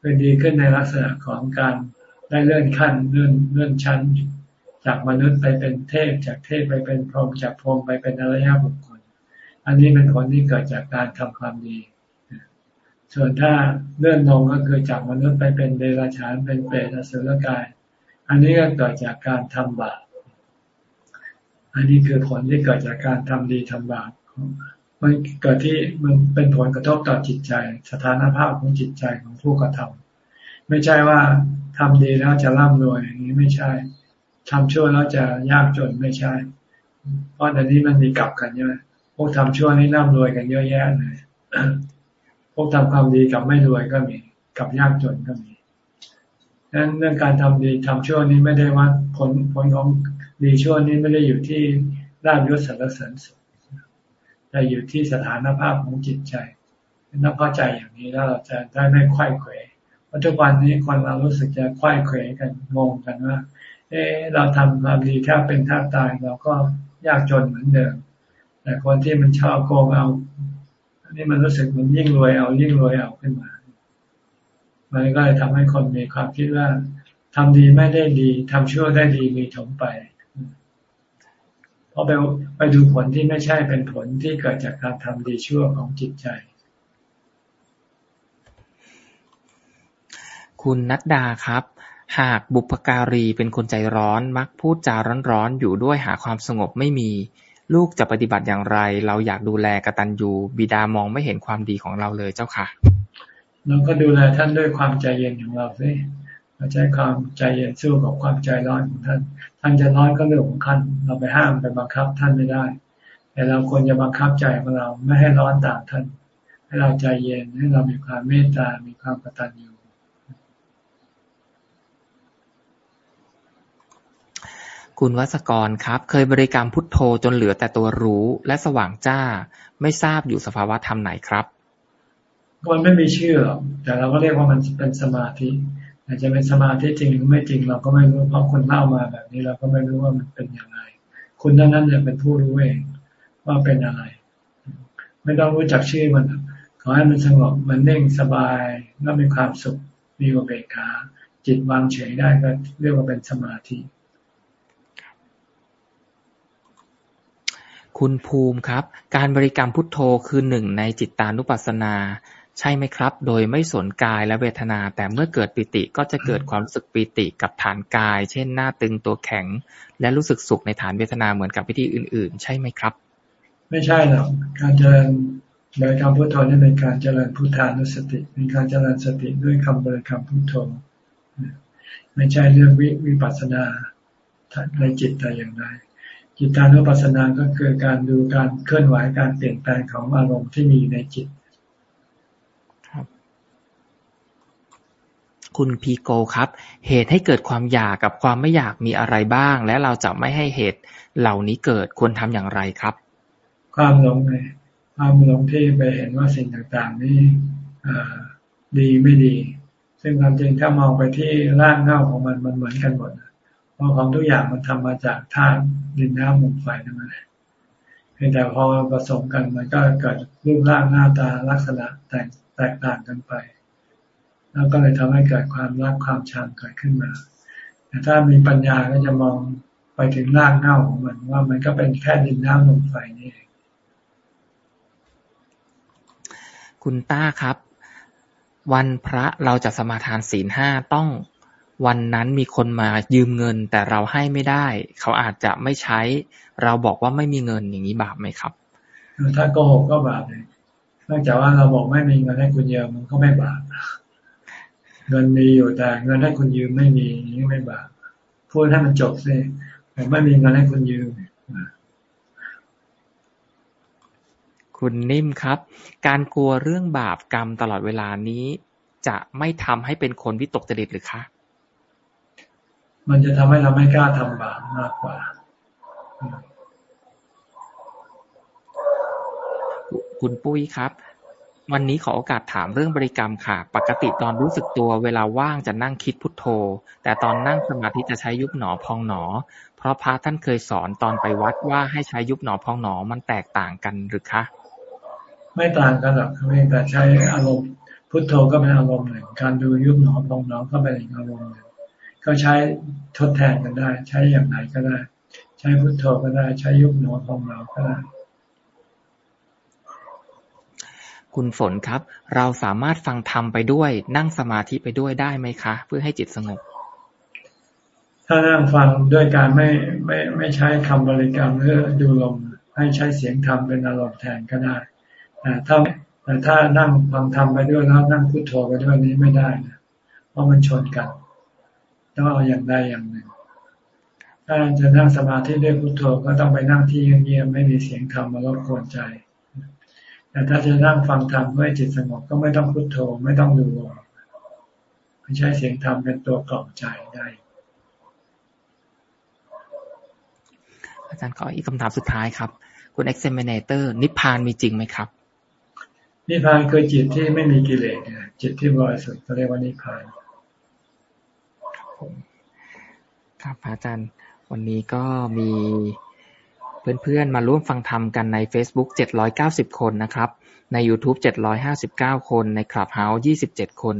เป็นดีขึ้นในลักษณะของการได้เลื่อนขั้นเลื่อนเลื่อนชั้น จากมนุษย์ไปเป็นเทพ จากเทพไปเป็นพรหมจากพรหมไปเป็นอริยบุคคล อันนี้เป็นผลที่เกิดจากการทำความดี ส่วนถ้าเลื่อนลงก็คือจากมนุษย์ไปเป็นเดรัจฉานเป็นเปรตอสุรกาย อันนี้ก็เกิดจากการทำบาปอันนี้คือผลที่เกิดจากการทำดีทำบาป มันเกิดที่มันเป็นผลกระทบต่อจิตใจ สถานภาพของจิตใจของผู้กระทำไม่ใช่ว่าทำดีแล้วจะร่ำรวยอย่างนี้ไม่ใช่ทำชั่วแล้วจะยากจนไม่ใช่ เพราะแต่นี้มันมีกลับกันใช่ไหมพวกทำชั่วนี่ร่ำรวยกันเยอะแยะเลยพวกทำความดีกับไม่รวยก็มีกับยากจนก็มีดังนั้นเรื่องการทำดีทำชั่วนี้ไม่ได้ว่าผลผลของดีชั่วนี้ไม่ได้อยู่ที่ราบยศสรรเสริญสุข แต่อยู่ที่สถานภาพของจิตใจนักเข้าใจอย่างนี้แล้วเราจะได้ไม่ควยเขวเพราะทุกวันนี้คนเรารู้สึกจะควยเขวกันงงกันว่า เออเราทำความดีแค่เป็นท่าตายเราก็ยากจนเหมือนเดิม แต่คนที่มันชอบโกงเอาอันี่มันรู้สึกมันยิ่งรวยเอายิ่งรวยเอาขึ้นมา มันก็เลยทำให้คนมีความคิดว่าทำดีไม่ได้ดีทำชั่วได้ดีมีถมไป เพราะไปไปดูผลที่ไม่ใช่เป็นผลที่เกิดจากการทำดีชั่วของจิตใจ คุณนัดดาครับ หากบุพการีเป็นคนใจร้อนมักพูดจาร้อนๆอยู่ด้วยหาความสงบไม่มี ลูกจะปฏิบัติอย่างไร เราอยากดูแลกตัญญูบิดามองไม่เห็นความดีของเราเลยเจ้าค่ะเราก็ดูแลท่านด้วยความใจเย็นของเราสิเราใช้ความใจเย็นสู้กับความใจร้อนของท่าน ท่านจะร้อนก็เรื่องของท่าน เราไปห้ามไปบังคับท่านไม่ได้ แต่เราควรจะบังคับใจของเราไม่ให้ร้อนตามท่าน ให้เราใจเย็นให้เรามีความเมตตา มีความกตัญญูคุณวัสกรครับ เคยบริกรรมพุทโธจนเหลือแต่ตัวรู้และสว่างจ้า ไม่ทราบอยู่สภาวะธรรมไหนครับมันไม่มีชื่อหรอกแต่เราก็เรียกว่ามันเป็นสมาธิ อาจจะเป็นสมาธิจริงหรือไม่จริง เราก็ไม่รู้เพราะคนเล่ามาแบบนี้เราก็ไม่รู้ว่ามันเป็นอยังไงคุณนั้นนั้นจะเป็นผู้รู้เองว่าเป็นอะไร ไม่ต้องรู้จักชื่อมันขอให้มันสงบมันเน่งสบายแล้วมีความสุขมีอุเบกขาจิตวางเฉยได้ก็เรียกว่าเป็นสมาธิ คุณภูมิครับ การบริกรรมพุทโธคือหนึ่งในจิตตานุปัสสนา ใช่ไหมครับ โดยไม่สนกายและเวทนา แต่เมื่อเกิดปิติก็จะเกิดความรู้สึกปิติกับฐานกาย เช่นหน้าตึงตัวแข็ง และรู้สึกสุขในฐานเวทนาเหมือนกับวิธีอื่น ๆ ใช่ไหมครับ ไม่ใช่หรอกการเจริญบริกรรมพุทโธนี่เป็นการเจริญพุทธานุสติเป็นการเจริญสติด้วยคำบริกรรมพุทโธ ไม่ใช่เรื่องวิปัสสนาในจิตแต่อย่างใดจิตานุปัสสนาก็คือการดูการเคลื่อนไหวการเปลี่ยนแปลงของอารมณ์ที่มีในจิต ครับ คุณพีโกครับ เหตุให้เกิดความอยากกับความไม่อยากมีอะไรบ้าง และเราจะไม่ให้เหตุเหล่านี้เกิดควรทำอย่างไรครับ ความหลงไงความหลงที่ไปเห็นว่าสิ่งต่างๆนี่ดีไม่ดี ซึ่งความจริงถ้ามองไปที่ร่างเงาของมันมันเหมือนกันหมดเพราะของทุกอย่างมันทำมาจากธาตุดินน้ำลมไฟนั่นแหละเพียงแต่พอผสมกันมันก็เกิดรูปร่างหน้าตาลักษณะแตกแตกต่างกันไป แล้วก็เลยทำให้เกิดความรักความชังเกิดขึ้นมา แต่ถ้ามีปัญญาก็จะมองไปถึงรากเง้าของมันว่ามันก็เป็นแค่ดินน้ำลมไฟนี่เองคุณต้าครับ วันพระเราจะสมาทานศีลห้าต้องวันนั้นมีคนมายืมเงิน แต่เราให้ไม่ได้ เขาอาจจะไม่ใช้ เราบอกว่าไม่มีเงินอย่างนี้บาปไหมครับ ถ้าโกหกก็บาปเลยนอกจากว่าเราบอกไม่มีเงินให้คุณยืมมันก็ไม่บาป เงินมีอยู่แต่เงินให้คุณยืมไม่มีนี่ไม่บาปพูดให้มันจบสิไปแต่ไม่มีเงินให้คุณยืมคุณนิ่มครับ การกลัวเรื่องบาปกรรมตลอดเวลานี้ จะไม่ทำให้เป็นคนวิตกจริตหรือคะมันจะทำให้เราไม่กล้าทำบาปมากกว่า คุณปุ้ยครับ วันนี้ขอโอกาสถามเรื่องบริกรรมค่ะ ปกติตอนรู้สึกตัวเวลาว่างจะนั่งคิดพุทโธ แต่ตอนนั่งสมาธิจะใช้ยุบหนอพองหนอ เพราะพระท่านเคยสอนตอนไปวัดว่าให้ใช้ยุบหนอพองหนอมันแตกต่างกันหรือคะ ไม่ต่างกันหรอกแต่ใช้อารมณ์พุทโธก็เป็นอารมณ์หนึ่งการดูยุบหนอพองหนอก็เป็นอีกอารมณ์หนึ่งก็ใช้ทดแทนกันได้ ใช้อย่างไหนก็ได้ ใช้พุทโธก็ได้ใช้ยุบหนอพองหนอก็ได้ คุณฝนครับ เราสามารถฟังธรรมไปด้วย นั่งสมาธิไปด้วยได้ไหมคะ เพื่อให้จิตสงบ ถ้านั่งฟังด้วยการไม่ไม่ไม่ใช้คำบริกรรมหรือดูลมให้ใช้เสียงธรรมเป็นอารมณ์แทนก็ได้แต่ถ้าแต่ถ้านั่งฟังธรรมไปด้วยแล้วนั่งพุทโธไปด้วยนี้ไม่ได้นะเพราะมันชนกันต้องเอาอย่างใดอย่างหนึ่งถ้าจะนั่งสมาธิด้วยพุทโธก็ต้องไปนั่งที่เงียบๆไม่มีเสียงธรรมมารบกวนใจ แต่ถ้าจะนั่งฟังธรรมเพื่อจิตสงบก็ไม่ต้องพุทโธไม่ต้องดูไม่ใช่เสียงธรรมเป็นตัวกล่อมใจได้ อาจารย์ขออีกคำถามสุดท้ายครับ คุณ examinator นิพพานมีจริงไหมครับ นิพพานคือจิตที่ไม่มีกิเลสจิตที่บริสุทธิ์เขาเรียกว่านิพพานครับอาจารย์ วันนี้ก็มี เพื่อนๆ มาร่วมฟังธรรมกันใน Facebook 790 คนนะครับ ใน YouTube 759 คน ใน Clubhouse 27 คน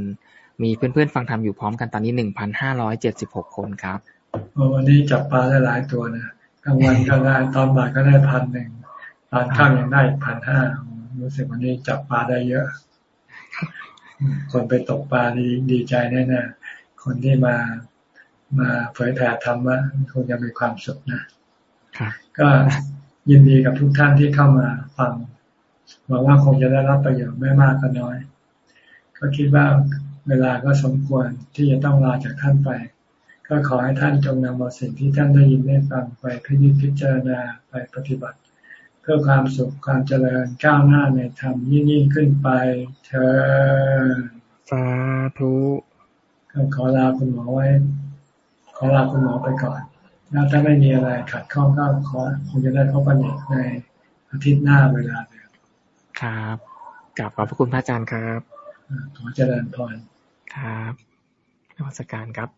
มีเพื่อนๆ ฟังธรรมอยู่พร้อมกันตอนนี้ 1,576 คนครับ วันนี้จับปลาได้หลายตัวนะกลางวันก็ได้ตอนบ่ายก็ได้พันหนึ่งตอนข้างยังได้พันห้ารู้สึกวันนี้จับปลาได้เยอะ คนไปตกปลาดีดีใจแน่ๆคนที่มามาเผยแผ่ธรรมะคงจะมีความสุขนะ ก็ยินดีกับทุกท่านที่เข้ามาฟังหวังว่าคงจะได้รับประโยชน์ไม่มากก็น้อย ก็คิดว่าเวลาก็สมควรที่จะต้องลาจากท่านไป ก็ขอให้ท่านจงนำเอาสิ่งที่ท่านได้ยินได้ฟังไปพิจิตพิจารณาไปปฏิบัติ เพื่อความสุขความเจริญก้าวหน้าในธรรมยิ่งยิ่งขึ้นไปเธอสาธุก็ขอลาคุณหมอไว้ ขอลาคุณหมอไปก่อน แล้วถ้าไม่มีอะไรขัดข้องก็ขอคงจะได้พบกันอีกในอาทิตย์หน้าเวลาเดิมครับกลับขอบพระคุณพระอาจารย์ครับ ขอเจริญพรครับนวัตการครับ